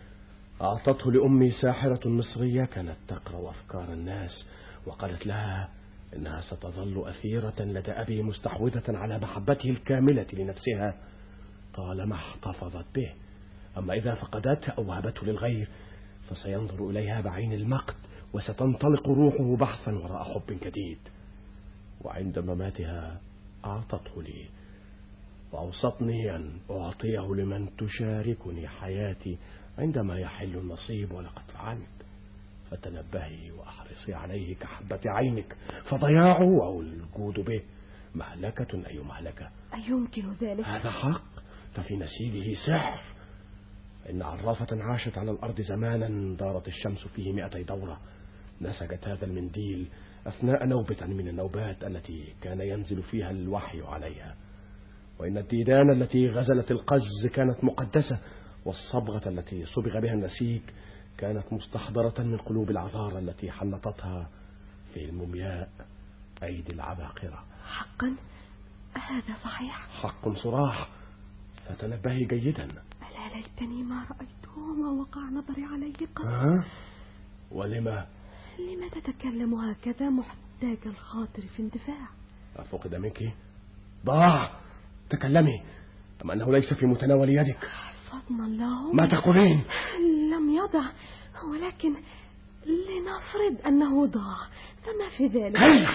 أعطته لأمي ساحرة مصرية كانت تقرأ أفكار الناس وقالت لها إنها ستظل أثيرة لدى أبي مستحوذة على محبته الكاملة لنفسها. طالما احتفظت به. أما إذا فقدته أو وهبته للغير فسينظر إليها بعين المقت وستنطلق روحه بحثا وراء حب جديد. وعند مماتها أعطته لي. وأوصتني أن أعطيه لمن تشاركني حياتي عندما يحل النصيب ولقد فعلت فتنبهي وأحرصي عليه كحبة عينك. فضياعه أو الجود به. مهلكة أي مهلكة. أيمكن ذلك؟ هذا حق. ففي نسيجه سحر. إن عرافة عاشت على الأرض زمانا دارت الشمس فيه مئتي دورة. نسجت هذا المنديل أثناء نوبة من النوبات التي كان ينزل فيها الوحي عليها. وإن الديدان التي غزلت القز كانت مقدسة والصبغة التي صبغ بها النسيج كانت مستحضرة من قلوب العذارى التي حنطتها في المومياء أيدي العباقرة. حقا؟ هذا صحيح. حق صراح. فتنبهي جيدا. ليتني ما رأيته وما وقع نظري عليه قط. ها؟ ولما؟ لما تتكلم هكذا محتاج الخاطر في اندفاع. أفقد منك؟ ضاع! تكلمي! أم أنه ليس في متناول يدك؟ فضلا له. ما تقولين؟ لم يضع ولكن لنفرض أنه ضاع. فما في ذلك؟ كيف؟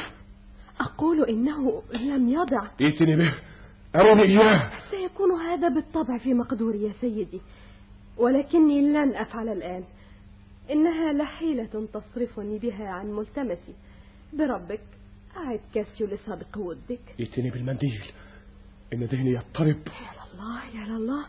أقول إنه لم يضع. ائتني به. أروني إياه. سيكون هذا بالطبع في مقدوري يا سيدي ولكني لن أفعل الآن. إنها لحيلة تصرفني بها عن ملتمسي. بربك أعد كاسيو لسابق ودك. ائتني بالمنديل. إن ذهني يضطرب. يا الله يا الله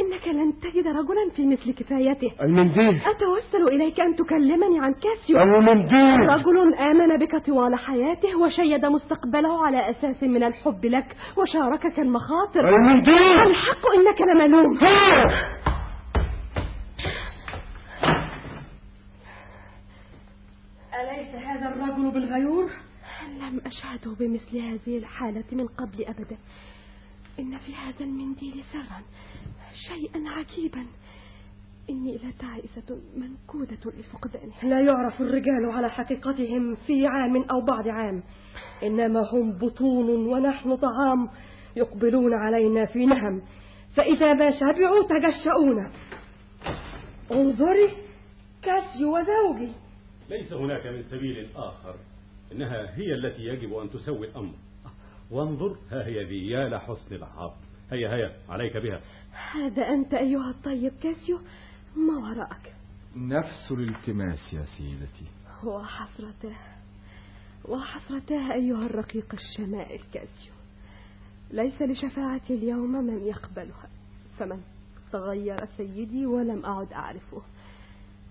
إنك لن تجد رجلا في مثل كفايته. المنديل. أتوسل إليك أن تكلمني عن كاسيو؟ المنديل. رجل آمن بك طوال حياته وشيد مستقبله على أساس من الحب لك وشاركك المخاطر. المنديل. الحق إنك لملوم. أليس هذا الرجل بالغيور؟ لم أشهده بمثل هذه الحالة من قبل أبدا. إن في هذا المنديل سرا شيئا عجيبا. إني لتعيسة منكودة لفقدانه لا يعرف الرجال على حقيقتهم في عام أو بعد عام. إنما هم بطون ونحن طعام يقبلون علينا في نهم. فإذا ما شبعوا تجشؤون. انظري كاسيو وزوجي. ليس هناك من سبيل آخر. إنها هي التي يجب أن تسوي الأمر. وانظر ها هي ذي يا لحسن العرض هيا هيا عليك بها. هذا أنت أيها الطيب كاسيو ما وراءك؟ نفس الالتماس يا سيدتي. واحسرتاه واحسرتاه أيها الرقيق الشمائل كاسيو. ليس لشفاعتي اليوم من يقبلها. فمن تغير سيدي ولم أعد أعرفه.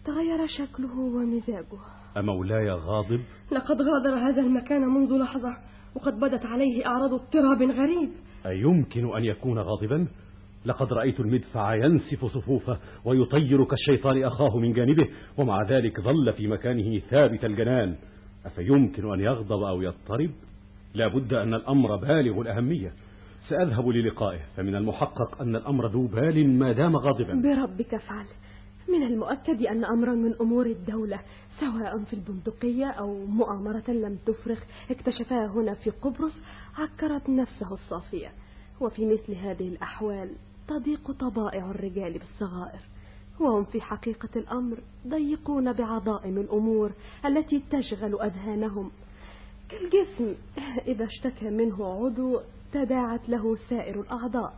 تغير شكله ومزاجه. أمولاي غاضب؟ لقد غادر هذا المكان منذ لحظة. وقد بدت عليه أعراض اضطراب غريب. أيمكن أن يكون غاضبا؟ لقد رأيت المدفع ينسف صفوفه ويطير كالشيطان أخاه من جانبه ومع ذلك ظل في مكانه ثابت الجنان. أفيمكن أن يغضب أو يضطرب؟ لا بد أن الأمر بالغ الأهمية. سأذهب للقائه فمن المحقق أن الأمر ذو بال ما دام غاضبا. بربك افعل من المؤكد أن أمرا من أمور الدولة سواء في البندقية أو مؤامرة لم تفرخ اكتشفها هنا في قبرص عكرت نفسه الصافية. وفي مثل هذه الأحوال تضيق طبائع الرجال بالصغائر. وهم في حقيقة الأمر ضيقون بعظائم الأمور التي تشغل أذهانهم. كالجسم إذا اشتكى منه عضو تداعت له سائر الأعضاء.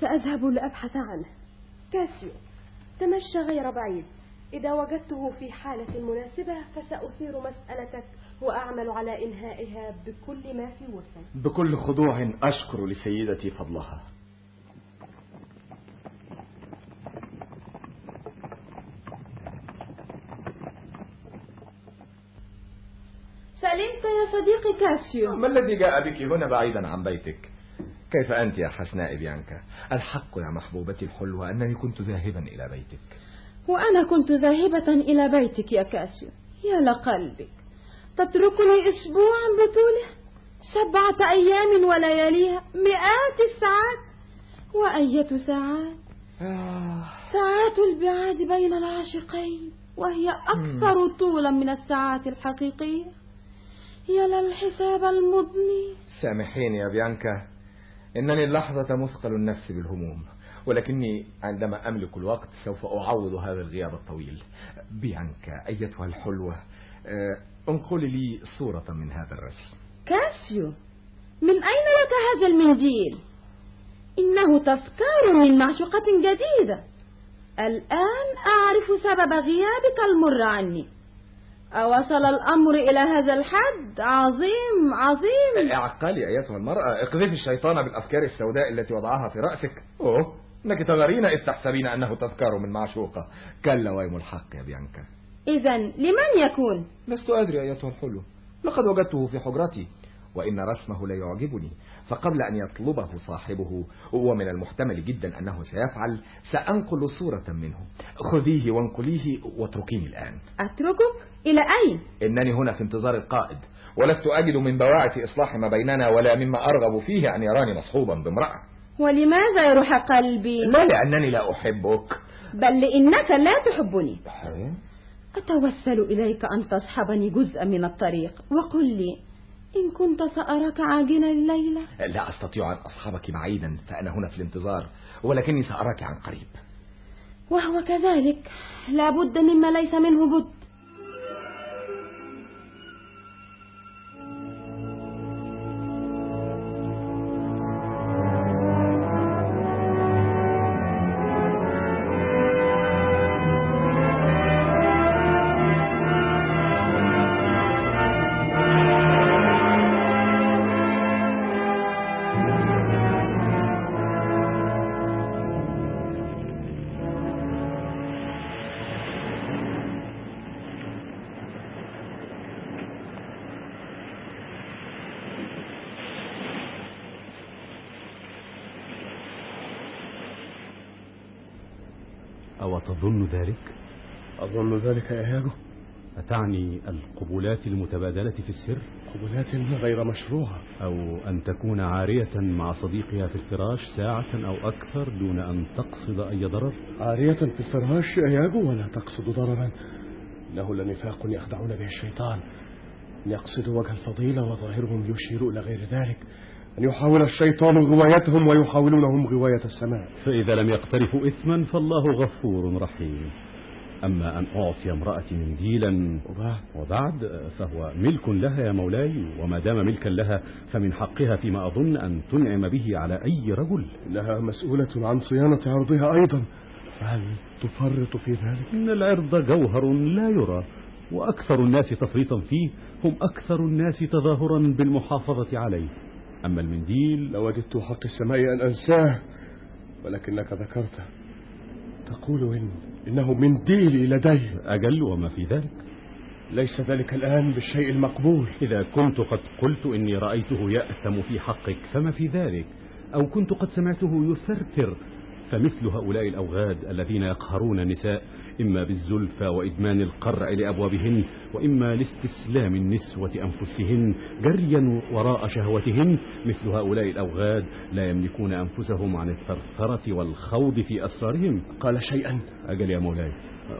سأذهب لأبحث عنه. كاسيو. تمشى غير بعيد. إذا وجدته في حالة مناسبة فسأثير مسألتك وأعمل على إنهائها بكل ما في وسعي. بكل خضوع أشكر لسيدتي فضلها. سلمت يا صديقي كاسيو. ما الذي جاء بك هنا بعيدا عن بيتك؟ كيف أنت يا حسناء بيانكا الحق يا محبوبتي الحلوة أنني كنت ذاهبا إلى بيتك. وأنا كنت ذاهبة إلى بيتك يا كاسيو. يا لقلبك تتركني أسبوعا بطوله؟ سبعة أيام ولياليها؟ مئات الساعات؟ وأية ساعات؟ ساعات البعاد بين العاشقين وهي أكثر طولا من الساعات الحقيقية. يا للحساب المضني. سامحيني يا بيانكا إنني اللحظة مثقل النفس بالهموم ولكني عندما أملك الوقت سوف أعوض هذا الغياب الطويل. بيانكا أيتها الحلوة. آه، انقلي لي صورة من هذا الرسم كاسيو من أين لك هذا المنديل إنه تذكار من معشوقة جديدة الآن أعرف سبب غيابك المر عني أوصل الأمر إلى هذا الحد. عظيم عظيم. اعقلي أيتها المرأة. اقذفي الشيطان بالأفكار السوداء التي وضعها في رأسك. أوه إنك تغرين إذ تحسبين أنه تذكار من معشوقة. كلا ويم الحق يا بيانكا. إذا لمن يكون؟ لست أدري أيتها الحلو. لقد وجدته في حجرتي وإن رسمه لا يعجبني فقبل أن يطلبه صاحبه ومن المحتمل جدا أنه سيفعل سأنقل صورة منه. خذيه وانقليه واتركيني الآن. أتركك؟ إلى أين؟ إنني هنا في انتظار القائد. ولست أجد من بواعث إصلاح ما بيننا ولا مما أرغب فيه أن يراني مصحوبا بامرأة. ولماذا يروح قلبي؟ لا لأنني لا أحبك. بل لإنك لا تحبني. أتوسل إليك أن تصحبني جزءا من الطريق وقل لي إن كنت سأراك عاجلا الليلة لا أستطيع أن أصحبك بعيدا فأنا هنا في الانتظار ولكني سأراك عن قريب. وهو كذلك. لا بد مما ليس منه بد. أو تظن ذلك؟ أظن ذلك يا إياجو أتعني القبلات المتبادلة في السر؟ قبلات غير مشروعة أو أن تكون عارية مع صديقها في الفراش ساعة أو أكثر دون أن تقصد أي ضرر؟ عارية في الفراش يا إياجو ولا تقصد ضررا إنه لنفاق يخدعون به الشيطان أن يقصدوا وجه الفضيلة وظاهرهم يشير إلى غير ذلك أن يحاول الشيطان غوايتهم ويحاولونهم غواية السماء. فإذا لم يقترفوا إثما فالله غفور رحيم. أما أن أعطي امرأتي منديلا وبعد, وبعد فهو ملك لها يا مولاي وما دام ملكا لها فمن حقها فيما أظن أن تنعم به على أي رجل. لها مسؤولة عن صيانة عرضها أيضا. فهل تفرط في ذلك؟ إن العرض جوهر لا يرى وأكثر الناس تفريطا فيه هم أكثر الناس تظاهرا بالمحافظة عليه. أما المنديل لوددت حق السماء أن أنساه ولكنك ذكرته. تقول إن إنه منديلي لدي أجل وما في ذلك؟ ليس ذلك الآن بالشيء المقبول. إذا كنت قد قلت إني رأيته يأثم في حقك فما في ذلك؟ أو كنت قد سمعته يثرثر فمثل هؤلاء الأوغاد الذين يقهرون النساء إما بالزلفى وإدمان القرع لأبوابهن وإما لاستسلام النسوة أنفسهن جريا وراء شهوتهن مثل هؤلاء الأوغاد لا يملكون أنفسهم عن الثرثرة والخوض في أسرارهم. قال شيئا. أجل يا مولاي.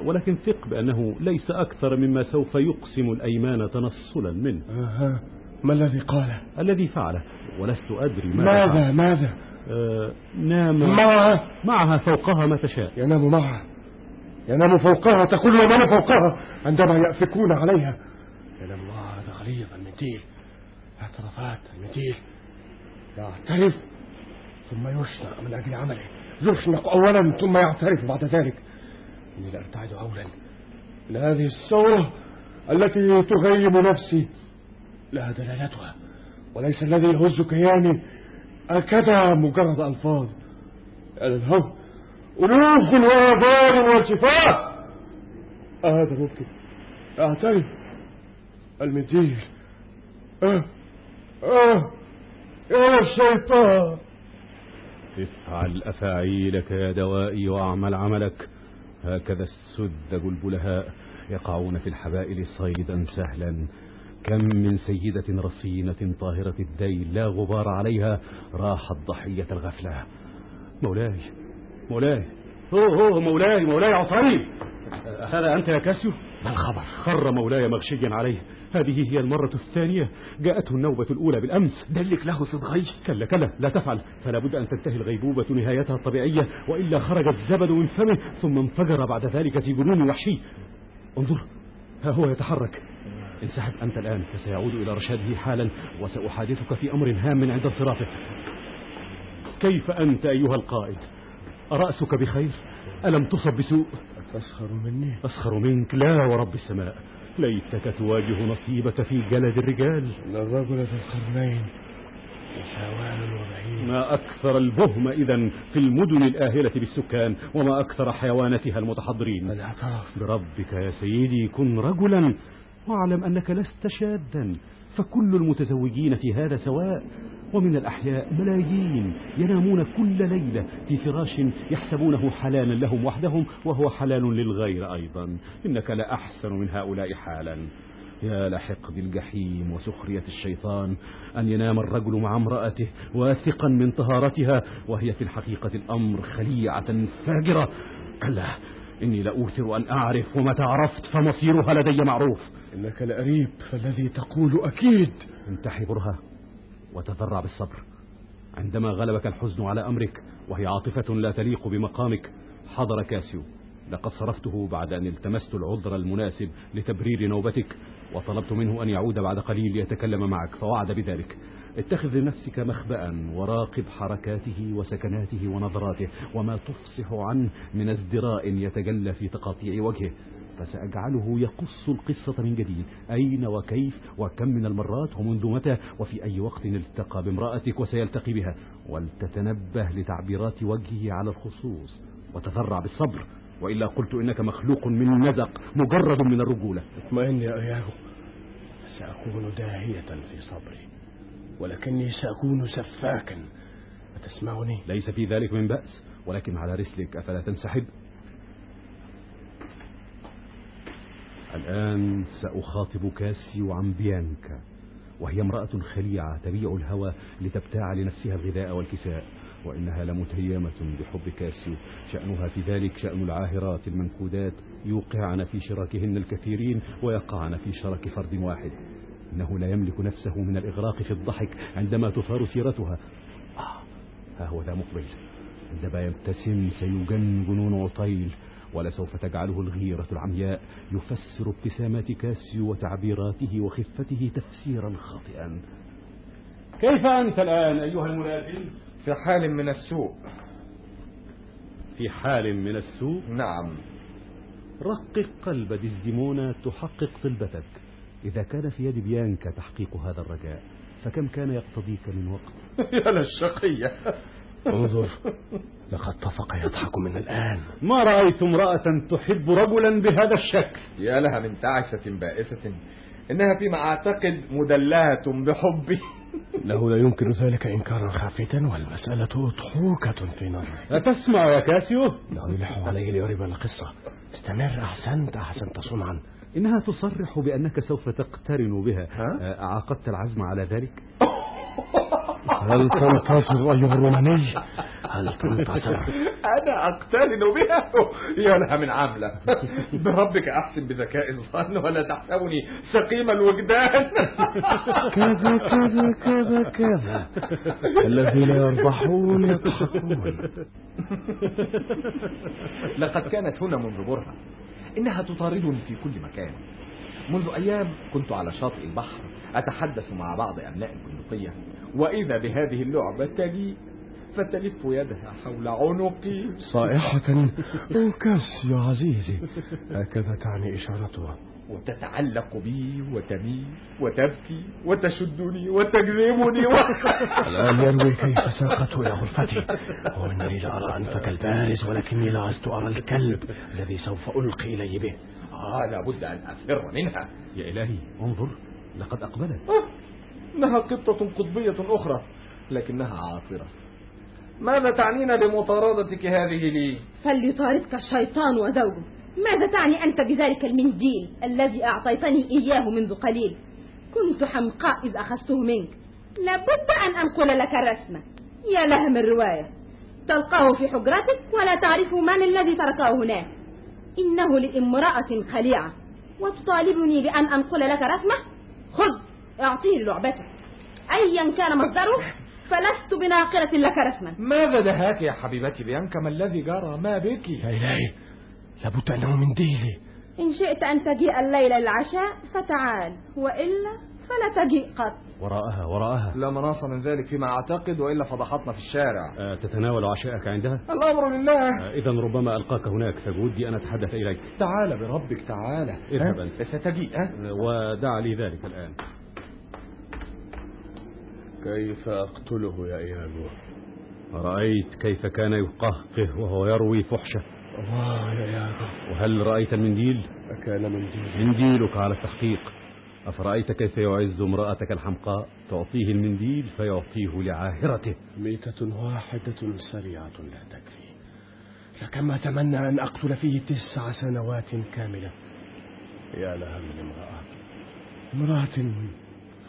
ولكن ثق بأنه ليس أكثر مما سوف يقسم الأيمان تنصلا منه. آه ما الذي قاله الذي فعله. ولست أدري ماذا؟ ماذا, ماذا؟ آه نام معها. معها فوقها ما تشاء. ينام معها. ينام فوقها تقول ينام فوقها عندما يأفكون عليها. ينام معها هذا غليظ المنديل اعترافات المنديل يعترف ثم يشنق من أجل عمله. يشنق أولا ثم يعترف بعد ذلك. إني لأرتعد هولا من هذه الثورة التي تغيب نفسي لها دلالتها وليس الذي يهز كياني أكدا مجرد ألفاظ. يعني ألوف وآبار وشفاء هذا ممكن. أعترف المنديل آه آه يا الشيطان. افعل أفاعيلك يا دوائي واعمل عملك. هكذا السذج البلهاء يقعون في الحبائل صيدا سهلا. كم من سيدة رصينة طاهرة الديل لا غبار عليها. راحت ضحية الغفلة. مولاي مولاي. اوه اوه مولاي مولاي عطاري. هذا أنت يا كاسيو؟ ما الخبر؟ خر مولاي مغشيا عليه. هذه هي المرة الثانية. جاءته النوبة الأولى بالأمس. دلك له صدغي كلا كلا لا تفعل. فلا بد أن تنتهي الغيبوبة نهايتها الطبيعية وإلا خرج الزبد من فمه ثم انفجر بعد ذلك في جنون وحشي. انظر ها هو يتحرك. انسحب أنت الآن فسيعود إلى رشاده حالا وسأحادثك في أمر هام عند انصرافه. كيف أنت أيها القائد؟ أرأسك بخير؟ ألم تصب بسوء؟ تسخر مني؟ أسخر منك لا ورب السماء. ليتك تواجه نصيبك في جلد الرجال. الرجل ذي القرنين حيوان وبعيد. ما أكثر البهم إذا في المدن الآهلة بالسكان وما أكثر حيواناتها المتحضرين. الاعتراف بربك يا سيدي كن رجلا واعلم أنك لست شاذا. فكل المتزوجين في هذا سواء ومن الأحياء ملايين ينامون كل ليلة في فراش يحسبونه حلالا لهم وحدهم وهو حلال للغير أيضا. إنك لأحسن من هؤلاء حالا. يا لحقد الجحيم وسخرية الشيطان أن ينام الرجل مع امرأته واثقا من طهارتها وهي في الحقيقة الأمر خليعة فاجرة كلا إني لأوثر أن أعرف ومتى عرفت فمصيرها لدي معروف. إنك لأريب فالذي تقول أكيد. انتحي برها وتضرع بالصبر. عندما غلبك الحزن على أمرك وهي عاطفة لا تليق بمقامك حضر كاسيو. لقد صرفته بعد أن التمست العذر المناسب لتبرير نوبتك وطلبت منه أن يعود بعد قليل ليتكلم معك فوعد بذلك. اتخذ لنفسك مخبأ وراقب حركاته وسكناته ونظراته وما تفصح عنه من ازدراء يتجلى في تقاطيع وجهه فسأجعله يقص القصة من جديد. أين وكيف وكم من المرات ومنذ متى وفي أي وقت التقى بامرأتك وسيلتقي بها؟ ولتتنبه لتعبيرات وجهه على الخصوص وتذرع بالصبر. وإلا قلت إنك مخلوق من نزق مجرد من الرجولة. اطمئن يا إياه سأكون داهية في صبري. ولكني سأكون سفاكا. أتسمعني؟ ليس في ذلك من بأس ولكن على رسلك أفلا تنسحب؟ الآن سأخاطب كاسيو عن بيانكا وهي امرأة خليعة تبيع الهوى لتبتاع لنفسها الغذاء والكساء وإنها لمتيمة بحب كاسيو شأنها في ذلك شأن العاهرات المنكودات يوقعن في شراكهن الكثيرين ويقعن في شرك فرد واحد. إنه لا يملك نفسه من الإغراق في الضحك عندما تثار سيرتها. آه ها هو ذا مقبل. عندما يبتسم سيجن جنون عطيل ولسوف تجعله الغيرة العمياء يفسر ابتسامات كاسيو وتعبيراته وخفته تفسيرا خاطئا. كيف أنت الآن أيها الملازم في حال من السوء. في حال من السوء؟ نعم. رقق قلب ديزديمونا تحقق طلبتك. إذا كان في يد بيانكا تحقيق هذا الرجاء فكم كان يقتضيك من وقت؟ يا للشقية. انظر لقد طفق يضحك من الآن. ما رأيت امرأة تحب رجلا بهذا الشكل. يا لها من تعسة بائسة. إنها فيما أعتقد مدلهة بحبي. له لا يمكن ذلك إنكارا خافتا والمسألة أضحوكة في نظري. أتسمع يا كاسيو؟ له يلح عليه ليرب القصة. استمر أحسنت أحسنت صنعا. إنها تصرح بأنك سوف تقترن بها. عقدت العزم على ذلك؟ هل تنتصر أيها الروماني؟ هل تنتصر؟ أنا أقترن بها؟ يا لها من عاملة. بربك أحسن بذكاء الظن ولا تحسبني سقيم الوجدان. كذا كذا كذا كذا. الذين يربحون يضحكون. لقد كانت هنا منذ برهة إنها تطاردني في كل مكان. منذ أيام كنت على شاطئ البحر أتحدث مع بعض أبناء البندقية وإذا بهذه اللعبة فتلف يدها حول عنقي. صائحة أوه كاسيو يا عزيزي هكذا تعني إشارتها. وتتعلق بي وتميل وتبكي وتشدني وتجذبني و... الآن يروي كيف ساقته إلى غرفتي. وإنني لأرى أنفك البارز ولكني لست أرى الكلب الذي سوف ألقي إليه به. آه لابد أن أفر منها. يا إلهي انظر لقد أقبلت. آه. إنها قطة قطبية أخرى لكنها عاطرة ماذا تعنين بمطاردتك هذه لي؟ فليطاردك الشيطان وزوجه ماذا تعني أنت بذلك المنديل الذي أعطيتني إياه منذ قليل؟ كنت حمقاء إذ أخذته منك. لابد أن أنقل لك الرسمة يا لها من رواية تلقاه في حجرتك ولا تعرف من الذي تركه هناك. إنه لامرأة خليعة. وتطالبني بأن أنقل لك رسمة خذ أعطيه لعبتك. أيا كان مصدره فلست بناقلة لك رسما. ماذا دهاك يا حبيبتي بيانكا ما الذي جرى ما بك؟ يا إلهي لابد أنه منديلي إن شئت أن تجيء الليلة للعشاء فتعال. وإلا فلا تجيء قط. وراءها وراءها. لا مناص من ذلك فيما أعتقد وإلا فضحتنا في الشارع. أه تتناول عشاءك عندها؟ الأمر لله. أه إذا ربما ألقاك هناك فبودي أن أتحدث إليك. تعال بربك تعال. اذهب أنت. ستجيء ها؟ أه ودع لي ذلك الآن. كيف أقتله يا إياغو رأيت كيف كان يقهقه وهو يروي فحشه. الله يا وهل رأيت المنديل أكان منديل منديلك على التحقيق. أفرأيت كيف يعز امرأتك الحمقاء؟ تعطيه المنديل فيعطيه لعاهرته. ميتة واحدة سريعة لا تكفي. لكما أتمنى أن أقتل فيه تسع سنوات كاملة. يا لها من امرأة. امرأة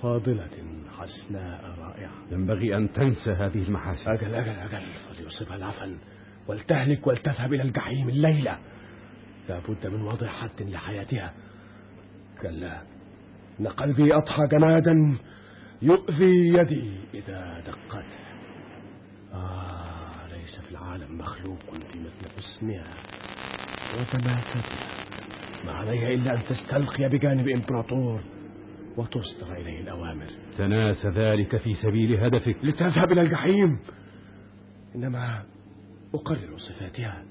فاضلة حسناء رائعة. ينبغي أن تنسى هذه المحاسن. أجل أجل أجل فليصبها العفن. ولتهلك ولتذهب إلى الجحيم الليلة. لا بد من وضع حد لحياتها. كلا إن قلبي أضحى جمادا يؤذي يدي إذا دقت. آه ليس في العالم مخلوق في مثل حسنها. وتماثلها ما علي إلا أن تستلقي بجانب إمبراطور وتصدر إليه الأوامر. تناسى ذلك في سبيل هدفك. لتذهب إلى الجحيم. إنما أقرر صفاتها.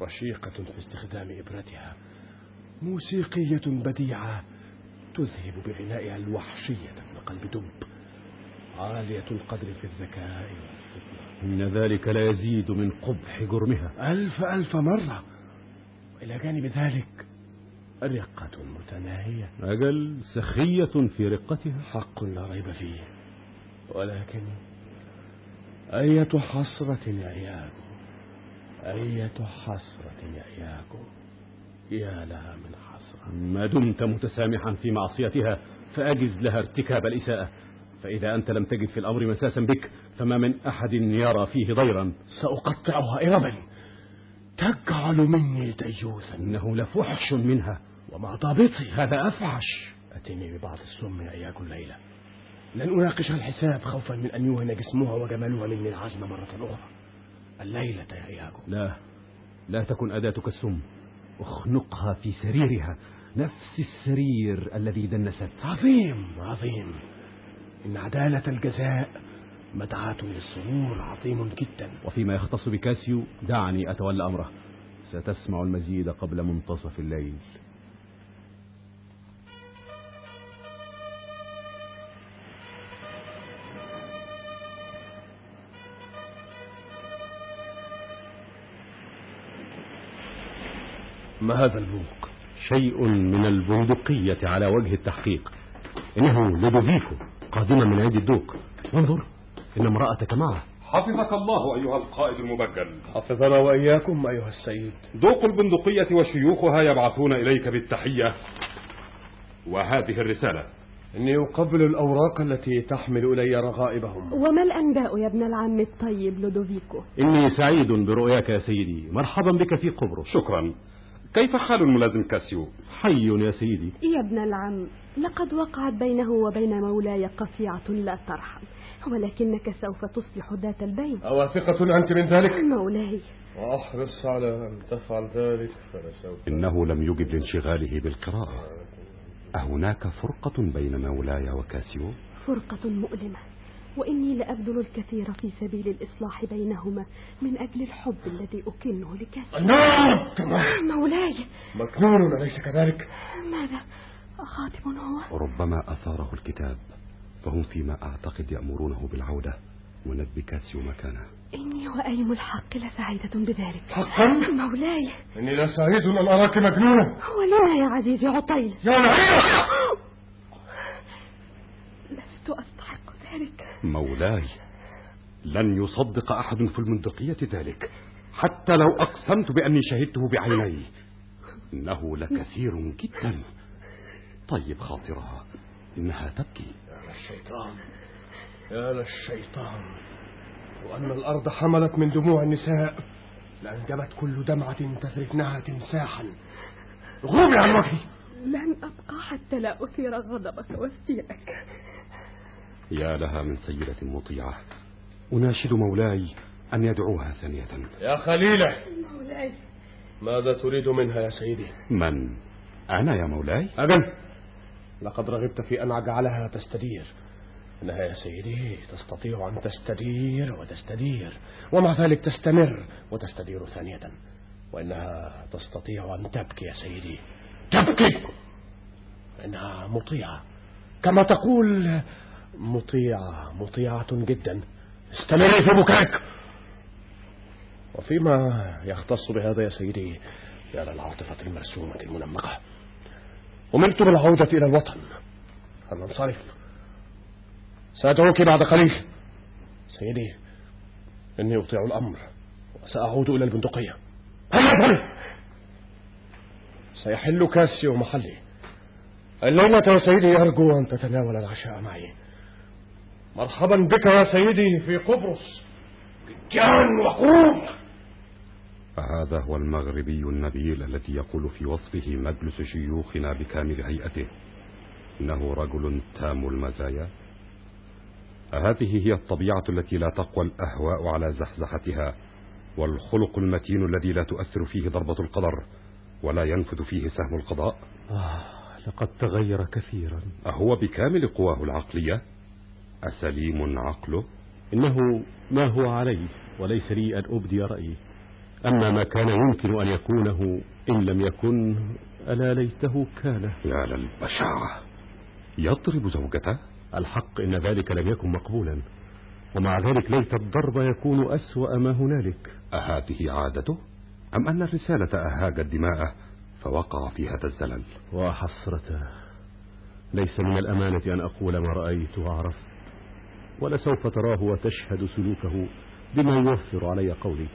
رشيقة في استخدام إبرتها. موسيقية بديعة تذهب بغنائها الوحشية ابن قلب دب. عالية القدر في الذكاء والفطنة إن ذلك لا يزيد من قبح جرمها. ألف ألف مرة. وإلى جانب ذلك رقة متناهية. أجل سخية في رقتها. حق لا ريب فيه. ولكن أية حسرة يا إياكو أية حسرة يا إياكو يا لها من حسرة. ما دمت متسامحا في معصيتها فأجز لها ارتكاب الإساءة. فإذا أنت لم تجد في الأمر مساسا بك فما من أحد يرى فيه ضيرا. سأقطعها إربا. تجعل مني ديوثا. إنه لفحش منها. ومع ضابطي. هذا أفعش أتني ببعض السم يا إياك الليلة. لن أناقشها الحساب خوفا من أن يوهن جسمها وجمالها مني العزم مرة أخرى. الليلة يا إياكو لا لا تكن أداتك السم. اخنقها في سريرها. نفس السرير الذي دنست. عظيم عظيم. إن عدالة الجزاء مدعاة للسرور عظيم جدا. وفيما يختص بكاسيو دعني أتولى أمره. ستسمع المزيد قبل منتصف الليل. ما هذا البوق شيء من البندقية على وجه التحقيق. إنه لودوفيكو قادما من عند الدوق. انظر إن امرأتك معه. حفظك الله أيها القائد المبجل حفظنا وإياكم أيها السيد. دوق البندقية وشيوخها يبعثون إليك بالتحية. وهذه الرسالة. إني أقبل الأوراق التي تحمل إلي رغائبهم. وما الأنباء يا ابن العم الطيب لودوفيكو؟ إني سعيد برؤياك يا سيدي. مرحبا بك في قبرص. شكرا. كيف حال الملازم كاسيو؟ حي يا سيدي. يا ابن العم لقد وقعت بينه وبين مولاي قطيعة لا ترحم ولكنك سوف تصلح ذات البين أواثقة أنت من ذلك؟ مولاي. وأحرص على أن تفعل ذلك فلسوف إنه لم يجب لانشغاله بالقراءة. أهناك فرقة بين مولاي وكاسيو؟ فرقة مؤلمة. وإني لأبذل الكثير في سبيل الإصلاح بينهما من أجل الحب الذي أكنه لكاسيو نعم مولاي! مكنون أليس كذلك؟ ماذا؟ خاتم هو؟ ربما أثاره الكتاب فهم فيما أعتقد يأمرونه بالعودة. وندب كاسيو مكانه. إني وأيم الحق لسعيدة بذلك. حقا؟ مولاي! إني لسعيد أن أراك مجنونة ولما يا عزيزي عطيل. يا لعينة لست أستحق ذلك. مولاي لن يصدق أحد في البندقية ذلك حتى لو أقسمت بأني شهدته بعيني. إنه لكثير جدا. طيب خاطرها إنها تبكي. يا للشيطان يا للشيطان وأن الأرض حملت من دموع النساء لأنجبت كل دمعة تذرفنها تمساحا. غوبي عن وجهي لن أبقى حتى لا أثير غضبك واستيائك يا لها من سيدة مطيعة. أناشد مولاي أن يدعوها ثانية. يا خليلة! مولاي. ماذا تريد منها يا سيدي؟ من؟ أنا يا مولاي. أجل لقد رغبت في أن أجعلها تستدير. إنها يا سيدي تستطيع أن تستدير وتستدير ومع ذلك تستمر وتستدير ثانية. وإنها تستطيع أن تبكي يا سيدي. تبكي! إنها مطيعة. كما تقول مطيعة مطيعة جدا. استمري في بكاك. وفيما يختص بهذا يا سيدي يا للعاطفة المرسومة المنمقة. أمرت بالعودة إلى الوطن. هل ننصرف؟ سأدعوك بعد قليل. سيدي إني أطيع الأمر وسأعود إلى البندقية. هيا سيحل كاسيو محلي. الليلة يا سيدي أرجو أن تتناول العشاء معي. مرحبا بك يا سيدي في قبرص جان وقوم فهذا هو المغربي النبيل الذي يقول في وصفه مجلس شيوخنا بكامل هيئته إنه رجل تام المزايا. هذه هي الطبيعة التي لا تقوى الأهواء على زحزحتها والخلق المتين الذي لا تؤثر فيه ضربة القدر ولا ينفذ فيه سهم القضاء. آه لقد تغير كثيرا. أهو بكامل قواه العقلية. أسليم عقله؟ إنه ما هو عليه وليس لي أن أبدي رأيي أما ما كان يمكن أن يكونه إن لم يكن ألا ليته كان. يا للبشاعة يضرب زوجته؟ الحق إن ذلك لم يكن مقبولا. ومع ذلك ليت الضرب يكون أسوأ ما هنالك. أهذه عادته؟ أم أن الرسالة أهاجت دماءه فوقع في هذا الزلل؟ وحسرته. ليس من الأمانة أن أقول ما رأيت وعرفت. ولسوف تراه وتشهد سلوكه بما يوفر علي قولي.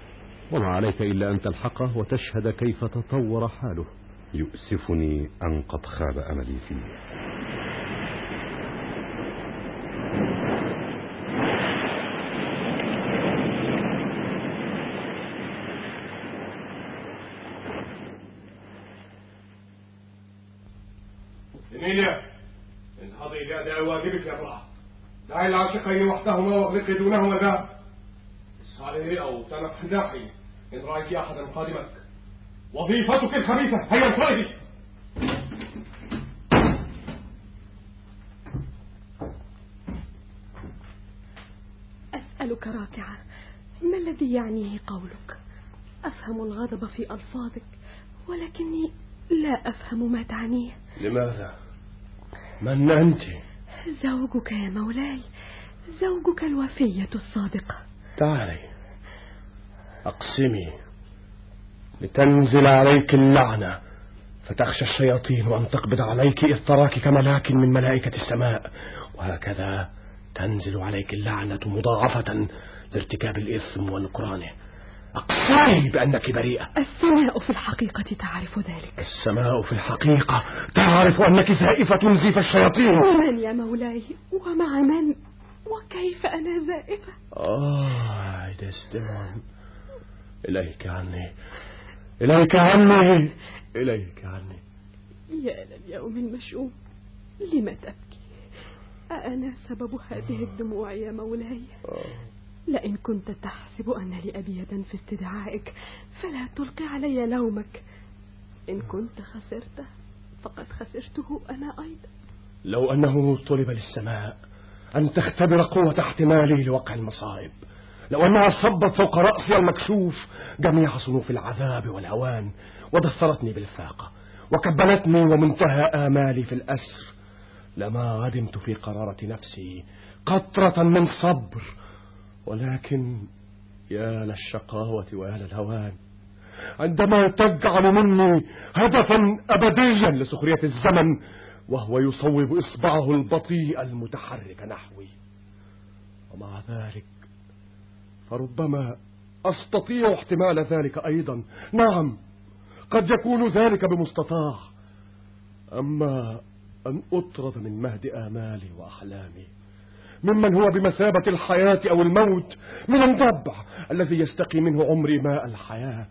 وما عليك إلا أن تلحقه وتشهد كيف تطور حاله. يؤسفني أن قد خاب أملي فيه إيميليا انهضي لأداء واجبك يا امرأة دعي العاشقين وحدهما واغلقي دونهما الباب اسهري أو تنحدحي إن رأيت أحدا قادمك. وظيفتك الخبيثة هيا انصرفي أسألك راكعة ما الذي يعنيه قولك؟ أفهم الغضب في ألفاظك ولكني لا أفهم ما تعنيه. لماذا؟ من أنت؟ زوجك يا مولاي زوجك الوفية الصادقة. تعالي أقسمي لتنزل عليك اللعنة فتخشى الشياطين أن تقبض عليك إذ تراك كملاك من ملائكة السماء وهكذا تنزل عليك اللعنة مضاعفة لارتكاب الإثم ونكرانه أقسمي بأنك بريئة. السماء في الحقيقة تعرف ذلك. السماء في الحقيقة تعرف أنك زائفة زيف الشياطين. ومن يا مولاي؟ ومع من؟ وكيف أنا زائفة؟ آه دستمون إليك عني. إليك عني. إليك عني. يا لليوم المشؤوم لم تبكي؟ أأنا سبب هذه الدموع يا مولاي؟ لئن كنت تحسب أن لي أبي يدا في استدعائك فلا تلقي علي لومك إن كنت خسرته فقد خسرته أنا أيضا. لو أنه طلب للسماء أن تختبر قوة احتمالي لوقع المصائب لو أنها صبت فوق رأسي المكشوف جميع صنوف العذاب والهوان ودثرتني بالفاقة وكبلتني ومنتهى آمالي في الأسر لما غدمت في قرارة نفسي قطرة من صبر ولكن يا للشقاوة ويا للهوان عندما تجعل مني هدفا أبديا لسخرية الزمن وهو يصوب إصبعه البطيء المتحرك نحوي. ومع ذلك فربما أستطيع احتمال ذلك أيضا. نعم قد يكون ذلك بمستطاع. أما أن أطرد من مهد آمالي وأحلامي ممن هو بمثابة الحياة أو الموت من الضبع الذي يستقي منه عمري ماء الحياة.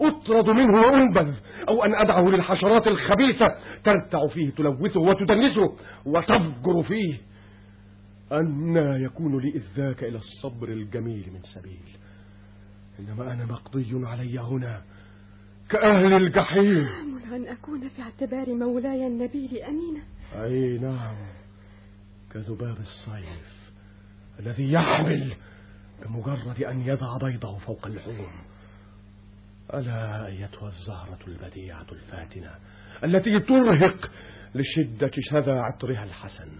أطرد منه وأنبذ أو أن أدعه للحشرات الخبيثة ترتع فيه تلوثه وتدنسه وتفجر فيه. أنا يكون لي إذ ذاك إلى الصبر الجميل من سبيل. إنما أنا مقضي علي هنا كأهل الجحيم. آمل أن أكون في اعتبار مولاي النبيل أمينة أي نعم. كذباب الصيف الذي يحمل بمجرد أن يضع بيضه فوق اللحوم. ألا أيتها الزهرة البديعة الفاتنة التي ترهق لشدة شذا عطرها الحسن.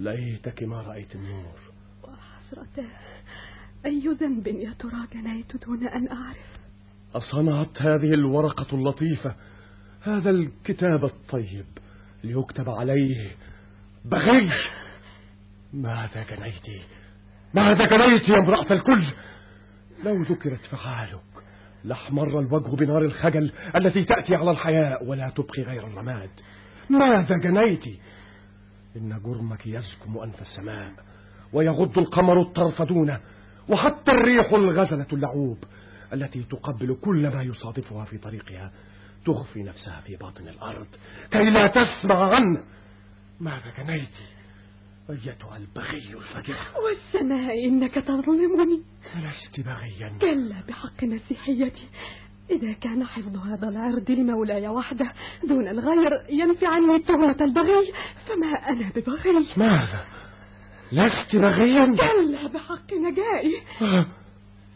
ليتك ما رأيت النور. وحسرته أي ذنب يا ترى جنيت دون أن أعرف؟ أصنعت هذه الورقة اللطيفة هذا الكتاب الطيب ليكتب عليه بغي ماذا جنيت ماذا جنيت يا امرأة الكل؟ لو ذكرت فعالك لأحمر الوجه بنار الخجل التي تأتي على الحياء ولا تبقي غير الرماد. ماذا جنيت إن جرمك يزكم أنف السماء ويغض القمر الطرف دونه وحتى الريح الغزلة اللعوب التي تقبل كل ما يصادفها في طريقها تخفي نفسها في باطن الأرض كي لا تسمع عنه. ماذا جنيت أيتها البغي الفجر والسماء إنك تظلمني. لست بغيا. كلا بحق مسيحيتي. إذا كان حفظ هذا العرض لمولاي وحده دون الغير ينفي عني تهمة البغي فما أنا ببغي؟ ماذا؟ لست بغيا. كلا بحق نجائي. آه،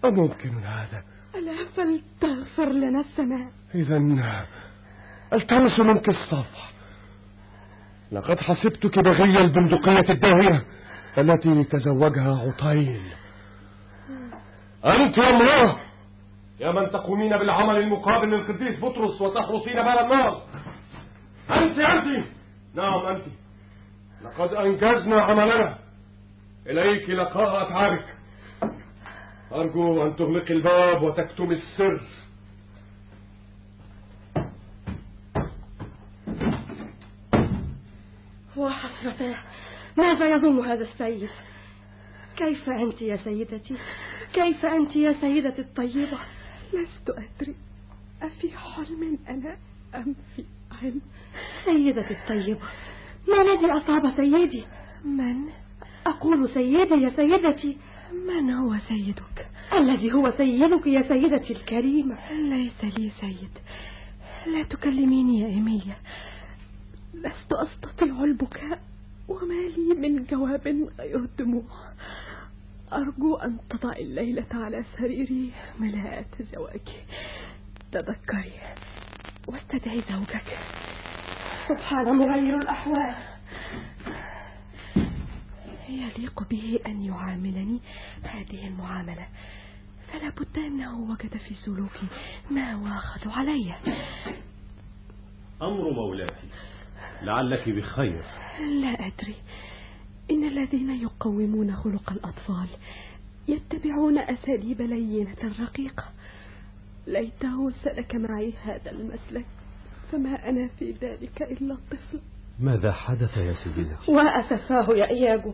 أممكن هذا؟ ألا فلتغفر لنا السماء. إذا ألتمس منك الصفح لقد حسبتك بغي البندقية الداهية التي تزوجها عطيل. أنت يا امرأة يا من تقومين بالعمل المقابل للقديس بطرس وتحرسين بال النار. أنت أنت. نعم أنت. لقد أنجزنا عملنا. إليك لقاء أتعابك. أرجو أن تغلقي الباب وتكتمي السر. وحسرته ماذا يظن هذا السيد؟ كيف أنت يا سيدتي؟ كيف أنت يا سيدتي الطيبة؟ لست أدري. أفي حلم أنا أم في علم؟ سيدتي الطيبة ما الذي أصاب سيدي؟ من؟ أقول سيدي يا سيدتي. من هو سيدك؟ الذي هو سيدك يا سيدتي الكريمة. ليس لي سيد. لا تكلميني يا إيميليا. لست أستطيع البكاء وما لي من جواب غير الدموع أرجو أن تضعي الليلة على سريري ملاءة زواجي تذكري واستدعي زوجك. سبحان مغير الأحوال. يليق به أن يعاملني هذه المعاملة. فلا بد أنه وجد في سلوكي ما واخذ علي. أمر مولاتي. لعلك بخير. لا أدري. إن الذين يقومون خلق الأطفال يتبعون أساليب لينة رقيقة. ليته سلك معي هذا المسلك فما أنا في ذلك إلا الطفل. ماذا حدث يا سيدتي وأسفاه يا إياجو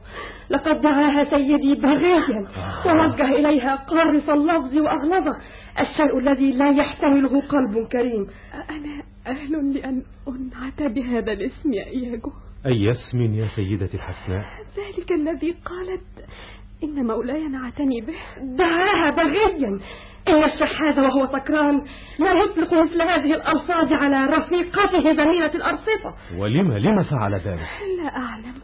لقد دعاها سيدي بغيا. ووجه إليها قارص اللفظ وأغلظه. الشيء الذي لا يحتمله قلب كريم. أنا أهل لأن أنعت بهذا الاسم يا إياجو أي اسم يا سيدتي الحسناء؟ ذلك الذي قالت إن مولاي نعتني به. دعاها بغيا. إن الشحاذ وهو سكران لا يطلق مثل هذه الألفاظ على رفيقته زميلة الأرصفة. ولم لم فعل ذلك؟ لا أعلم.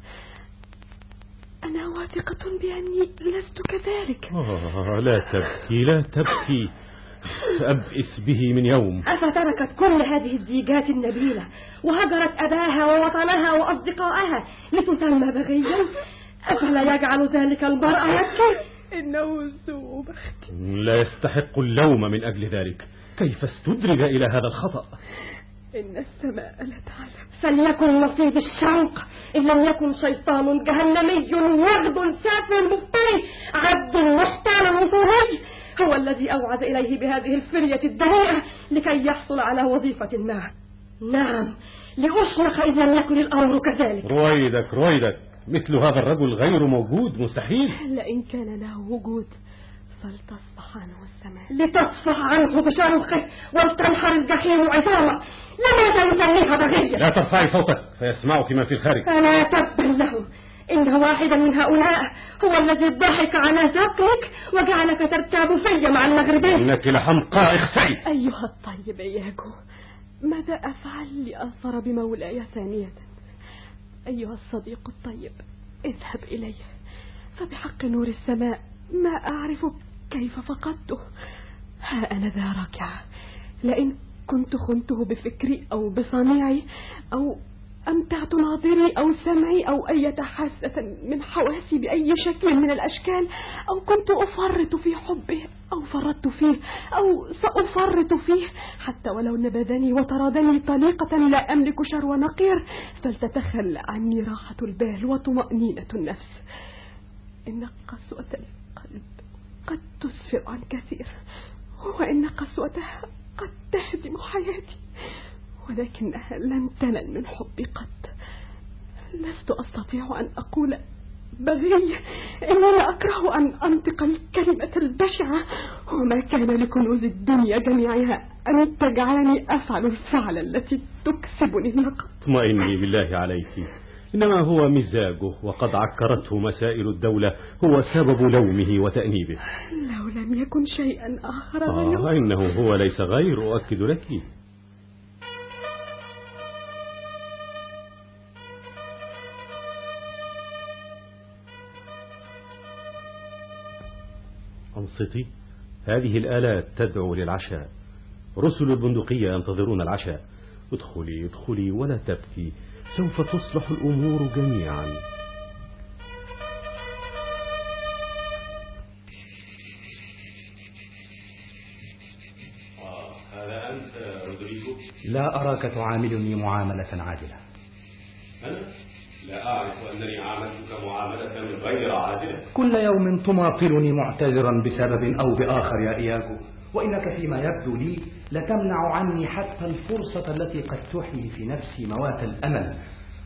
أنا واثقة بأني لست كذلك. آه لا تبكي لا تبكي. أبئس به من يوم. أفتركت كل هذه الزيجات النبيلة؟ وهجرت أباها ووطنها وأصدقائها لتسمى بغيا؟ أفلا يجعل ذلك المرأة يبكي إنه سوء بخت لا يستحق اللوم من أجل ذلك. كيف استدرج إلى هذا الخطأ؟ إن السماء لتعلم. فليكن نصيب الشوق إن لم يكن شيطان جهنمي وغد سافل مفتري عبد محتال وصوري هو الذي أوعد إليه بهذه الفرية الدنيئة لكي يحصل على وظيفة ما. نعم لأشرق إذ لم يكن الأمر كذلك. رويدك رويدك. مثل هذا الرجل غير موجود مستحيل. لئن كان له وجود فلتصفح عنه السماء. لتصفح عنه بشرقه ولتنحر الجحيم عظامه لماذا يسميها بغية؟ لا ترفعي صوتك فيسمعك ما في الخارج. فلا تبا له. إن واحدا من هؤلاء هو الذي ضحك على ذكرك وجعلك ترتاب في مع المغربين. إنك لحمقاء اخسئي أيها الطيب إياكو ماذا أفعل لأظفر بمولاي ثانية؟ أيها الصديق الطيب اذهب إليه فبحق نور السماء ما أعرف كيف فقدته. ها أنا ذا راكعة. لئن كنت خنته بفكري أو بصنيعي أو أمتعت ناظري أو سمعي أو أي حاسة من حواسي بأي شكل من الأشكال أو كنت أفرط في حبه أو فرطت فيه أو سأفرط فيه. حتى ولو نبذني وطردني طليقة لا أملك شر نقير فلتتخلى عني راحة البال وطمأنينة النفس. إن قسوة القلب قد تسفر عن كثير وإن قسوتها قد تهدم حياتي. ولكنها لن تنل من حبي قط. لست أستطيع أن أقول بغي إنني أكره أن أنطق الكلمة البشعة. وما كان لكنوز الدنيا جميعها أن تجعلني أفعل الفعل التي تكسبني النقد اطمئني بالله عليك. إنما هو مزاجه وقد عكرته مسائل الدولة. هو سبب لومه وتأنيبه. لو لم يكن شيئا آخر آه إنه هو ليس غير أؤكد لك. أنصتي هذه الآلات تدعو للعشاء. رسل البندقية ينتظرون العشاء. ادخلي ادخلي ولا تبكي. سوف تصلح الأمور جميعا. هذا أنت رودريجو؟ لا أراك تعاملني معاملة عادلة. أنا لا أعرف أنني عاملتك معاملة غير عادلة. كل يوم تماطلني معتذرا بسبب أو بآخر يا إياغو وإنك فيما يبدو لي لتمنع عني حتى الفرصة التي قد تحيي في نفسي موات الأمل.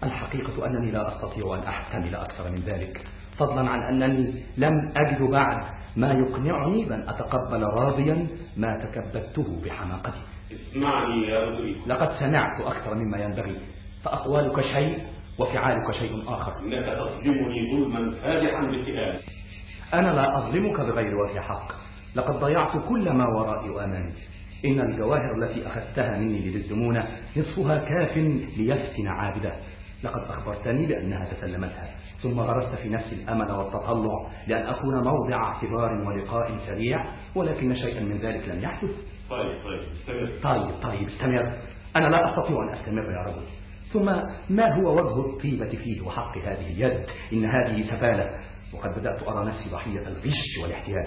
الحقيقة أنني لا أستطيع أن أحتمل أكثر من ذلك فضلا عن أنني لم أجد بعد ما يقنعني بأن أتقبل راضيا ما تكبدته بحماقتي. اسمعني يا رودريجو لقد سمعت أكثر مما ينبغي فأقوالك شيء؟ وفعالك شيء آخر. إنك تظلمني ظلما فادحا باتهامي أنا لا أظلمك بغير وجه حق. لقد ضيعت كل ما ورائي وأمامي إن الجواهر التي أخذتها مني للزمونة نصفها كاف ليفتن عابده. لقد أخبرتني بأنها تسلمتها. ثم غرست في نفسي الأمل والتطلع لأن أكون موضع اعتبار ولقاء سريع ولكن شيئا من ذلك لم يحدث. طيب طيب استمر. طيب طيب استمر. أنا لا أستطيع أن أستمر يا رجل ثم ما هو وجه الطيبة فيه وحق هذه اليد؟ إن هذه سفالة. وقد بدأت أرى نفسي ضحية الغش والاحتيال.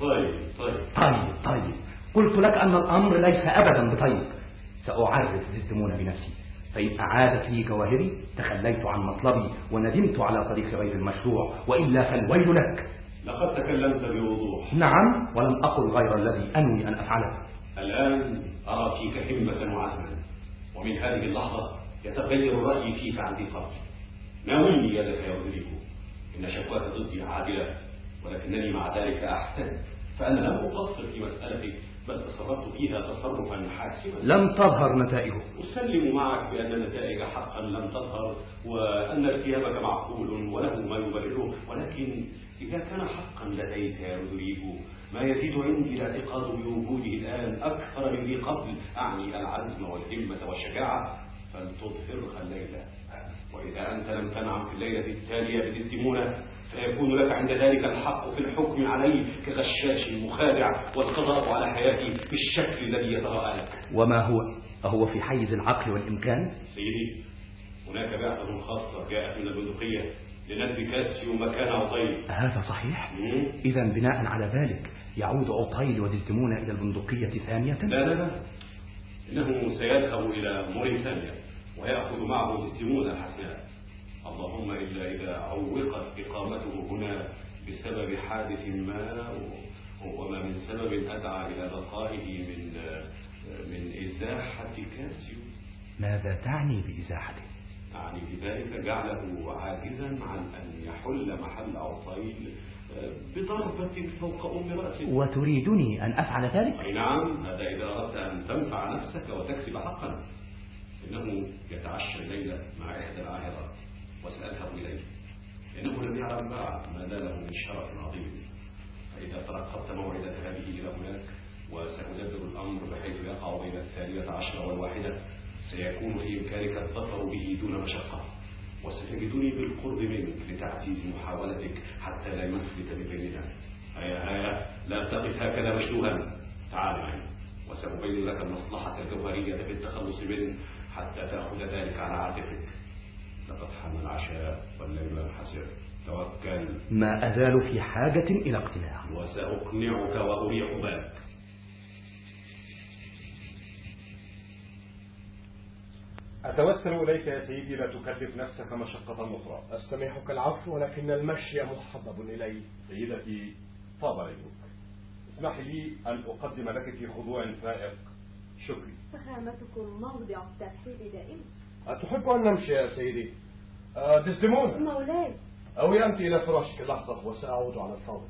طيب طيب. طيب طيب. قلت لك أن الأمر ليس أبدا بطيب. سأعرف الزمون بنفسي. فإن أعادت لي جواهري تخليت عن مطلبي وندمت على طريق غير المشروع وإلا فالويل لك. لقد تكلمت بوضوح. نعم ولم أقل غير الذي أنوي أن أفعله. الآن أرى فيك همة وعزما. ومن هذه اللحظة يتغير رأيي فيك عن ذي قبل ناولني يدك يا رودريجو إن شكواك ضدي عادلة ولكنني مع ذلك أحتج فأنا لم أقصر في مسألتك بل تصرفت فيها تصرفا حاسما. لم تظهر نتائجه. أسلم معك بأن النتائج حقا لم تظهر وأن ارتيابك معقول وله ما يبرره. ولكن إذا كان حقا لديك يا رودريجو ما يزيد عندي الاعتقاد بوجوده الآن أكثر من ذي قبل. أعني العزم والهمة والشجاعة. فلتظهرها الليلة وإذا أنت لم تنعم في الليلة التالية بدزدمونة فيكون لك عند ذلك الحق في الحكم علي كغشاش مخادع والقضاء على حياتي بالشكل الذي يتراءى لك. وما هو؟ أهو في حيز العقل والإمكان؟ سيدي هناك بعثة خاصة جاءت من البندقية لندب كاسيو مكان عطيل. هذا صحيح؟ إذا بناء على ذلك يعود عطيل ودزدمون إلى البندقية ثانية؟ لا لا لا. إنه سيذهب إلى موريتانيا ويأخذ معه ستمون الحسناء اللهم إلا إذا عوقت إقامته هنا بسبب حادث ما وما من سبب أدعى إلى بقائه من من إزاحة كاسيو ماذا تعني بإزاحته؟ أعني بذلك جعله عاجزا عن أن يحل محل عطيل بضربة فوق أم رأسه وتريدني أن أفعل ذلك؟ أي نعم هذا إذا أردت أن تنفع نفسك وتكسب حقا. إنه يتعشى الليلة مع إحدى العاهرات وسأذهب إليه. لأنه لم يعلم بعد ما له من شرف عظيم. فإذا ترقبت موعد ذهابه إلى هناك وسأدبر الأمر بحيث يقع بين الثانية عشرة والواحدة سيكون في إمكانك الظفر به دون مشقة. وستجدني بالقرب منك لتعزيز محاولتك حتى لا يفلت من بيننا هيا هيا. لا تقف هكذا مشلوها. تعال معي. وسأبين لك المصلحة الجوهرية في التخلص منه حتى تأخذ ذلك على عاتقك. لقد حان العشاء والليل ينحسر توكل. ما أزال في حاجة إلى اقتناع. وسأقنعك وأريح بالك أتوسل إليك يا سيدي لا تكلف نفسك مشقة أخرى. أستميحك العفو ولكن المشي محبب إلي. سيدتي طاب ليلك اسمح لي أن أقدم لك في خضوع فائق شكري. فخامتكم موضع الترحيب دائما أتحب أن نمشي يا سيدي؟ أه ديسديمون مولاي. آوي أنت إلى فراشك. لحظة وسأعود على الفور.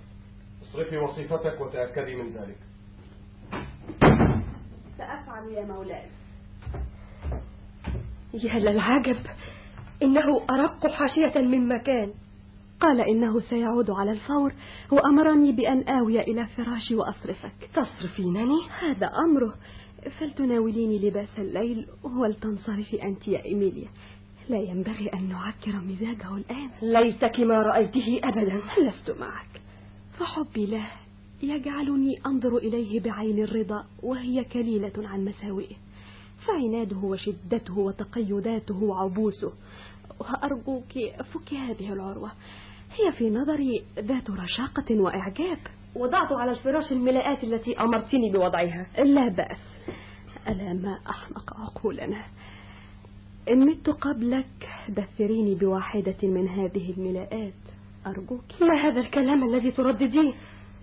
اصرفي وصيفتك وتأكدي من ذلك. سأفعل يا مولاي. يا للعجب إنه أرق حاشية من مكان. قال إنه سيعود على الفور وأمرني بأن آوي إلى فراشي وأصرفك. تصرفينني؟ هذا أمره. فلتناوليني لباس الليل ولتنصرفي أنت يا إيميليا. لا ينبغي أن نعكر مزاجه الآن. ليتك ما رأيته أبدا. لست معك. فحبي له يجعلني أنظر إليه بعين الرضا وهي كليلة عن مساوئه. فعناده وشدته وتقيداته وعبوسه. وأرجوك فك هذه العروة. هي في نظري ذات رشاقة وإعجاب. وضعت على الفراش الملاءات التي أمرتني بوضعها. لا بأس. ألا ما أحمق عقولنا. إن مت قبلك دثريني بواحدة من هذه الملاءات. أرجوك. ما هذا الكلام الذي تردديه؟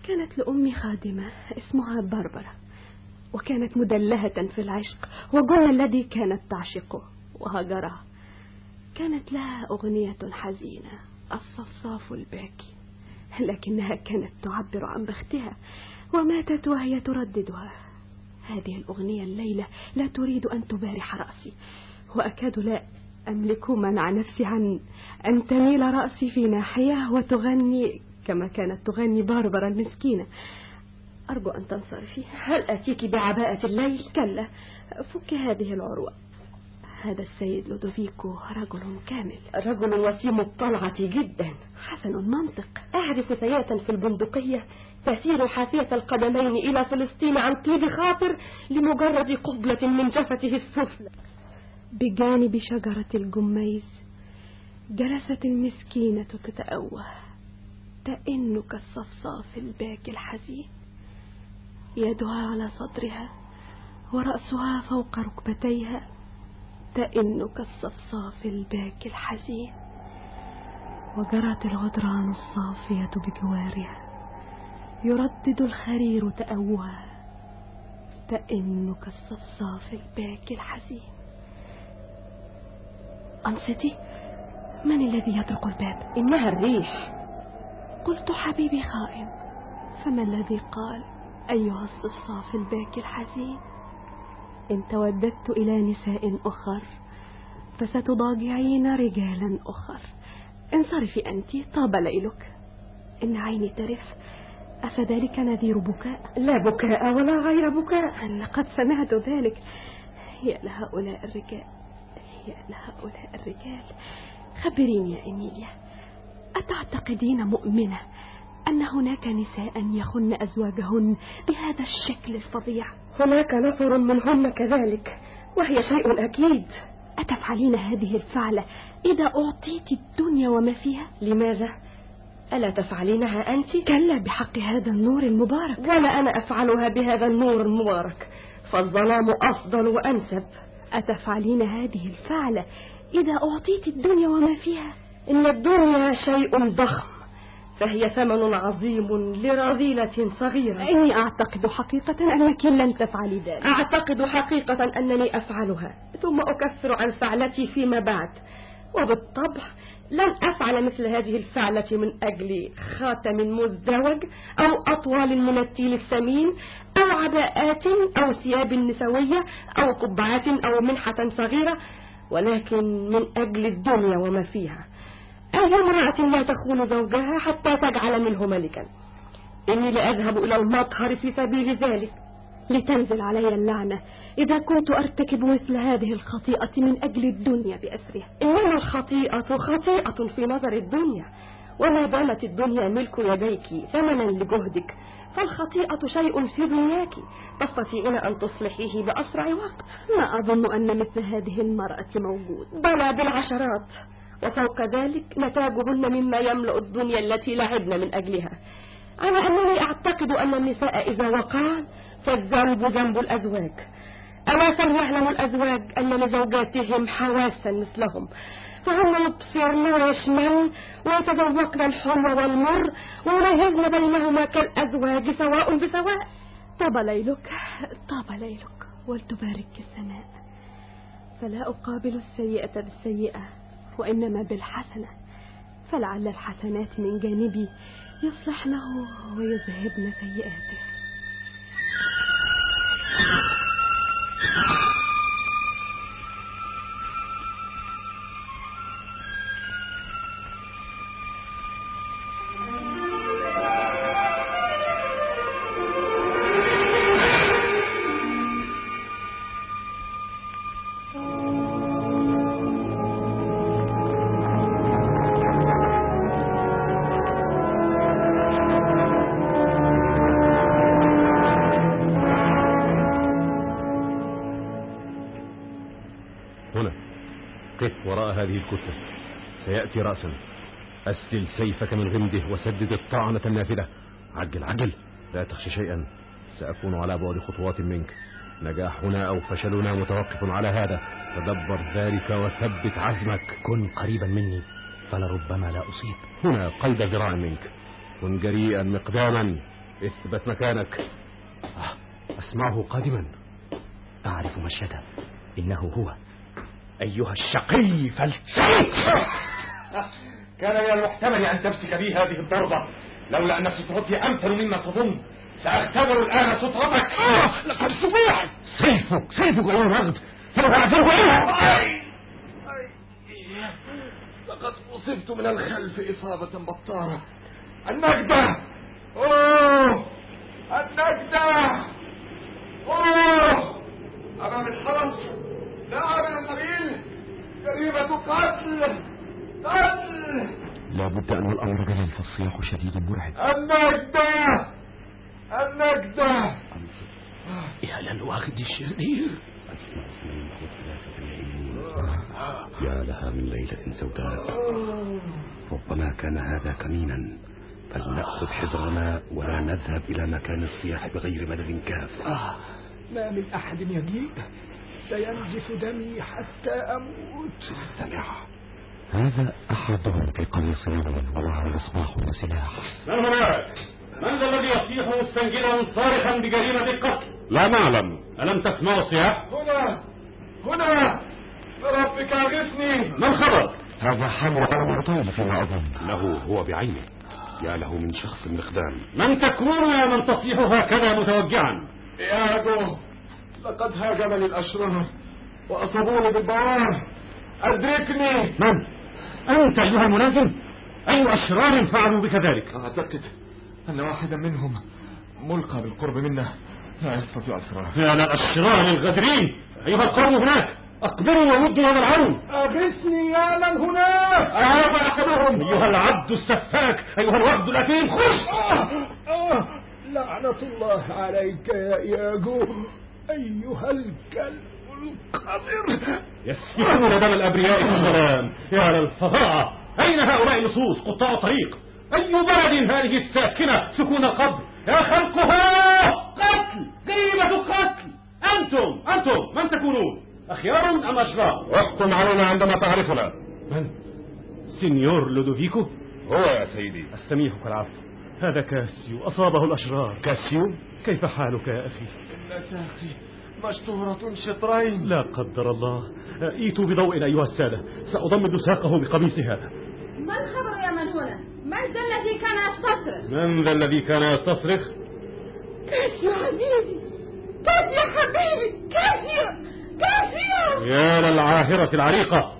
كانت لأمي خادمة اسمها باربرا. وكانت مدلهة في العشق وجون الذي كانت تعشقه. وهجرها كانت لها أغنية حزينة الصفصاف الباكي لكنها كانت تعبر عن بختها وماتت وهي ترددها. هذه الأغنية الليلة لا تريد أن تبارح رأسي وأكاد لا أملك منع نفسي عن أن تميل رأسي في ناحية وتغني كما كانت تغني باربرا المسكينة. أرجو أن تنصرفي هل أتيك بعباءة الليل؟ كلا. فك هذه العروة. هذا السيد لودوفيكو رجل كامل. رجل وسيم الطلعة جدا. حسن المنطق أعرف سيئة في البندقية. تسير حافية القدمين إلى فلسطين عن طيب خاطر لمجرد قبلة من جفته السفلى. بجانب شجرة الجميز جلست المسكينة تتأوه. تئن كالصفصاف الباكي الحزين. يدها على صدرها ورأسها فوق ركبتيها تئن كالصفصاف الباكي الحزين. وجرت الغدران الصافية بجوارها يردد الخرير تأوها تئن كالصفصاف الباكي الحزين. أنصتي من الذي يطرق الباب؟ إنها الريح. قلت حبيبي خائن فما الذي قال؟ أيها الصفصاف الباكي الحزين. إن توددت إلى نساء أخر فستضاجعين رجالا أخر. انصرفي أنت طاب ليلك. إن عيني ترف أفذلك نذير بكاء؟ لا بكاء ولا غير بكاء. لقد سمعت ذلك. يا لهؤلاء الرجال يا لهؤلاء الرجال. خبريني يا إيميليا أتعتقدين مؤمنة؟ أن هناك نساء يخن أزواجهن بهذا الشكل الفظيع. هناك نفر منهن كذلك وهي شيء أكيد. أتفعلين هذه الفعلة إذا أعطيت الدنيا وما فيها؟ لماذا؟ ألا تفعلينها أنت؟ كلا بحق هذا النور المبارك. ولا أنا أفعلها بهذا النور المبارك؟ فالظلام أفضل وأنسب. أتفعلين هذه الفعلة إذا أعطيت الدنيا وما فيها؟ إن الدنيا شيء ضخم. فهي ثمن عظيم لرذيلة صغيرة. إني أعتقد حقيقة أنك لن تفعلي ذلك. أعتقد حقيقة أنني أفعلها ثم أكفر عن فعلتي فيما بعد. وبالطبع لن أفعل مثل هذه الفعلة من أجل خاتم مزدوج أو أطوال من التيل الثمين أو عباءات أو ثياب نسوية أو قبعات أو منحة صغيرة ولكن من أجل الدنيا وما فيها. أي امرأة لا تخون زوجها حتى تجعل منه ملكا. إني لأذهب إلى المطهر في سبيل ذلك. لتنزل علي اللعنة. إذا كنت أرتكب مثل هذه الخطيئة من أجل الدنيا بأسرها. إنما الخطيئة خطيئة في نظر الدنيا. وما دامت الدنيا ملك يديك ثمنا لجهدك فالخطيئة شيء في دنياك. تستطيعين أن تصلحيه بأسرع وقت. ما أظن أن مثل هذه المرأة موجود. بلى بالعشرات. وفوق ذلك نتاجهن مما يملأ الدنيا التي لعبن من أجلها. على أنني أعتقد أن النساء إذا وقعن فالذنب ذنب الأزواج. ألا فليعلم الأزواج أن لزوجاتهم حواسا مثلهم. فهم يبصرن ويشملن ويتذوقن الحلو والمر ويميزن بينهما كالأزواج سواء بسواء. طاب ليلك طاب ليلك ولتبارك السماء فلا أقابل السيئة بالسيئة. وإنما بالحسنة فلعل الحسنات من جانبي يصلحنه ويذهبن سيئاته. الكتلة سيأتي رأسا. أسدل سيفك من غمده وسدد الطعنة النافذة. عجل عجل. لا تخشى شيئا. سأكون على بعد خطوات منك. نجاحنا أو فشلنا متوقف على هذا. تدبر ذلك وثبت عزمك. كن قريبا مني فلربما لا أصيب. هنا قيد ذراع منك. كن جريئا مقداما. اثبت مكانك. أسمعه قادما. أعرف مشيته إنه هو. أيها الشقي فلتسيك كان من المحتمل أن تمسك بي هذه الضربة لولا أن سترتي أمتن مما تظن. سأختبر الآن سترتك لقد سبحت سيفك سيفك أيها الوغد فلو أعذره إليه لقد أصبت من الخلف إصابة بتارة. النجدة. أوه. النجدة. أوه. أمام الحرس. لا من النبيل جريمة قتل قتل لابد أن الأمر جلل فالصياح شديد مرعب النجدة. النجدة. يا للوغد الشرير. أسمع اثنين أو ثلاثة يئنون يا لها من ليلة سوداء. ربما كان هذا كمينا. فلنأخذ حذرنا ولا نذهب إلى مكان الصياح بغير مدد كاف. آه ما من أحد يميء سينزف دمي حتى أموت استمع هذا أحدهم في قميص نور ومعه مصباح وسلاح من هناك؟ من ذا الذي يصيح مستنجدا صارخا بجريمة القتل؟ لا نعلم ألم تسمعوا الصياح؟ هنا هنا بربك أغثني ما الخبر؟ هذا حمر أو معطيل فيما أظن له هو بعينه يا له من شخص مقدام من تكون يا من تصيح هكذا متوجعا؟ ياغو لقد هاجمني الأشرار وأصابوني بالبوار. أدركني. من؟ أنت أيها الملازم؟ أي أشرار فعلوا بك ذلك؟ أعتقد أن واحدا منهم ملقى بالقرب منا. لا يستطيع الفرار. يا للأشرار الغدرين أيها القوم هناك أقبلوا ومدوا هذا العون. أغثني يا من هناك. هذا أحدهم أيها العبد السفاك أيها الوفد الأثيم خش! آه آه لعنة الله عليك يا إياجو أيها الكلب القذر. يسفكون دم الأبرياء في الظلام. يا للفظاعة أين هؤلاء اللصوص قطاع طريق أي بلد هذه الساكنة سكون القبر؟ يا خلقها قتل جريمة قتل. أنتم أنتم من تكونون؟ أخيار أم أشرار احكم علينا عندما تعرفنا. من؟ سينيور لودوفيكو؟ هو يا سيدي. أستميحك العفو. هذا كاسيو أصابه الأشرار. كاسيو؟ كيف حالك يا أخي؟ ساقي مشطورة شطرين. لا قدر الله. ايتوا بضوء أيها السادة. سأضمد ساقه بقميصي هذا. ما الخبر يا من هنا؟ من ذا الذي كان يستصرخ؟ من ذا الذي كان يستصرخ؟ كاسيو عزيزي كاسيو حبيبي؟ كاسيو كاسيو يا للعاهرة العريقة.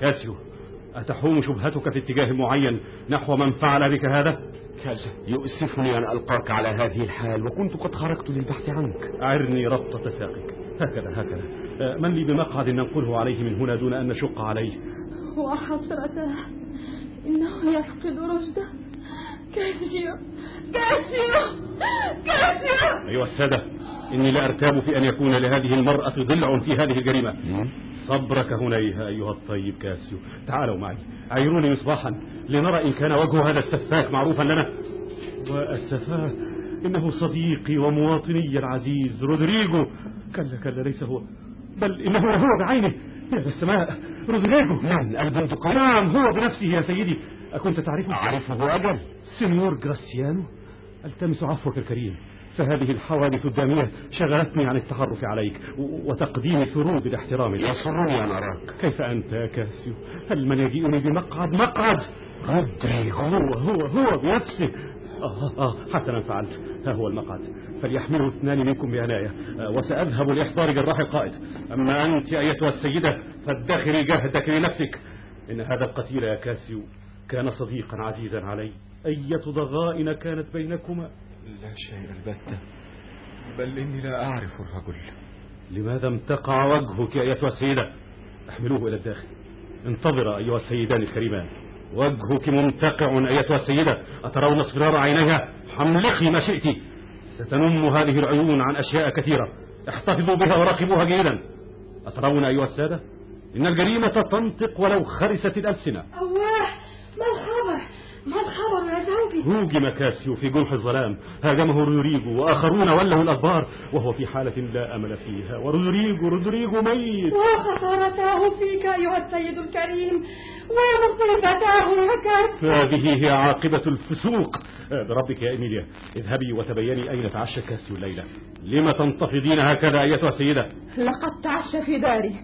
كاسيو. أتحوم شبهتك في اتجاه معين نحو من فعل بك هذا؟ كلا يؤسفني أن ألقاك على هذه الحال وكنت قد خرجت للبحث عنك. أعرني ربطة ساقك. هكذا هكذا. من لي بمقعد ننقله عليه من هنا دون أن نشق عليه؟ واحسرتاه. إنه يفقد رشده. كاسيو كاسيو كاسيو أيها السادة إني لا أرتاب في أن يكون لهذه المرأة ضلع في هذه الجريمة. صبرك هنيهة أيها الطيب كاسيو. تعالوا معي. أعيروني مصباحا. لنرى إن كان وجه هذا السفاك معروفا لنا. وا أسفاه إنه صديقي ومواطني العزيز رودريجو كلا كلا ليس هو. بل إنه هو بعينه. يا للسماء رودريجو نعم البندقية نعم هو بنفسه يا سيدي. أكنت تعرفه؟ أعرفه أجل. سينيور جراسيانو ألتمس عفوك الكريم. فهذه الحوادث الدامية شغلتني عن التعرف عليك وتقديم فروض الاحترام يسرني أن أراك. كيف أنت يا كاسيو؟ هل من يجيئني بمقعد؟ مقعد! رودريغو هو هو هو بنفسه. آه آه حسنا فعلت. ها هو المقعد. فليحمله اثنان منكم بعناية. آه وسأذهب لإحضار جراح القائد. أما أنت أيتها السيدة فادخري جهدك لنفسك. إن هذا القتيل يا كاسيو كان صديقا عزيزا علي. أية ضغائن كانت بينكما؟ لا شيء البتة. بل إني لا أعرف الرجل. لماذا امتقع وجهك أيتها السيدة؟ أحملوه إلى الداخل. انتظر أيها السيدان الكريمان. وجهك ممتقع أيتها السيدة. أترون اصفرار عينيها؟ حملقي ما شئت. ستنم هذه العيون عن أشياء كثيرة. احتفظوا بها وراقبوها جيدا. أترون أيها السادة؟ إن الجريمة تنطق ولو خرست الألسنة. الله ما الخبر؟ ما الخبر يا زوجي؟ هوجم كاسيو في جنح الظلام. هاجمه رودريجو وآخرون ولوا الأخبار وهو في حالة لا أمل فيها. ورودريجو رودريجو ميت. وخسارته فيك أيها السيد الكريم. ومصيبته لك هذه هي عاقبة الفسوق. بربك يا إيميليا اذهبي وتبيني أين تعشى كاسيو الليلة. لما تنتفضين هكذا أيتها السيدة؟ لقد تعشى في داري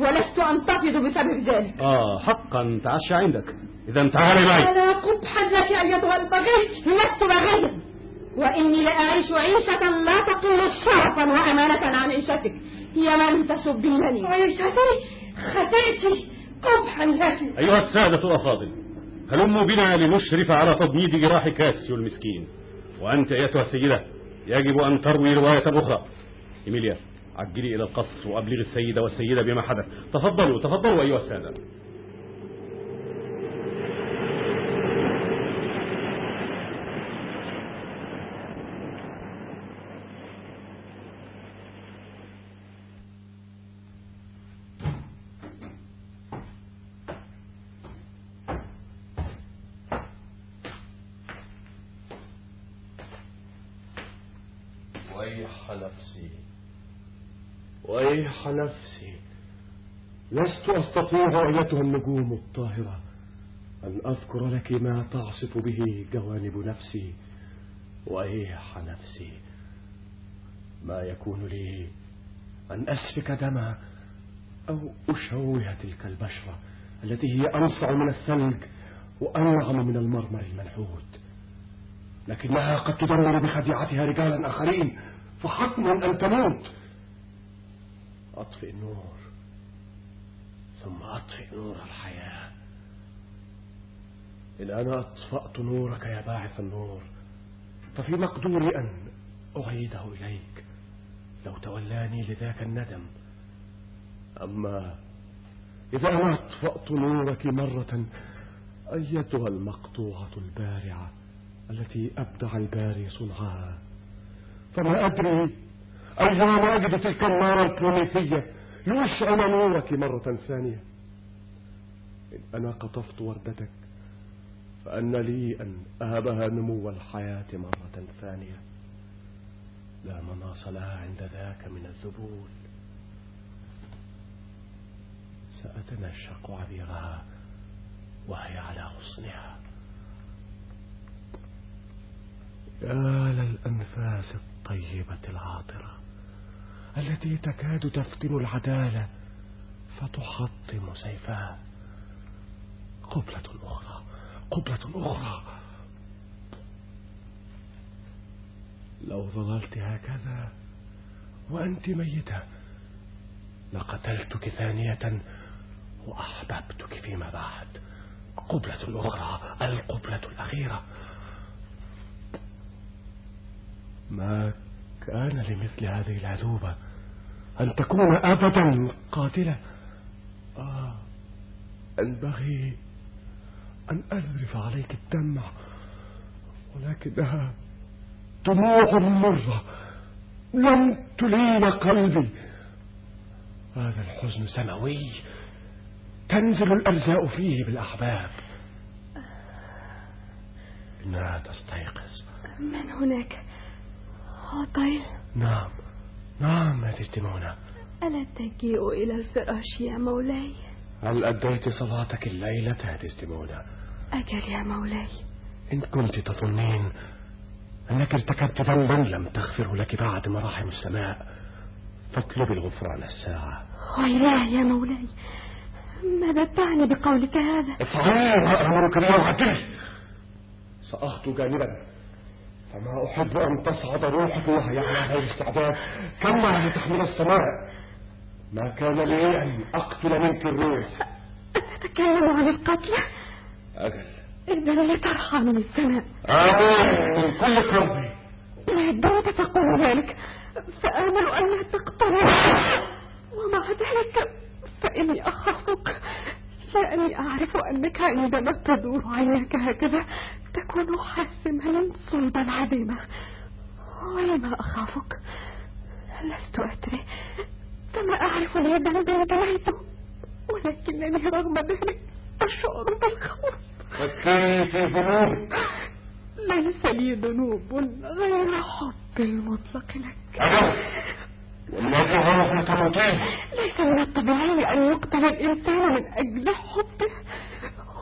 ولست أنتفض بسبب ذلك. آه حقا تعشى عندك. إذا تعالي معي أنا قبحا لك أيتها البغي لست بغيا. وإني لأعيش عيشة لا تقل شرفا وأمانة عن عيشتك. يا من تسبينني. عيشتي خسيتي قبحا لك. أيها السادة الأفاضل هلموا بنا لنشرف على تضميد جراح كاسيو المسكين؟ وأنت أيتها السيدة يجب أن تروي رواية أخرى. إيميليا عجلي إلى القصر وأبلغ السيدة والسيدة بما حدث. تفضلوا تفضلوا أيها السادة. نفسي. لست أستطيع أيتها النجوم الطاهرة. أن أذكر لك ما تعصف به جوانب نفسي ويح نفسي. ما يكون لي أن أسفك دما أو أشوه تلك البشرة التي هي أنصع من الثلج وأنعم من المرمر المنحوت. لكنها قد تدمر بخديعتها رجالا آخرين فحتما أن تموت. أطفئ النور ثم أطفئ نور الحياة. إن أنا أطفأت نورك يا باعث النور ففي مقدوري أن أعيده إليك. لو تولاني لذاك الندم أما إذا أنا أطفأت نورك مرة أيتها المقطوعة البارعة التي أبدع الباري صنعها؟ فما أدري أيام أجد تلك النار البروميثية يشعل نورك مرة ثانية. إن أنا قطفت وردتك فأن لي أن أهبها نمو الحياة مرة ثانية. لا مناص لها عند ذاك من الذبول. سأتنشق عبيرها وهي على غصنها يا للأنفاس الطيبة العاطرة. التي تكاد تفتن العدالة فتحطم سيفها. قبلة أخرى قبلة أخرى. لو ظللت هكذا وأنت ميتة لقتلتك ثانية وأحببتك فيما بعد. قبلة أخرى القبلة الأخيرة. ما كان لمثل هذه العذوبة أن تكون أبدا قاتلة. آه. ينبغي أن أذرف عليك الدمع ولكنها دموع مرة. لم تلين قلبي. هذا الحزن سماوي تنزل الأرزاء فيه بالأحباب. إنها تستيقظ. من هناك؟ عطيل نعم. نعم يا تستمونة ألا تجيء إلى الفراش يا مولاي؟ هل أديت صلاتك الليلة؟ يا تستمونة أجل يا مولاي. إن كنت تظنين أنك ارتكبت ذنبا لم تغفره لك بعد مراحم السماء. فاطلبي الغفران الساعة. ويلاه يا مولاي. ماذا تعني بقولك هذا؟ افعلي ما أمرك وعدلي سأخطو جانبا. فما أحب أن تصعد روحك وهي على غير استعداد. كما لتحمل السماء؟ ما كان لي أن أقتل منك الروح. تتكلم عن القتل؟ أجل إذا لترحى من السماء. آمين من كل قلبي عندما تقول ذلك. فآمل أن لا تقتلني. ومع ذلك فإني أخافك لأني أعرف أنك عندما تدور عيناك هكذا تكون حاسما صلبا عظيما. ولما أخافك؟ لست أدري. فما أعرف لي ذنبا جنيته ولكنني رغم ذلك أشعر بالخوف. فكري في ذنوبك ليس لي ذنوب غير حب المطلق لك. والذي هو في تموتين ليس من الطبيعي أن يقتل الإنسان من أجل حبه.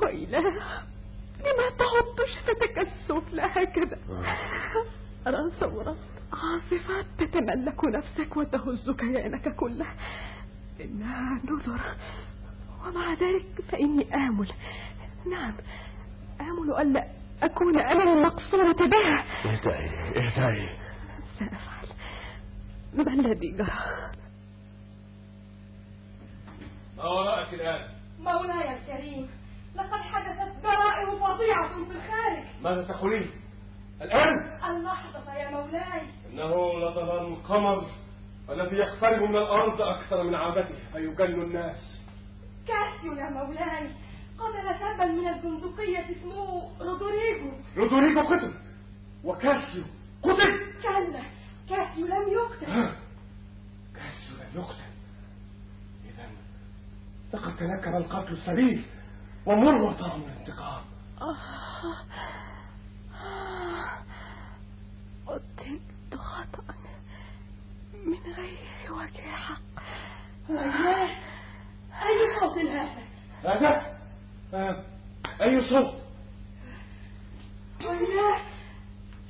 وإله لما تعض شفتك السفلى هكذا. أرى صورة عاصفات تتملك نفسك وتهز كيانك كله إنها نذر ومع ذلك فإني آمل. نعم آمل ألا أكون أنا المقصورة بها. اهدئي اهدئي سأفعل. ما الذي جرى ما وراءك الآن؟ مولاي الكريم. لقد حدثت جرائم فظيعة في الخارج. ماذا تقولين؟ الآن؟ اللحظة يا مولاي. إنه لضلال القمر الذي يقترب من الأرض أكثر من عادته فيجن الناس. كاسيو يا مولاي. قتل شابا من البندقية اسمه رودريجو رودريجو قتل وكاسيو قتل. كلا. كاسيو لم يقتل. كاسيو لم يقتل. إذا لقد تنكب القتل السبيل ومر طعم الانتقام. قتلت خطأ من غير وجه حق. أياه أي صوت هذا؟ هذا؟ آه. أي صوت؟ أياه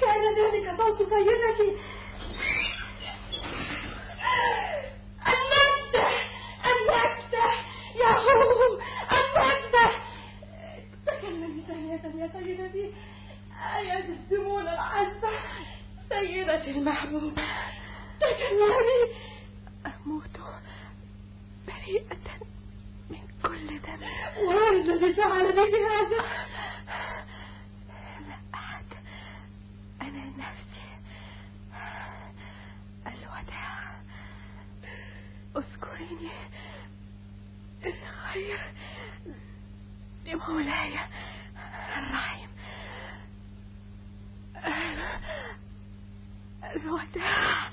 كان ذلك صوت سيدتي. النكتة النكتة يا هو النكتة تكلمي ثانية يا سيدتي أيزدمون العزة سيدتي المحبوبة تكلمي أموت بريئة من كل دم وما الذي فعل بك هذا لا أحد أنا نفسي الوداع. اذكريني الخير. لمولاي الرحيم. الوداع.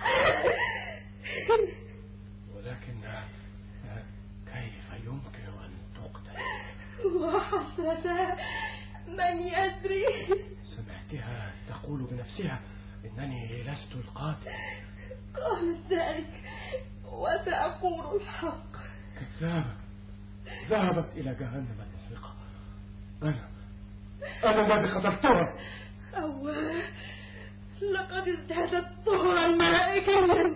ولكن كيف يمكن أن تقتل؟ وحسرة. من يدري. سمعتها تقول بنفسها إنني لست القاتل. قالت ذلك. وسأقول الحق. كذابة ذهبت إلى جهنم المحرقة أنا. أنا الذي قتلتها أواه لقد ازدادت طهرا ملائكيا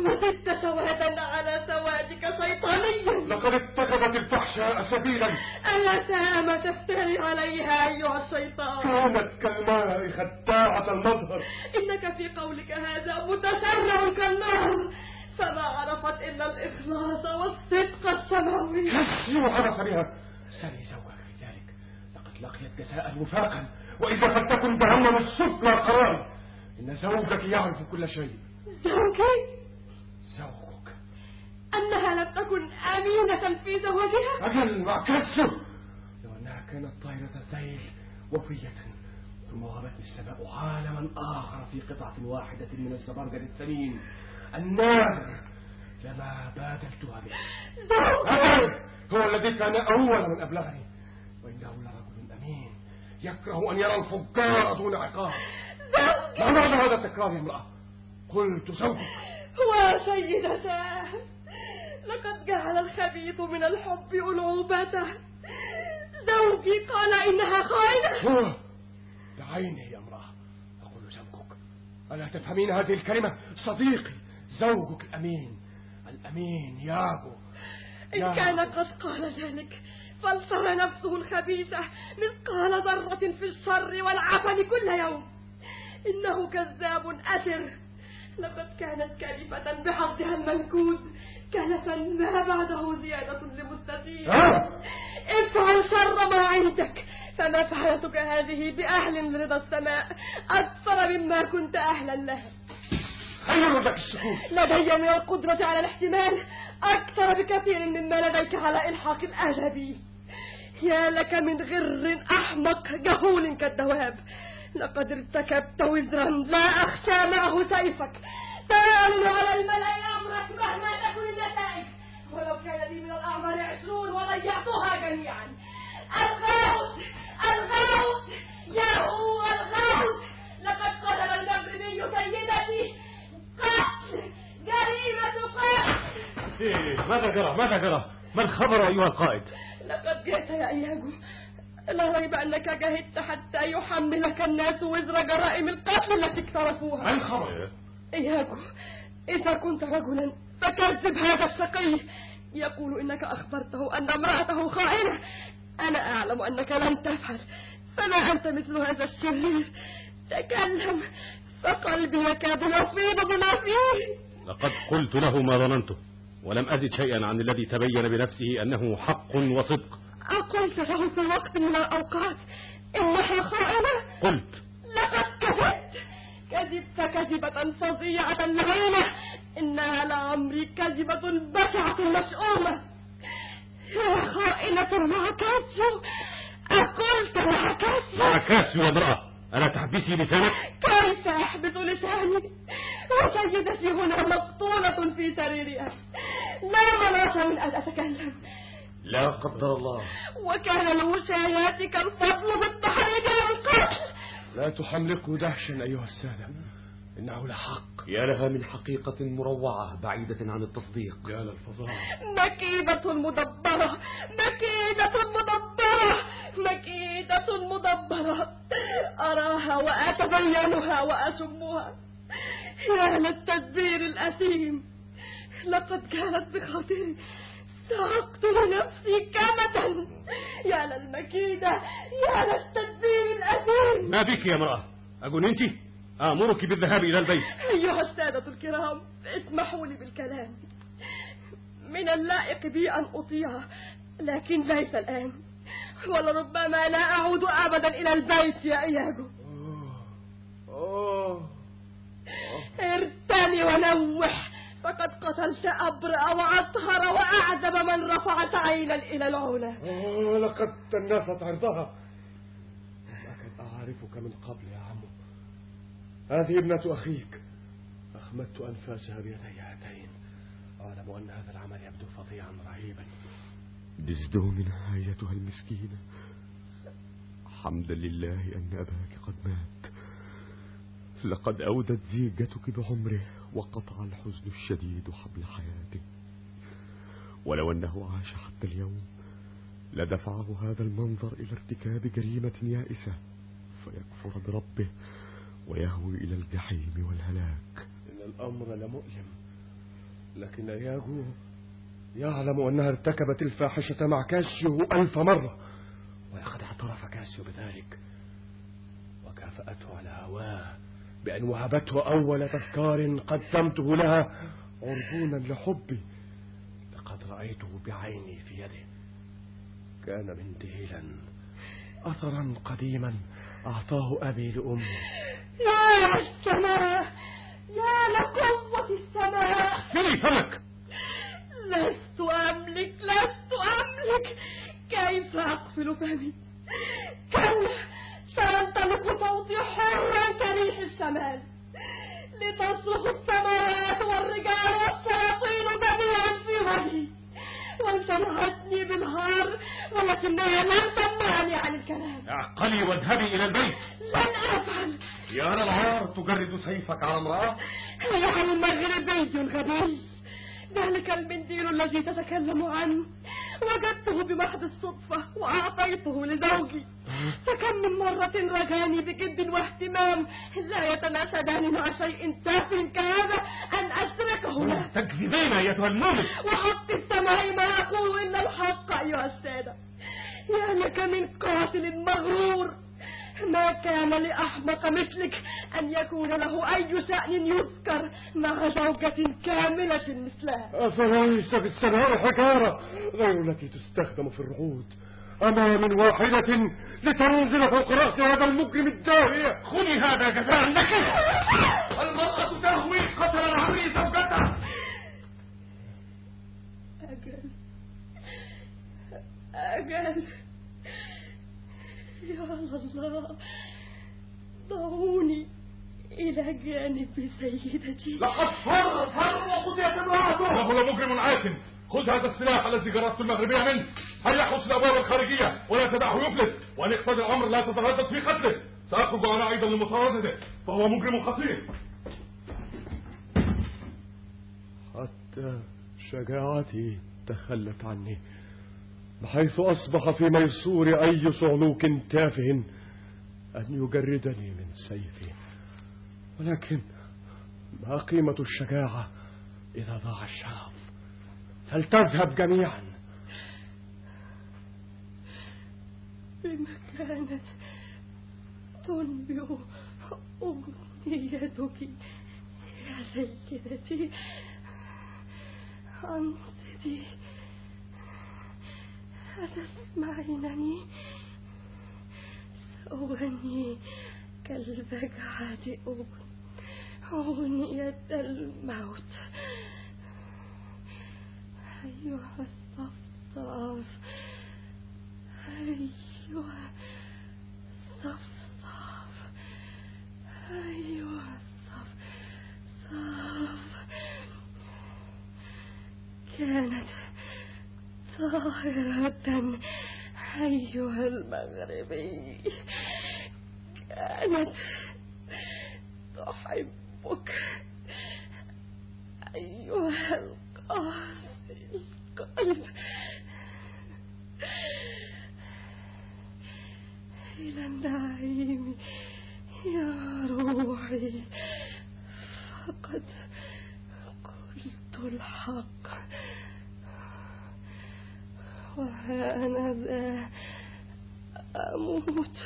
وزدت سوادا على سوادك شيطانيا لقد اتخذت الفحشاء سبيلا. ألا سام تفتري عليها أيها الشيطان. كانت كالماء خداعة المظهر. إنك في قولك هذا متسرع كالنار. فما عرفت إلا الإخلاص والصدق السماوي. حسي وعرف بها سلي زوجك في ذلك لقد لقيت جزاء وفاقا. وإذا فلتكن جهنم السفلى قرار إن زوجك يعرف كل شيء. زوجي زوجك. أنها لم تكن أمينة في زواجها أجل معكسه لو أنها كانت طائرة الذيل وفية ثم وهبتني السماء عالما آخر في قطعة واحدة من الزبرجد الثمين النار. لما بادلتها به هو الذي كان أول من أبلغني. وإنه لرجل أمين. يكره أن يرى الفجار دون عقاب. ما معنى هذا التكرار يا امرأة؟ قلت زوجك وسيدتاه لقد جعل الخبيث من الحب ألعوبته زوجي قال إنها خائنة هو. بعينه يا امرأة. أقول زوجك ألا تفهمين هذه الكلمة؟ صديقي. زوجك الأمين. الأمين ياغو إن كان قد قال ذلك فلترى نفسه الخبيثة مثقال ذرة في الشر والعفن كل يوم. إنه كذاب أسر لقد كانت كلفة بحظها المنكود كلفا ما بعده زيادة لمستفيد افعل شر ما عندك. فمفعلتك هذه بأهل لرضا السماء. أكثر مما كنت أهلا لها. خير لك السكوت؟ لدي من القدرة على الاحتمال أكثر بكثير مما لديك على إلحاق الأذى بي يا لك من غر أحمق جهول كالدواب. لقد ارتكبت وزرا لا أخشى معه سيفك. تعالوا على الملأ أمرك مهما تكن النتائج ولو كان لي من الأعمال عشرون وضيعتها جميعا. الغوث! الغوث! يا هو الغوث! لقد قدم المغربي سيدتي. جريمة قتل إيه ماذا جرى ماذا جرى ما الخبر أيها القائد؟ لقد جئت يا إياجو لا ريب أنك جهدت حتى يحملك الناس وزر جرائم القتل التي اقترفوها. ما الخبر إياجو إذا كنت رجلا فكذب هذا الشقي. يقول إنك أخبرته أن امرأته خائنة. أنا أعلم أنك لن تفعل. فلا أنت مثل هذا الشرير. تكلم. فقلبي يكاد يفيض بما فيه. لقد قلت له ما ظننته ولم أزد شيئا عن الذي تبين بنفسه أنه حق وصدق. أقلت له في وقت من الأوقات إنها خائنة. قلت. لقد كذبت. كذبت كذبة فظيعة لعينة إنها لعمري كذبة بشعة مشؤومة. يا خائنة مع كاسيو أقلت مع كاسيو مع كاسيو يا امرأة. ألا تحبسي لسانك كيف أحبس لساني وسيدتي هنا مقتولة في سريرها لا مناص من أن أتكلم. لا قدر الله. وكان لوشاياتك الفضل في التحريج والقتل لا تحملكوا دهشا أيها السادة. إنه لحق. يا لها من حقيقة مروعة بعيدة عن التصديق. يا للفظاعة مكيدة مدبرة مكيدة مدبرة مكيدة مدبرة. أراها وأتبينها وأشمها يا للتدبير الأثيم. لقد كانت بخاطري. سأقتل نفسي كمدا يا للمكيدة يا للتدبير الأثيم. ما بك يا امرأة؟ أنت؟ آمرك بالذهاب إلى البيت. أيها السادة الكرام اسمحوا لي بالكلام. من اللائق بي أن أطيع لكن ليس الآن. ولربما لا أعود أبدا إلى البيت يا إياجو ارتني ونوح. فقد قتلت أبرأ وأطهر وأعذب من رفعت عينا إلى العلا. لقد تنست عرضها. لكن أعرفك من قبل يا عمو هذه ابنة أخيك. أخمدت أنفاسها بيدي هاتين. أعلم أن هذا العمل يبدو فظيعا رهيبا. دزدومنا أيتها المسكينة. حمدا لله أن أباك قد مات. لقد أودت زيجتك بعمره وقطع الحزن الشديد حبل حياته. ولو أنه عاش حتى اليوم لدفعه هذا المنظر إلى ارتكاب جريمة يائسة. فيكفر بربه ويهوي إلى الجحيم والهلاك. إن الأمر لمؤلم لكن ياغو يعلم أنها ارتكبت الفاحشة مع كاسيو ألف مرة ولقد اعترف كاسيو بذلك وكافأته على هواه بأن وهبته أول تذكار قدمته لها عربونا لحبي لقد رأيته بعيني في يده. كان منديلا أثرا قديما أعطاه أبي لأمي يا السماء يا لقوة السماء. فيني فمك لست أملك لست أملك. كيف أقفل فمي؟ كلا سينطلق صوتي حرا كريح الشمال. لتصرخ السماوات والرجال والشياطين جميعا في وجهي وانتنهتني بالهار ولكنها لم تمنعني عن الكلام. أعقلي واذهبي إلى البيت. لن أفعل. يا للعار تجرد سيفك على امرأة؟ أيها المغربي الغبي ذلك المنديل الذي تتكلم عنه. وجدته بمحض الصدفة وأعطيته لزوجي. فكم من مرة رجاني بجد واهتمام. لا يتناسبان مع شيء تافه كهذا أن أسرقه له تكذبين أيتها المولد وحق السماء ما أقول إلا الحق أيها السادة. يا لك من قاتل مغرور. ما كان لأحمق مثلك أن يكون له أي شأن يذكر مع زوجة كاملة مثلها أفليس في السماء حجارة غير التي تستخدم في الرعود. أما من واحدة لتنزل فوق رأس هذا المجرم الداهية خذي هذا جزاء. لك المرأة تهوي قتل العمري زوجته. أجل. أجل. يا الله. ضعوني إلى جانب سيدتي. لقد فر فر وقضيت امرأته إنه لمجرم عاتم خذ هذا السلاح الذي جردت المغربية منه هيا حسن الأبواب الخارجية ولا تدعه يفلت. وأن يقتضي الأمر لا تتردد في قتله. سأخرج أنا أيضا لمطاردته فهو مجرم خطير حتى شجاعتي تخلت عني. بحيث أصبح في ميسور أي صعلوك تافه أن يجردني من سيفي. ولكن ما قيمة الشجاعة إذا ضاع الشرف فلتذهب جميعا؟ بما كانت تنبئ أمنيتك يا سيدتي أنصتي أتسمعينني سأغني كالبجعة أغنية الموت. أيها الصفصاف. أيها الصفصاف. أيها الصفصاف. كانت طاهرة أيها المغربي. كانت تحبك أيها القاسي القلب إلى النعيم يا روحي. فقد قلت الحق. وأنا ذا أموت.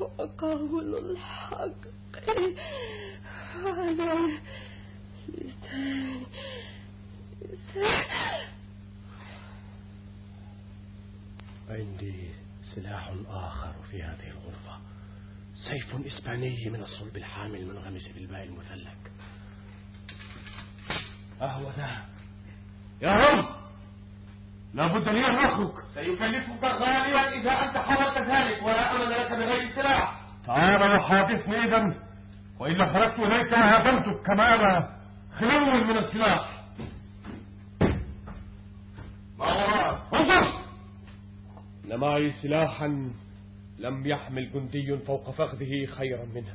وقول الحق. على لساني عندي سلاح آخر في هذه الغرفة. سيف إسباني من الصلب الحامل المنغمس في الماء المثلج أهو ذا يا رب! لابد لي أن أخرج. سيكلفك غاليا إذا أنت حاولت ذلك ولا أمل لك بغير سلاح تعال وحادثني إذا. وإلا خرجت إليك وهاجمتك كما أنا خلو من السلاح. ما وراءك؟ انظر! إن معي سلاحا لم يحمل جندي فوق فخذه خيرا منه.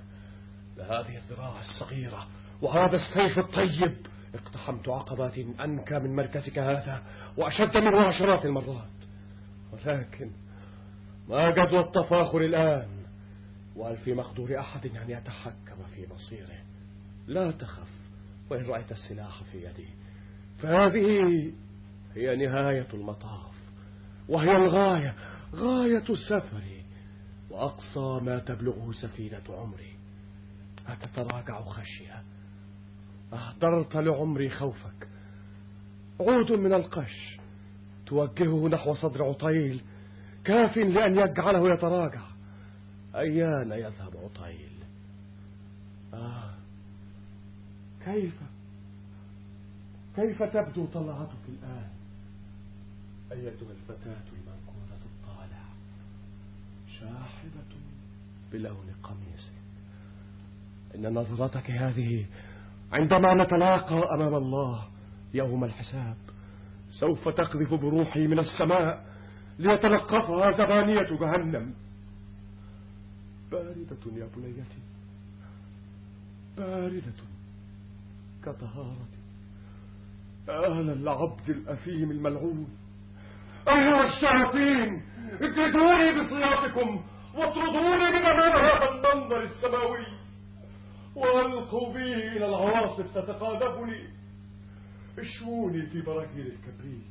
لهذه الذراع الصغيرة وهذا السيف الطيب. اقتحمت عقبات أنكى من مركزك هذا وأشد منه عشرات المرات. ولكن ما جدوى التفاخر الآن. وهل في مقدور أحد أن يتحكم في مصيره لا تخف وإن رأيت السلاح في يدي. فهذه هي نهاية المطاف وهي الغاية غاية السفر. وأقصى ما تبلغه سفينة عمري. أتتراجع خشية. أهدرت لعمري خوفك. عود من القش. توجهه نحو صدر عطيل. كاف لأن يجعله يتراجع. أيان يذهب عطيل؟ آه. كيف؟ كيف تبدو طلعتك الآن؟ أيتها الفتاة المنكورة الطالع. شاحبة بلون قميصك إن نظرتك هذه عندما نتلاقى أمام الله يوم الحساب سوف تقذف بروحي من السماء ليتلقفها زبانية جهنم. باردة يا بنيتي باردة كطهارتي. أهل العبد الأثيم الملعون. أيها الشياطين اجلدوني بصياطكم واطردوني من أمام هذا المنظر السماوي. والقوا بي إلى العواصف تتقاذفني اشووني في براكين الكبريت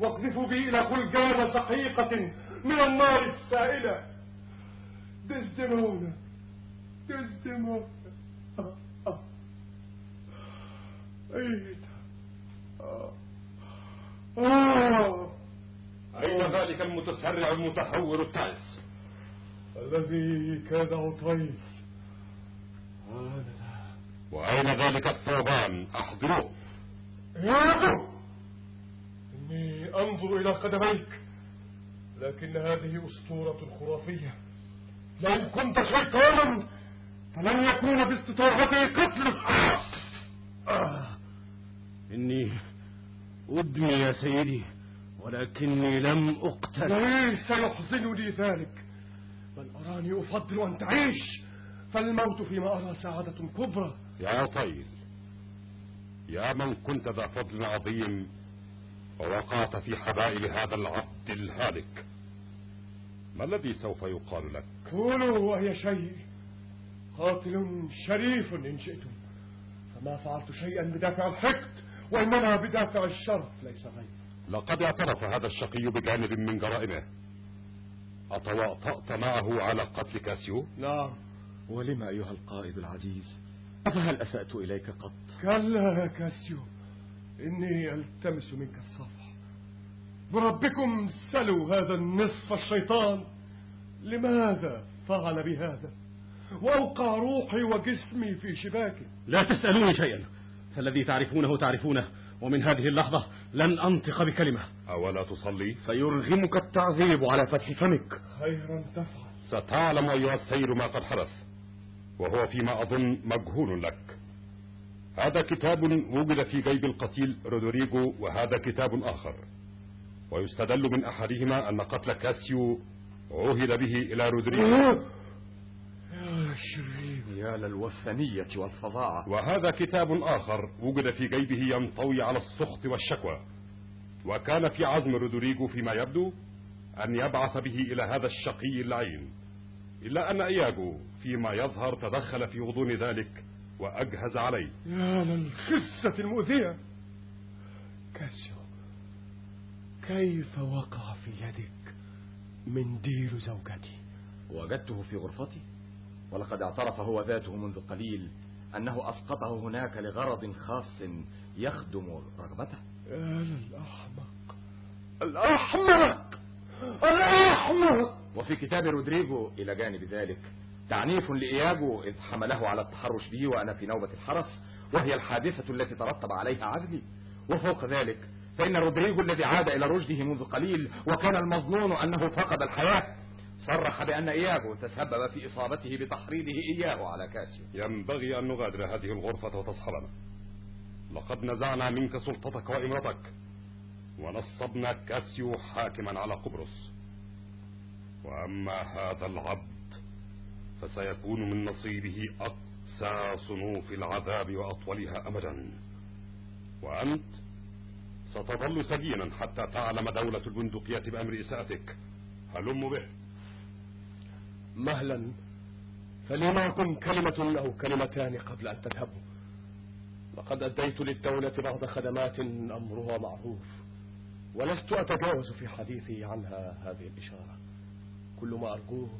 واقذفوا بي إلى خلجان سحيقة من النار السائلة دزدمونا دزدمونا آه. أين آه. آه. أين ذلك المتسرع المتهور التعس الذي كان عطيف وأين ذلك الثوبان أحضروه. يا إني أنظر إلى قدميك لكن هذه أسطورة خرافية. لو كنت شيطانا فلن يكون باستطاعتي قتلك. آه. إني أدمي يا سيدي ولكني لم أقتل. ليس يحزنني ذلك بل أراني أفضل أن تعيش. فالموت فيما أرى سعادة كبرى. يا طيل يا من كنت ذا فضل عظيم ووقعت في حبائل هذا العبد الهالك ما الذي سوف يقال لك؟ قولوا أي شيء. قاتل شريف إن شئتم. فما فعلت شيئا بدافع الحقد وإنما بدافع الشرف ليس غير لقد اعترف هذا الشقي بجانب من جرائمه. أتواطأت معه على قتل كاسيو؟ نعم. ولما أيها القائد العزيز؟ أفهل أسأت إليك قط؟ كلا يا كاسيو إني ألتمس منك الصفح. بربكم سلوا هذا النصف الشيطان. لماذا فعل بهذا؟ وأوقع روحي وجسمي في شباكه. لا تسألوني شيئا. فالذي تعرفونه تعرفونه ومن هذه اللحظة لن أنطق بكلمة. أولا تصلي. سيرغمك التعذيب على فتح فمك. خيرا تفعل. ستعلم أيها السيد ما قد حدث. وهو فيما أظن مجهول لك. هذا كتاب وجد في جيب القتيل رودريجو وهذا كتاب آخر. ويستدل من أحدهما أن قتل كاسيو عهد به إلى رودريجو. يا شرير يا للوثنية والفظاعة. وهذا كتاب آخر وجد في جيبه ينطوي على السخط والشكوى. وكان في عزم رودريجو فيما يبدو أن يبعث به إلى هذا الشقي اللعين. إلا أن إياجو فيما يظهر تدخل في غضون ذلك وأجهز عليه. يا للخسة المؤذية. كاسيو كيف وقع في يدك منديل زوجتي؟ وجدته في غرفتي. ولقد اعترف هو ذاته منذ قليل أنه أسقطه هناك لغرض خاص يخدم رغبته. يا للأحمق الأحمق! الأحمق! وفي كتاب رودريجو إلى جانب ذلك تعنيف لإياجو إذ حمله على التحرش به وأنا في نوبة الحرس وهي الحادثة التي ترتب عليها عزلي وفوق ذلك فإن رودريجو الذي عاد إلى رشده منذ قليل وكان المظنون أنه فقد الحياة صرح بأن إياجو تسبب في إصابته بتحريضه إياه على كاسيو ينبغي أن نغادر هذه الغرفة وتصحبنا. لقد نزعنا منك سلطتك وإمرتك ونصبنا كاسيو حاكما على قبرص. وأما هذا العبد فسيكون من نصيبه أقسى صنوف العذاب وأطولها أمدا وأنت ستظل سجينا حتى تعلم دولة البندقية بأمر إساءتك. هلم به. مهلا فلنكن كلمة أو كلمتان قبل أن تذهبوا لقد أديت للدولة بعض خدمات أمرها معروف ولست أتجاوز في حديثي عنها هذه الإشارة. كل ما أرجوه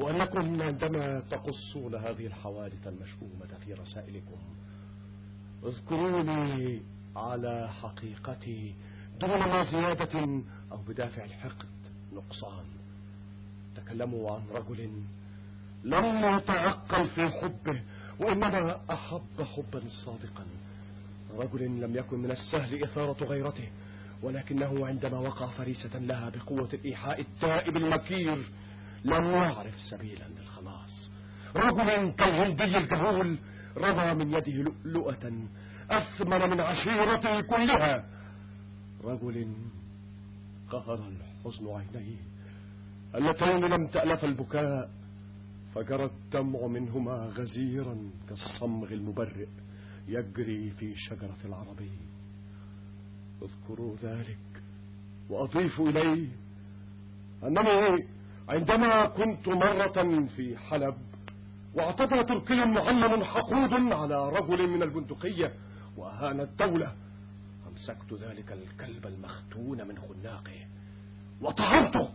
هو أنكم عندما تقصون هذه الحوادث المشؤومة في رسائلكم اذكروني على حقيقتي دون ما زيادة أو بدافع الحقد نقصان. تكلموا عن رجل لم يتعقل في حبه وإنما أحب حبا صادقا. رجل لم يكن من السهل إثارة غيرته. ولكنه عندما وقع فريسة لها بقوة الإيحاء الدائب المكير لم يعرف سبيلا للخلاص. رجل كالهندي الجهول رمى من يده لؤلؤة أثمن من عشيرته كلها. رجل قهر الحزن عينيه. اللتين لم تألف البكاء فجرى الدمع منهما غزيرا كالصمغ المبرئ يجري في شجرة العربي. اذكروا ذلك وأضيف إليه أنني عندما كنت مرة في حلب واعتدى تركي معلم حقود على رجل من البندقية وأهان الدولة أمسكت ذلك الكلب المختون من خناقه وطعنته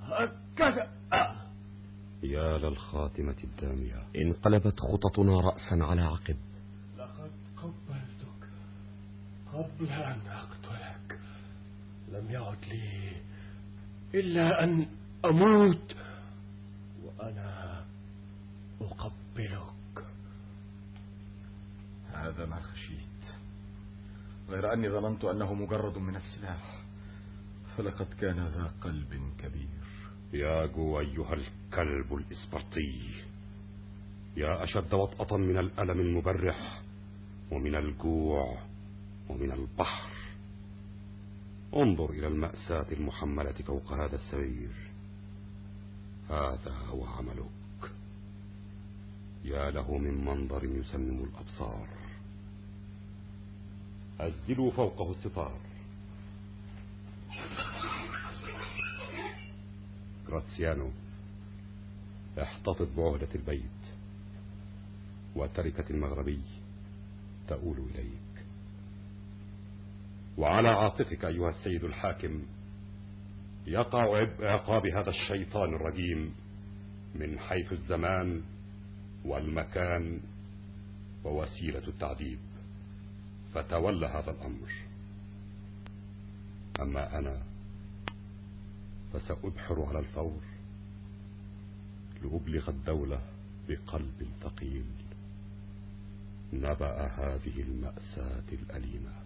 هكذا. يا للخاتمة الدامية. انقلبت خططنا رأسا على عقب. قبل أن أقتلك لم يعد لي إلا أن أموت وأنا أقبلك. هذا ما خشيت. غير أني ظننت أنه مجرد من السلاح. فلقد كان ذا قلب كبير. يا جو أيها الكلب الإسبرطي يا أشد وطأة من الألم المبرح ومن الجوع ومن البحر. انظر إلى المأساة المحملة فوق هذا السرير. هذا هو عملك. يا له من منظر يسمم الأبصار. أزلوا فوقه الستار. غراتسيانو احتفظ بعهدة البيت. وتركة المغربي تؤول إليك. وعلى عاتقك أيها السيد الحاكم يقع عبء عقاب هذا الشيطان الرجيم من حيث الزمان والمكان ووسيلة التعذيب. فتولى هذا الأمر. أما أنا فسأبحر على الفور لأبلغ الدولة بقلب ثقيل. نبأ هذه المأساة الأليمة.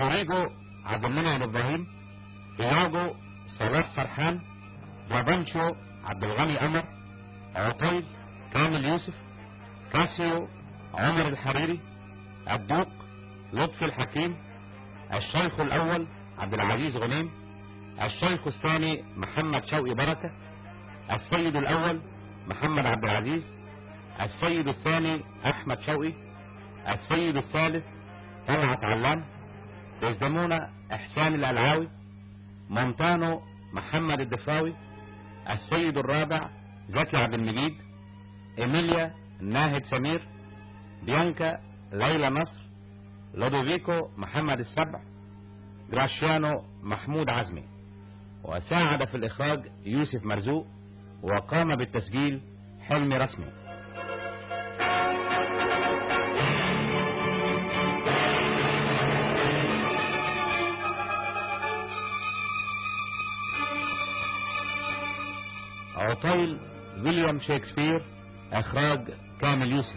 رودريجو عبد المنعم إبراهيم إياجو صلاح سرحان رابنشو عبد الغني أمر عطيل كامل يوسف كاسيو عمر الحريري الدوق لطفي الحكيم الشيخ الأول عبد العزيز غنيم الشيخ الثاني محمد شوقي بركة السيد الأول محمد عبد العزيز السيد الثاني أحمد شوقي السيد الثالث طلعت علام ديزدمونة إحسان القلعاوي مونتانو محمد الدفراوي السيد الرابع زكي عبد المجيد إيميليا ناهد سمير بيانكا ليلى نصر لودوفيكو محمد السبع جراشيانو محمود عزمي. وساعد في الإخراج يوسف مرزوق وقام بالتسجيل حلمي رسمي. عطيل ويليام شكسبير إخراج كامل يوسف.